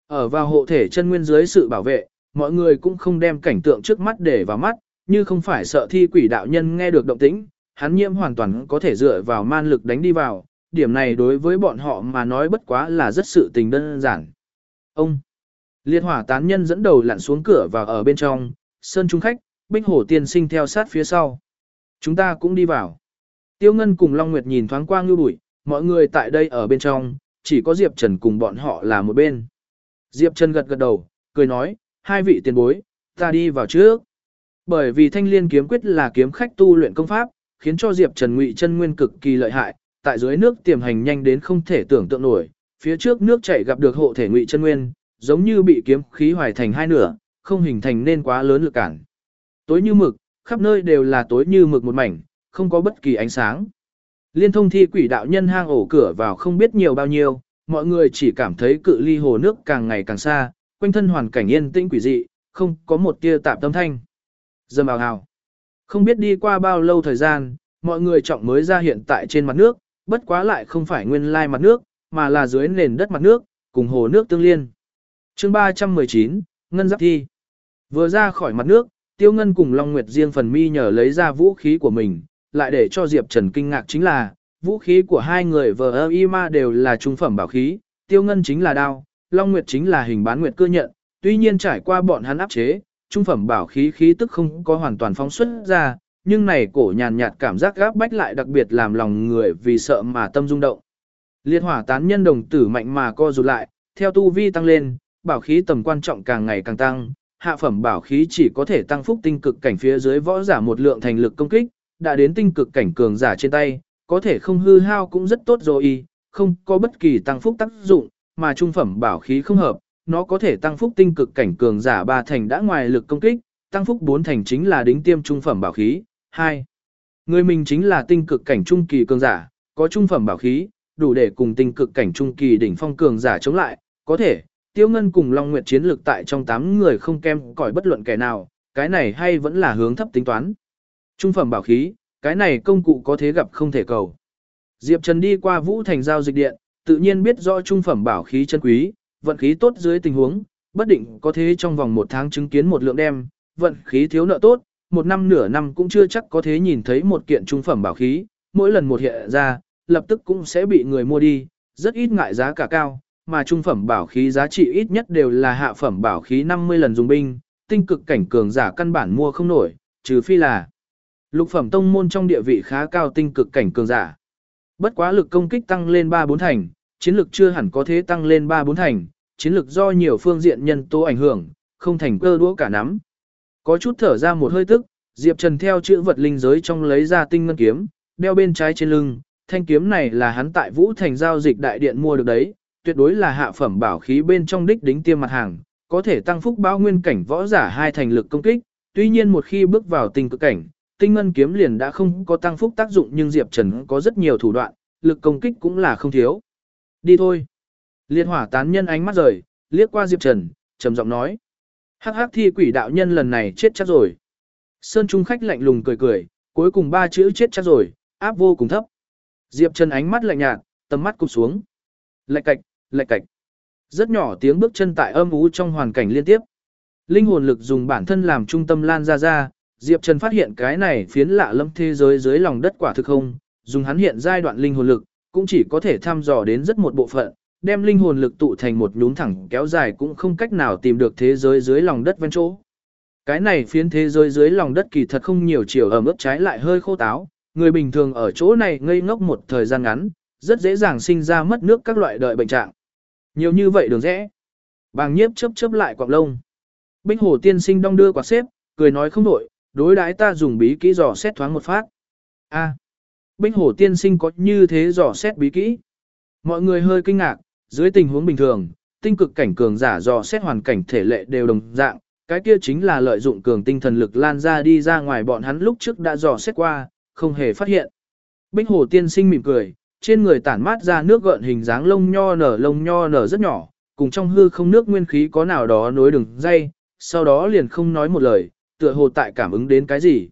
Ở vào hộ thể chân nguyên dưới sự bảo vệ, mọi người cũng không đem cảnh tượng trước mắt để vào mắt, như không phải sợ thi quỷ đạo nhân nghe được động tĩnh, hắn nhiễm hoàn toàn có thể dựa vào man lực đánh đi vào, điểm này đối với bọn họ mà nói bất quá là rất sự tình đơn giản. Ông Liệt hỏa tán nhân dẫn đầu lặn xuống cửa và ở bên trong, sơn trung khách, bích hổ tiên sinh theo sát phía sau. Chúng ta cũng đi vào. Tiêu Ngân cùng Long Nguyệt nhìn thoáng qua ngưu bụi, mọi người tại đây ở bên trong, chỉ có Diệp Trần cùng bọn họ là một bên. Diệp Trần gật gật đầu, cười nói, hai vị tiền bối, ta đi vào trước. Bởi vì thanh liên kiếm quyết là kiếm khách tu luyện công pháp, khiến cho Diệp Trần ngụy chân nguyên cực kỳ lợi hại, tại dưới nước tiềm hành nhanh đến không thể tưởng tượng nổi, phía trước nước chảy gặp được hộ thể ngụy chân nguyên, giống như bị kiếm khí hoài thành hai nửa, không hình thành nên quá lớn lực cản. Tối như mực, khắp nơi đều là tối như mực một mảnh, không có bất kỳ ánh sáng. Liên thông thi quỷ đạo nhân hang ổ cửa vào không biết nhiều bao nhiêu, mọi người chỉ cảm thấy cự ly hồ nước càng ngày càng xa, quanh thân hoàn cảnh yên tĩnh quỷ dị, không có một tia tạp tâm thanh. Dầm ào ào. Không biết đi qua bao lâu thời gian, mọi người trọng mới ra hiện tại trên mặt nước, bất quá lại không phải nguyên lai mặt nước, mà là dưới nền đất mặt nước, cùng hồ nước tương liên chương 319, Ngân Giáp Thi. Vừa ra khỏi mặt nước, Tiêu Ngân cùng Long Nguyệt riêng phần mi nhờ lấy ra vũ khí của mình, lại để cho Diệp Trần kinh ngạc chính là, vũ khí của hai người vờ y ma đều là trung phẩm bảo khí, Tiêu Ngân chính là đao, Long Nguyệt chính là hình bán nguyệt cơ nhận, tuy nhiên trải qua bọn hắn áp chế, trung phẩm bảo khí khí tức không có hoàn toàn phóng xuất ra, nhưng này cổ nhàn nhạt cảm giác gáp bách lại đặc biệt làm lòng người vì sợ mà tâm rung động. Liệt hỏa tán nhân đồng tử mạnh mà co rụt lại, theo tu vi tăng lên, bảo khí tầm quan trọng càng ngày càng tăng, hạ phẩm bảo khí chỉ có thể tăng phúc tinh cực cảnh phía dưới võ giả một lượng thành lực công kích, đã đến tinh cực cảnh cường giả trên tay, có thể không hư hao cũng rất tốt rồi, không có bất kỳ tăng phúc tác dụng, mà trung phẩm bảo khí không hợp, nó có thể tăng phúc tinh cực cảnh cường giả ba thành đã ngoài lực công kích, tăng phúc bốn thành chính là đính tiêm trung phẩm bảo khí. 2. Người mình chính là tinh cực cảnh trung kỳ cường giả, có trung phẩm bảo khí, đủ để cùng tinh cực cảnh trung kỳ đỉnh phong cường giả chống lại, có thể, Tiêu Ngân cùng Long Nguyệt chiến lược tại trong 8 người không kém cỏi bất luận kẻ nào, cái này hay vẫn là hướng thấp tính toán. Trung phẩm bảo khí, cái này công cụ có thế gặp không thể cầu. Diệp Trần đi qua Vũ Thành giao dịch điện, tự nhiên biết rõ trung phẩm bảo khí chân quý, vận khí tốt dưới tình huống, bất định có thế trong vòng một tháng chứng kiến một lượng đem, vận khí thiếu nợ tốt, một năm nửa năm cũng chưa chắc có thế nhìn thấy một kiện trung phẩm bảo khí, mỗi lần một hiện ra, lập tức cũng sẽ bị người mua đi, rất ít ngại giá cả cao, mà trung phẩm bảo khí giá trị ít nhất đều là hạ phẩm bảo khí 50 lần dùng binh, tinh cực cảnh cường giả căn bản mua không nổi, trừ phi là lục phẩm tông môn trong địa vị khá cao tinh cực cảnh cường giả. Bất quá lực công kích tăng lên 3-4 thành, chiến lực chưa hẳn có thế tăng lên 3-4 thành, chiến lực do nhiều phương diện nhân tố ảnh hưởng, không thành cơ đũa cả nắm. Có chút thở ra một hơi tức, Diệp Trần theo chữ vật linh giới trong lấy ra tinh ngân kiếm, đeo bên trái trên lưng, thanh kiếm này là hắn tại Vũ Thành giao dịch đại điện mua được đấy, tuyệt đối là hạ phẩm bảo khí bên trong đích đính tiêm mặt hàng, có thể tăng phúc bao nguyên cảnh võ giả hai thành lực công kích, tuy nhiên một khi bước vào tình cực cảnh, tinh ngân kiếm liền đã không có tăng phúc tác dụng nhưng Diệp Trần có rất nhiều thủ đoạn, lực công kích cũng là không thiếu. Đi thôi. Liên hỏa tán nhân ánh mắt rời, liếc qua Diệp Trần, trầm giọng nói. Hắc hắc thi quỷ đạo nhân lần này chết chắc rồi. Sơn Trung khách lạnh lùng cười cười, cuối cùng ba chữ chết chắc rồi, áp vô cùng thấp. Diệp Trần ánh mắt lạnh nhạt, tầm mắt cụp xuống. Lạch cạch, lạch cạch. Rất nhỏ tiếng bước chân tại âm ú trong hoàn cảnh liên tiếp. Linh hồn lực dùng bản thân làm trung tâm lan ra ra, Diệp Trần phát hiện cái này phiến lạ lâm thế giới dưới lòng đất quả thực không, dùng hắn hiện giai đoạn linh hồn lực, cũng chỉ có thể thăm dò đến rất một bộ phận, đem linh hồn lực tụ thành một nhún thẳng kéo dài cũng không cách nào tìm được thế giới dưới lòng đất ven chỗ. Cái này phiến thế giới dưới lòng đất kỳ thật không nhiều chiều ở mức trái lại hơi khô táo, người bình thường ở chỗ này ngây ngốc một thời gian ngắn, rất dễ dàng sinh ra mất nước các loại đợi bệnh trạng. Nhiều như vậy đường rẽ. Bàng nhiếp chớp chớp lại quạng lông. Bích hồ tiên sinh đong đưa quả xếp, cười nói không đổi, đối đãi ta dùng bí kỹ dò xét thoáng một phát. A. À, Bích hồ tiên sinh có như thế dò xét bí kỹ. Mọi người hơi kinh ngạc, dưới tình huống bình thường, tinh cực cảnh cường giả dò xét hoàn cảnh thể lệ đều đồng dạng, cái kia chính là lợi dụng cường tinh thần lực lan ra đi ra ngoài bọn hắn lúc trước đã dò xét qua, không hề phát hiện. Bích hồ tiên sinh mỉm cười, trên người tản mát ra nước gợn hình dáng lông nho nở lông nho nở rất nhỏ, cùng trong hư không nước nguyên khí có nào đó nối đường dây, sau đó liền không nói một lời, tựa hồ tại cảm ứng đến cái gì.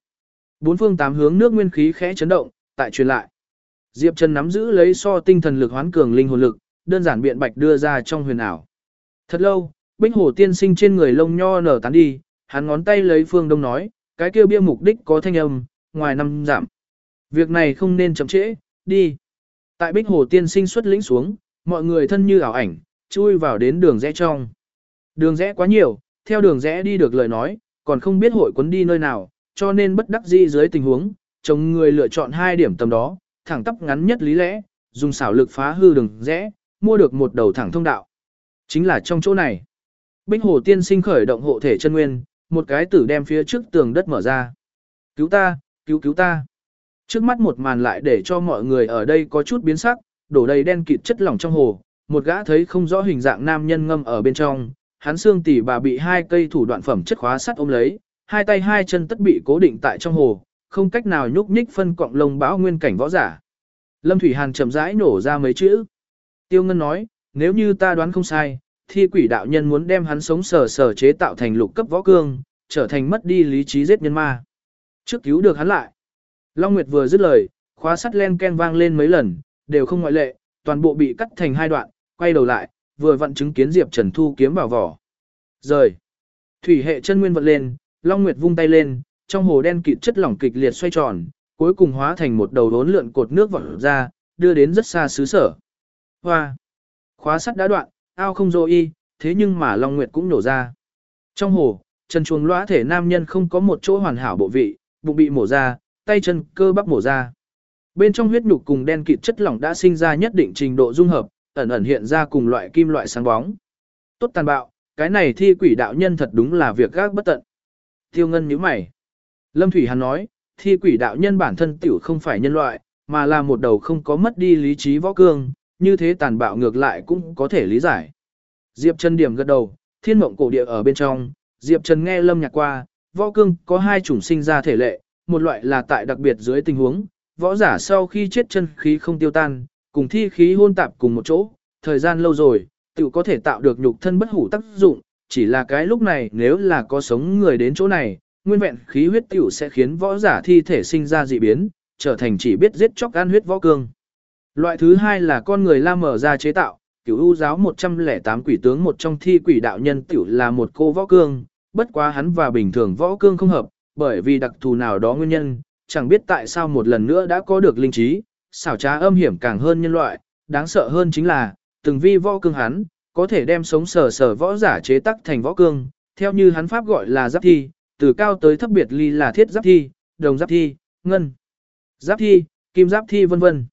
Bốn phương tám hướng nước nguyên khí khẽ chấn động, tại truyền lại. Diệp Trần nắm giữ lấy so tinh thần lực hoán cường linh hồn lực, đơn giản biện bạch đưa ra trong huyền ảo. Thật lâu, Bích Hồ tiên sinh trên người lông nho nở tán đi, hắn ngón tay lấy phương đông nói, cái kia bia mục đích có thanh âm, ngoài năm giảm. Việc này không nên chậm trễ, đi. Tại Bích Hồ tiên sinh xuất lĩnh xuống, mọi người thân như ảo ảnh, chui vào đến đường rẽ trong. Đường rẽ quá nhiều, theo đường rẽ đi được lời nói, còn không biết hội quấn đi nơi nào, cho nên bất đắc dĩ dưới tình huống, chồng người lựa chọn hai điểm tầm đó, thẳng tắp ngắn nhất lý lẽ, dùng xảo lực phá hư đường rẽ, mua được một đầu thẳng thông đạo. Chính là trong chỗ này. Bích Hồ tiên sinh khởi động hộ thể chân nguyên, một cái tử đem phía trước tường đất mở ra. Cứu ta, cứu cứu ta. Trước mắt một màn lại để cho mọi người ở đây có chút biến sắc, đổ đầy đen kịt chất lỏng trong hồ, một gã thấy không rõ hình dạng nam nhân ngâm ở bên trong, hắn xương tỉ bà bị hai cây thủ đoạn phẩm chất khóa sắt ôm lấy, hai tay hai chân tất bị cố định tại trong hồ, không cách nào nhúc nhích phân cọng lông báo nguyên cảnh võ giả. Lâm Thủy Hàn chậm rãi nổ ra mấy chữ. Tiêu Ngân nói, nếu như ta đoán không sai, thì quỷ đạo nhân muốn đem hắn sống sờ sờ chế tạo thành lục cấp võ cương, trở thành mất đi lý trí giết nhân ma. Trước cứu được hắn lại. Long Nguyệt vừa dứt lời, khóa sắt len ken vang lên mấy lần, đều không ngoại lệ, toàn bộ bị cắt thành hai đoạn, quay đầu lại, vừa vặn chứng kiến Diệp Trần Thu kiếm vào vỏ. Rời. Thủy hệ chân nguyên vận lên, Long Nguyệt vung tay lên, trong hồ đen kịt chất lỏng kịch liệt xoay tròn, cuối cùng hóa thành một đầu đốn lượn cột nước vọt ra, đưa đến rất xa xứ sở. Hoa. Khóa sắt đã đoạn, ao không dô y, thế nhưng mà Long Nguyệt cũng nổ ra. Trong hồ, chân chuồng lõa thể nam nhân không có một chỗ hoàn hảo bộ vị, bụng bị mổ ra, tay chân cơ bắp mổ ra. Bên trong huyết nhục cùng đen kịt chất lỏng đã sinh ra nhất định trình độ dung hợp, ẩn ẩn hiện ra cùng loại kim loại sáng bóng. Tốt tàn bạo, cái này thi quỷ đạo nhân thật đúng là việc gác bất tận. Tiêu ngân nhíu mày. Lâm Thủy Hàn nói, thi quỷ đạo nhân bản thân tiểu không phải nhân loại, mà là một đầu không có mất đi lý trí võ cương, như thế tàn bạo ngược lại cũng có thể lý giải. Diệp Trần điểm gật đầu, thiên mộng cổ địa ở bên trong, Diệp Trần nghe lâm nhạc qua, võ cương có hai chủng sinh ra thể lệ, một loại là tại đặc biệt dưới tình huống, võ giả sau khi chết chân khí không tiêu tan, cùng thi khí hôn tạp cùng một chỗ, thời gian lâu rồi, tự có thể tạo được nhục thân bất hủ tác dụng, chỉ là cái lúc này nếu là có sống người đến chỗ này, nguyên vẹn khí huyết tiểu sẽ khiến võ giả thi thể sinh ra dị biến, trở thành chỉ biết giết chóc ăn huyết võ cương. Loại thứ hai là con người la mở ra chế tạo, cửu u giáo 108 quỷ tướng một trong thi quỷ đạo nhân tiểu là một cô võ cương, bất quá hắn và bình thường võ cương không hợp, bởi vì đặc thù nào đó nguyên nhân, chẳng biết tại sao một lần nữa đã có được linh trí, xảo trá âm hiểm càng hơn nhân loại, đáng sợ hơn chính là, từng vi võ cương hắn, có thể đem sống sờ sờ võ giả chế tắc thành võ cương, theo như hắn pháp gọi là giáp thi, từ cao tới thấp biệt ly là thiết giáp thi, đồng giáp thi, ngân giáp thi, kim giáp thi vân vân.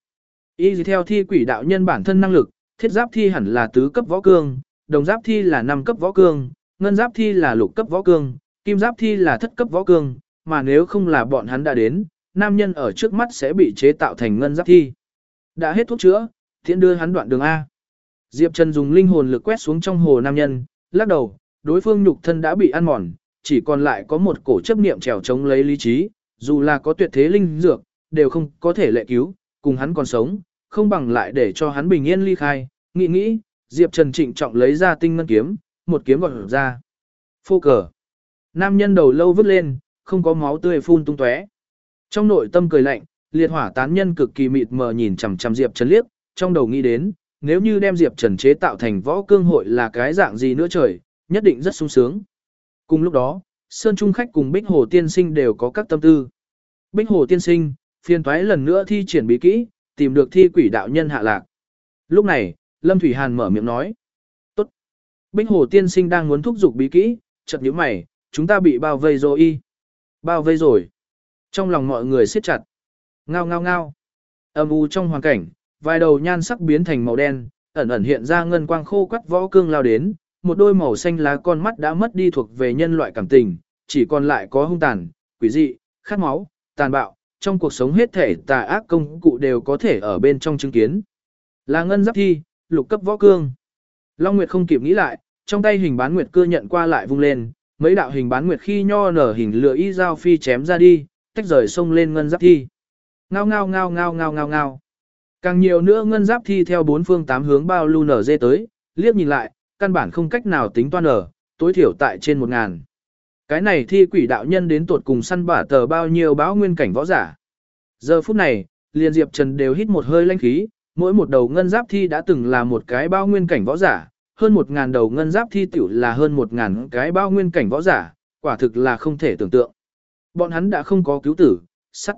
Y theo thi quỷ đạo nhân bản thân năng lực, thiết giáp thi hẳn là tứ cấp võ cương, đồng giáp thi là năm cấp võ cương, ngân giáp thi là lục cấp võ cương, kim giáp thi là thất cấp võ cương, mà nếu không là bọn hắn đã đến, nam nhân ở trước mắt sẽ bị chế tạo thành ngân giáp thi. Đã hết thuốc chữa, thiện đưa hắn đoạn đường A. Diệp Trần dùng linh hồn lực quét xuống trong hồ nam nhân, lắc đầu, đối phương nhục thân đã bị ăn mòn, chỉ còn lại có một cổ chấp niệm trèo chống lấy lý trí, dù là có tuyệt thế linh dược, đều không có thể lệ cứu, cùng hắn còn sống, không bằng lại để cho hắn bình yên ly khai, nghĩ nghĩ, Diệp Trần trịnh trọng lấy ra tinh ngân kiếm, một kiếm gọi ra. Phô cờ. Nam nhân đầu lâu vứt lên, không có máu tươi phun tung tóe. Trong nội tâm cười lạnh, liệt hỏa tán nhân cực kỳ mịt mờ nhìn chằm chằm Diệp Trần liếc, trong đầu nghĩ đến, nếu như đem Diệp Trần chế tạo thành võ cương hội là cái dạng gì nữa trời, nhất định rất sung sướng. Cùng lúc đó, Sơn Trung khách cùng Bích Hồ Tiên Sinh đều có các tâm tư. Bích Hồ Tiên Sinh, phiền toái lần nữa thi triển bí kỹ, tìm được thi quỷ đạo nhân hạ lạc. Lúc này, Lâm Thủy Hàn mở miệng nói. Tốt. Bích Hồ Tiên Sinh đang muốn thúc giục bí kỹ, chợt nhíu mày, chúng ta bị bao vây rồi y. Bao vây rồi. Trong lòng mọi người siết chặt. Ngao ngao ngao. Âm u trong hoàn cảnh, vài đầu nhan sắc biến thành màu đen, ẩn ẩn hiện ra ngân quang khô quắt võ cương lao đến, một đôi màu xanh lá con mắt đã mất đi thuộc về nhân loại cảm tình, chỉ còn lại có hung tàn, quỷ dị, khát máu, tàn bạo, trong cuộc sống hết thể tà ác công cụ đều có thể ở bên trong chứng kiến. Là ngân giáp thi, lục cấp võ cương. Long Nguyệt không kịp nghĩ lại, trong tay hình bán nguyệt cưa nhận qua lại vung lên, mấy đạo hình bán nguyệt khi nho nở hình lửa y dao phi chém ra đi, tách rời sông lên ngân giáp thi. Ngao ngao ngao ngao ngao ngao ngao. Càng nhiều nữa ngân giáp thi theo bốn phương tám hướng bao lưu nở dê tới, liếc nhìn lại, căn bản không cách nào tính toán ở tối thiểu tại trên một ngàn. Cái này thi quỷ đạo nhân đến tuột cùng săn bả tờ bao nhiêu báo nguyên cảnh võ giả. Giờ phút này, liền Diệp Trần đều hít một hơi lanh khí, mỗi một đầu ngân giáp thi đã từng là một cái bao nguyên cảnh võ giả, hơn một ngàn đầu ngân giáp thi tiểu là hơn một ngàn cái bao nguyên cảnh võ giả, quả thực là không thể tưởng tượng. Bọn hắn đã không có cứu tử, sắt.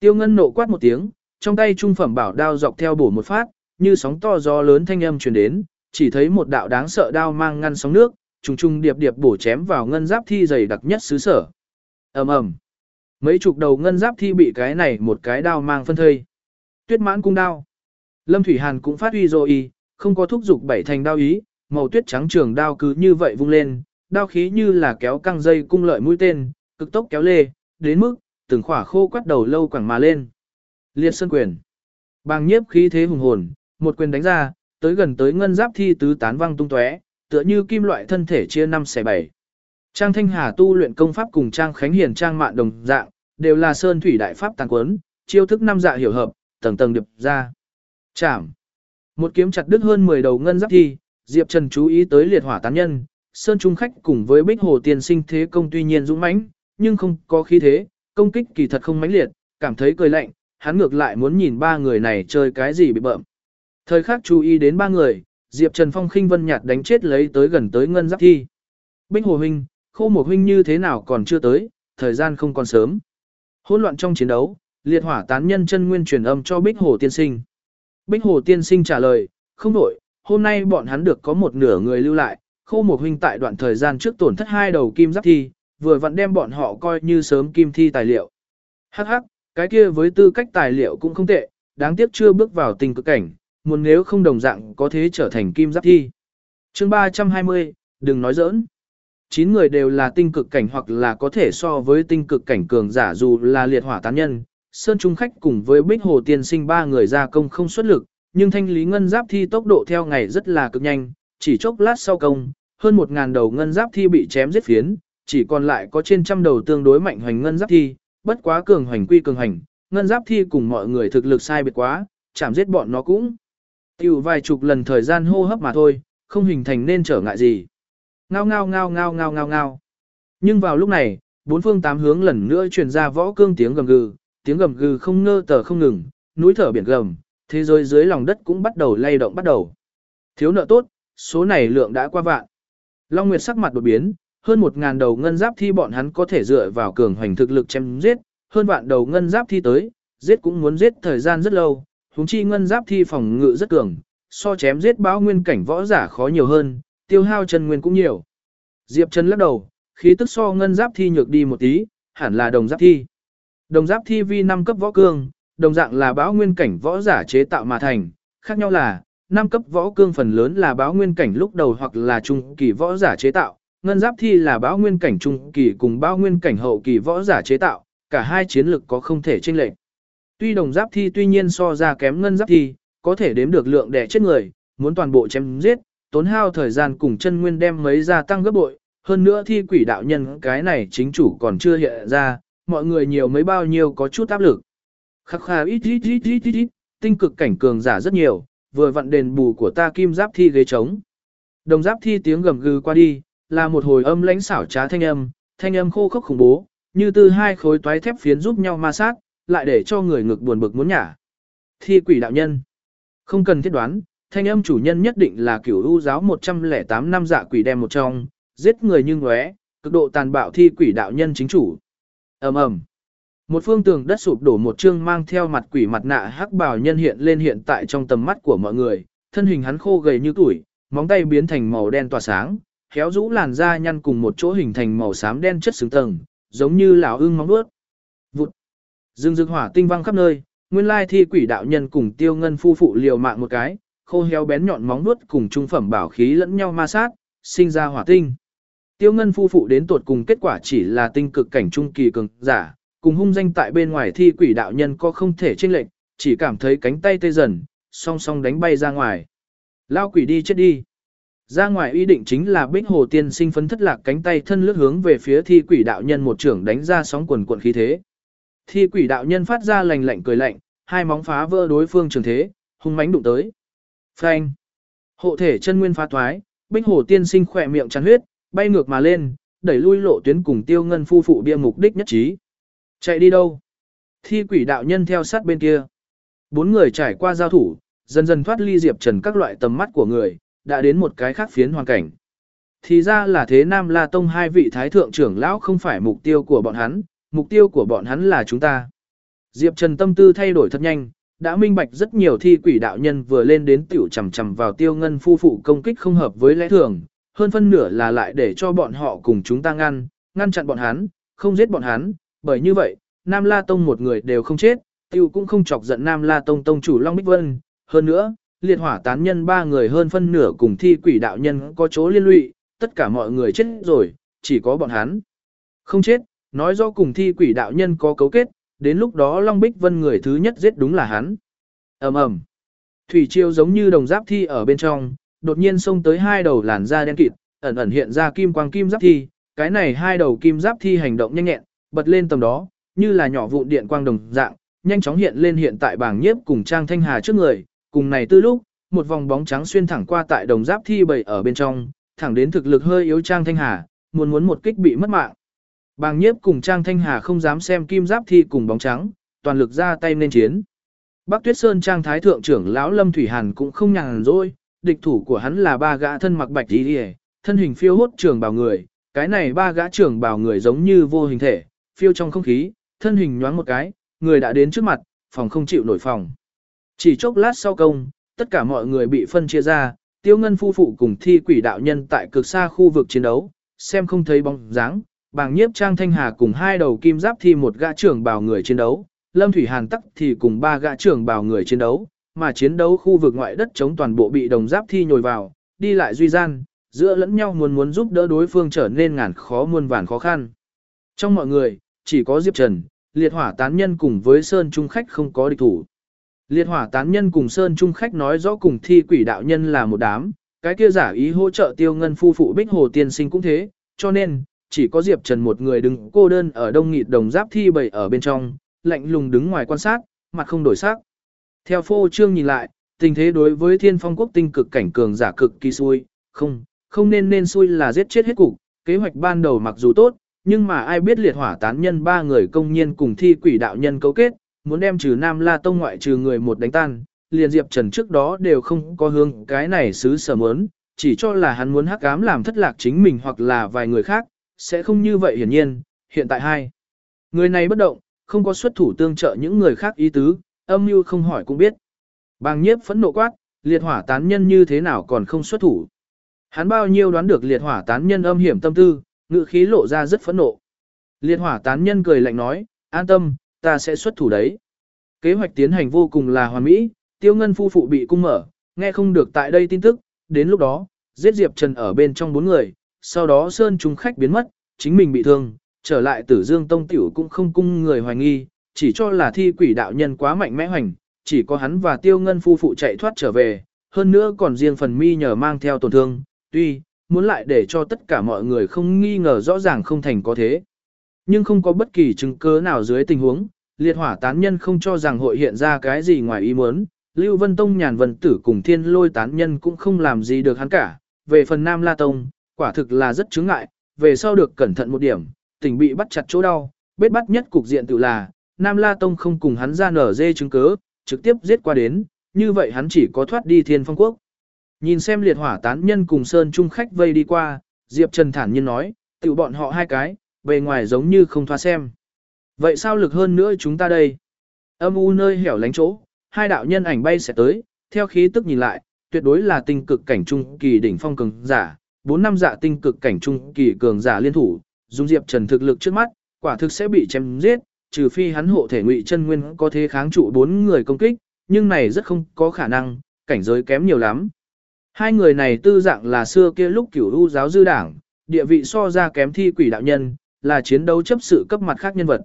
Tiêu ngân nộ quát một tiếng, trong tay trung phẩm bảo đao dọc theo bổ một phát, như sóng to gió lớn thanh âm truyền đến, chỉ thấy một đạo đáng sợ đao mang ngăn sóng nước, trùng trùng điệp điệp bổ chém vào ngân giáp thi dày đặc nhất xứ sở. Ầm ầm. Mấy chục đầu ngân giáp thi bị cái này một cái đao mang phân thây. Tuyết mãn cung đao. Lâm Thủy Hàn cũng phát huy rồi không có thúc dục bảy thành đao ý, màu tuyết trắng trường đao cứ như vậy vung lên, đao khí như là kéo căng dây cung lợi mũi tên, cực tốc kéo lê, đến mức từng khỏa khô quắt đầu lâu quẳng mà lên. Liệt sơn quyền. Bàng nhiếp khí thế hùng hồn, một quyền đánh ra, tới gần tới ngân giáp thi tứ tán văng tung tóe, tựa như kim loại thân thể chia năm xẻ bảy. Trang Thanh Hà tu luyện công pháp cùng Trang Khánh Hiền Trang Mạn đồng dạng, đều là sơn thủy đại pháp tàn quấn, chiêu thức năm dạ hiểu hợp, tầng tầng điệp ra. Chạm. Một kiếm chặt đứt hơn 10 đầu ngân giáp thi, Diệp Trần chú ý tới liệt hỏa tán nhân, sơn trung khách cùng với Bích Hồ tiên sinh thế công tuy nhiên dũng mãnh, nhưng không có khí thế, công kích kỳ thật không mãnh liệt, cảm thấy cười lạnh, hắn ngược lại muốn nhìn ba người này chơi cái gì bị bợm. Thời khắc chú ý đến ba người, Diệp Trần Phong khinh vân nhạt đánh chết lấy tới gần tới ngân giáp thi. Bích Hồ huynh, khô một huynh như thế nào còn chưa tới, thời gian không còn sớm. Hỗn loạn trong chiến đấu, liệt hỏa tán nhân chân nguyên truyền âm cho Bích Hồ tiên sinh. Bích Hồ tiên sinh trả lời, không đổi, hôm nay bọn hắn được có một nửa người lưu lại, khô một huynh tại đoạn thời gian trước tổn thất hai đầu kim giáp thi, vừa vặn đem bọn họ coi như sớm kim thi tài liệu. Hắc hắc, Cái kia với tư cách tài liệu cũng không tệ, đáng tiếc chưa bước vào tình cực cảnh, muốn nếu không đồng dạng có thể trở thành kim giáp thi. chương 320, đừng nói giỡn. 9 người đều là tinh cực cảnh hoặc là có thể so với tinh cực cảnh cường giả dù là liệt hỏa tán nhân. Sơn Trung Khách cùng với Bích Hồ Tiên Sinh ba người ra công không xuất lực, nhưng thanh lý ngân giáp thi tốc độ theo ngày rất là cực nhanh, chỉ chốc lát sau công, hơn 1.000 đầu ngân giáp thi bị chém giết phiến, chỉ còn lại có trên trăm đầu tương đối mạnh hoành ngân giáp thi, bất quá cường hoành quy cường hành, ngân giáp thi cùng mọi người thực lực sai biệt quá, chạm giết bọn nó cũng. Tiểu vài chục lần thời gian hô hấp mà thôi, không hình thành nên trở ngại gì. Ngao ngao ngao ngao ngao ngao ngao. Nhưng vào lúc này, bốn phương tám hướng lần nữa truyền ra võ cương tiếng gầm gừ, tiếng gầm gừ không ngơ tờ không ngừng, núi thở biển gầm, thế giới dưới lòng đất cũng bắt đầu lay động bắt đầu. Thiếu nợ tốt, số này lượng đã qua vạn. Long Nguyệt sắc mặt đột biến, hơn một ngàn đầu ngân giáp thi bọn hắn có thể dựa vào cường hoành thực lực chém giết, hơn vạn đầu ngân giáp thi tới, giết cũng muốn giết thời gian rất lâu, huống chi ngân giáp thi phòng ngự rất cường, so chém giết báo nguyên cảnh võ giả khó nhiều hơn, tiêu hao chân nguyên cũng nhiều. Diệp Trần lắc đầu, khí tức so ngân giáp thi nhược đi một tí, hẳn là đồng giáp thi. Đồng giáp thi vi 5 cấp võ cương, đồng dạng là báo nguyên cảnh võ giả chế tạo mà thành, khác nhau là, 5 cấp võ cương phần lớn là báo nguyên cảnh lúc đầu hoặc là trung kỳ võ giả chế tạo, ngân giáp thi là báo nguyên cảnh trung kỳ cùng báo nguyên cảnh hậu kỳ võ giả chế tạo, cả hai chiến lực có không thể chênh lệch. Tuy đồng giáp thi tuy nhiên so ra kém ngân giáp thi, có thể đếm được lượng đẻ chết người, muốn toàn bộ chém giết, tốn hao thời gian cùng chân nguyên đem mấy gia tăng gấp bội, hơn nữa thi quỷ đạo nhân cái này chính chủ còn chưa hiện ra, mọi người nhiều mấy bao nhiêu có chút áp lực. Khắc khà ít ít ít ít ít ít, tinh cực cảnh cường giả rất nhiều, vừa vặn đền bù của ta kim giáp thi ghế trống. Đồng giáp thi tiếng gầm gừ qua đi, là một hồi âm lãnh xảo trá thanh âm, thanh âm khô khốc khủng bố, như từ hai khối toái thép phiến giúp nhau ma sát, lại để cho người ngực buồn bực muốn nhả. Thi quỷ đạo nhân. Không cần thiết đoán, thanh âm chủ nhân nhất định là kiểu u giáo 108 năm dạ quỷ đem một trong, giết người như ngóe, cực độ tàn bạo thi quỷ đạo nhân chính chủ ầm ầm Một phương tường đất sụp đổ một chương mang theo mặt quỷ mặt nạ hắc bào nhân hiện lên hiện tại trong tầm mắt của mọi người, thân hình hắn khô gầy như tuổi, móng tay biến thành màu đen tỏa sáng, khéo rũ làn da nhăn cùng một chỗ hình thành màu xám đen chất xứng tầng, giống như lão ưng móng nuốt. Vụt. Dương dương hỏa tinh văng khắp nơi, nguyên lai thi quỷ đạo nhân cùng tiêu ngân phu phụ liều mạng một cái, khô héo bén nhọn móng nuốt cùng trung phẩm bảo khí lẫn nhau ma sát, sinh ra hỏa tinh. Tiêu ngân phu phụ đến tuột cùng kết quả chỉ là tinh cực cảnh trung kỳ cường giả, cùng hung danh tại bên ngoài thi quỷ đạo nhân có không thể chênh lệnh, chỉ cảm thấy cánh tay tê dần, song song đánh bay ra ngoài. Lao quỷ đi chết đi. Ra ngoài ý định chính là bích hồ tiên sinh phấn thất lạc cánh tay thân lướt hướng về phía thi quỷ đạo nhân một trưởng đánh ra sóng quần quần khí thế. Thi quỷ đạo nhân phát ra lành lạnh cười lạnh, hai móng phá vỡ đối phương trường thế, hung mãnh đụng tới. Phanh. Hộ thể chân nguyên phá thoái, bích hồ tiên sinh khỏe miệng chắn huyết, bay ngược mà lên, đẩy lui lộ tuyến cùng tiêu ngân phu phụ bia mục đích nhất trí. Chạy đi đâu? Thi quỷ đạo nhân theo sát bên kia. Bốn người trải qua giao thủ, dần dần thoát ly diệp trần các loại tầm mắt của người, đã đến một cái khác phiến hoàn cảnh. Thì ra là thế Nam La Tông hai vị thái thượng trưởng lão không phải mục tiêu của bọn hắn, mục tiêu của bọn hắn là chúng ta. Diệp Trần tâm tư thay đổi thật nhanh, đã minh bạch rất nhiều thi quỷ đạo nhân vừa lên đến tiểu chầm chầm vào tiêu ngân phu phụ công kích không hợp với lẽ thường, hơn phân nửa là lại để cho bọn họ cùng chúng ta ngăn, ngăn chặn bọn hắn, không giết bọn hắn, bởi như vậy, Nam La Tông một người đều không chết, tiêu cũng không chọc giận Nam La Tông tông chủ Long Bích Vân, hơn nữa, liệt hỏa tán nhân ba người hơn phân nửa cùng thi quỷ đạo nhân có chỗ liên lụy, tất cả mọi người chết rồi, chỉ có bọn hắn. Không chết, nói do cùng thi quỷ đạo nhân có cấu kết, đến lúc đó Long Bích Vân người thứ nhất giết đúng là hắn. ầm ầm Thủy chiêu giống như đồng giáp thi ở bên trong, đột nhiên xông tới hai đầu làn da đen kịt, ẩn ẩn hiện ra kim quang kim giáp thi, cái này hai đầu kim giáp thi hành động nhanh nhẹn, bật lên tầm đó, như là nhỏ vụn điện quang đồng dạng, nhanh chóng hiện lên hiện tại bảng nhiếp cùng Trang Thanh Hà trước người, cùng này tư lúc, một vòng bóng trắng xuyên thẳng qua tại đồng giáp thi bầy ở bên trong, thẳng đến thực lực hơi yếu Trang Thanh Hà, muốn muốn một kích bị mất mạng. Bàng nhiếp cùng Trang Thanh Hà không dám xem kim giáp thi cùng bóng trắng, toàn lực ra tay nên chiến. Bắc Tuyết Sơn Trang Thái Thượng trưởng lão Lâm Thủy Hàn cũng không nhàn rỗi, địch thủ của hắn là ba gã thân mặc bạch đi thân hình phiêu hốt trường bào người, cái này ba gã trưởng bào người giống như vô hình thể, phiêu trong không khí, thân hình nhoáng một cái, người đã đến trước mặt, phòng không chịu nổi phòng. Chỉ chốc lát sau công, tất cả mọi người bị phân chia ra, tiêu ngân phu phụ cùng thi quỷ đạo nhân tại cực xa khu vực chiến đấu, xem không thấy bóng dáng, bàng nhiếp trang thanh hà cùng hai đầu kim giáp thi một gã trưởng bào người chiến đấu, Lâm Thủy Hàn tắc thì cùng ba gã trưởng bào người chiến đấu, mà chiến đấu khu vực ngoại đất chống toàn bộ bị đồng giáp thi nhồi vào, đi lại duy gian, giữa lẫn nhau muốn muốn giúp đỡ đối phương trở nên ngàn khó muôn vàn khó khăn. Trong mọi người, chỉ có Diệp Trần, liệt hỏa tán nhân cùng với Sơn Trung Khách không có địch thủ. Liệt hỏa tán nhân cùng Sơn Trung Khách nói rõ cùng thi quỷ đạo nhân là một đám, cái kia giả ý hỗ trợ tiêu ngân phu phụ bích hồ tiên sinh cũng thế, cho nên, chỉ có Diệp Trần một người đứng cô đơn ở đông nghịt đồng giáp thi bầy ở bên trong, lạnh lùng đứng ngoài quan sát, mặt không đổi sắc. Theo phô trương nhìn lại, tình thế đối với thiên phong quốc tinh cực cảnh cường giả cực kỳ xui, không, không nên nên xui là giết chết hết cục, kế hoạch ban đầu mặc dù tốt, nhưng mà ai biết liệt hỏa tán nhân ba người công nhiên cùng thi quỷ đạo nhân cấu kết, muốn đem trừ Nam La Tông ngoại trừ người một đánh tan, liền Diệp Trần trước đó đều không có hướng cái này xứ sở muốn, chỉ cho là hắn muốn hắc ám làm thất lạc chính mình hoặc là vài người khác, sẽ không như vậy hiển nhiên, hiện tại hai. Người này bất động, không có xuất thủ tương trợ những người khác ý tứ, âm mưu không hỏi cũng biết. Bàng nhiếp phẫn nộ quát, liệt hỏa tán nhân như thế nào còn không xuất thủ. Hắn bao nhiêu đoán được liệt hỏa tán nhân âm hiểm tâm tư, ngự khí lộ ra rất phẫn nộ. Liệt hỏa tán nhân cười lạnh nói, an tâm, ta sẽ xuất thủ đấy. Kế hoạch tiến hành vô cùng là hoàn mỹ, tiêu ngân phu phụ bị cung mở, nghe không được tại đây tin tức, đến lúc đó, giết Diệp Trần ở bên trong bốn người, sau đó Sơn Trung khách biến mất, chính mình bị thương, trở lại tử dương tông tiểu cũng không cung người hoài nghi, chỉ cho là thi quỷ đạo nhân quá mạnh mẽ hoành, chỉ có hắn và tiêu ngân phu phụ chạy thoát trở về, hơn nữa còn riêng phần mi nhờ mang theo tổn thương, tuy, muốn lại để cho tất cả mọi người không nghi ngờ rõ ràng không thành có thế. Nhưng không có bất kỳ chứng cứ nào dưới tình huống, liệt hỏa tán nhân không cho rằng hội hiện ra cái gì ngoài ý muốn, Lưu Vân Tông nhàn vân tử cùng thiên lôi tán nhân cũng không làm gì được hắn cả, về phần Nam La Tông, quả thực là rất chướng ngại, về sau được cẩn thận một điểm, tình bị bắt chặt chỗ đau, bết bắt nhất cục diện tự là, Nam La Tông không cùng hắn ra nở dê chứng cớ, trực tiếp giết qua đến, như vậy hắn chỉ có thoát đi thiên phong quốc. Nhìn xem liệt hỏa tán nhân cùng Sơn Trung khách vây đi qua, Diệp Trần thản nhiên nói, tự bọn họ hai cái, bề ngoài giống như không thoa xem. Vậy sao lực hơn nữa chúng ta đây? Âm u nơi hẻo lánh chỗ, hai đạo nhân ảnh bay sẽ tới, theo khí tức nhìn lại, tuyệt đối là tinh cực cảnh trung kỳ đỉnh phong cường giả, bốn năm dạ tinh cực cảnh trung kỳ cường giả liên thủ, dùng Diệp Trần thực lực trước mắt, quả thực sẽ bị chém giết, trừ phi hắn hộ thể ngụy chân nguyên có thế kháng trụ bốn người công kích, nhưng này rất không có khả năng, cảnh giới kém nhiều lắm. Hai người này tư dạng là xưa kia lúc cửu u giáo dư đảng, địa vị so ra kém thi quỷ đạo nhân, là chiến đấu chấp sự cấp mặt khác nhân vật.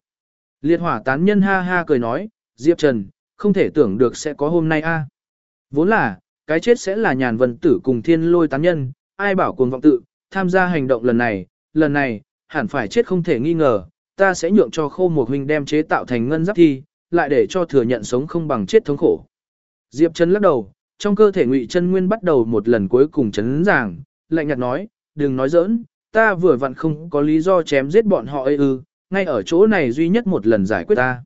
Liệt hỏa tán nhân ha ha cười nói, Diệp Trần, không thể tưởng được sẽ có hôm nay a. Vốn là, cái chết sẽ là nhàn vân tử cùng thiên lôi tán nhân, ai bảo cuồng vọng tự, tham gia hành động lần này, lần này, hẳn phải chết không thể nghi ngờ, ta sẽ nhượng cho khô một huynh đem chế tạo thành ngân giáp thi, lại để cho thừa nhận sống không bằng chết thống khổ. Diệp Trần lắc đầu, trong cơ thể ngụy chân nguyên bắt đầu một lần cuối cùng chấn giảng, lạnh nhạt nói, đừng nói giỡn, ta vừa vặn không có lý do chém giết bọn họ ấy ư, ngay ở chỗ này duy nhất một lần giải quyết ta.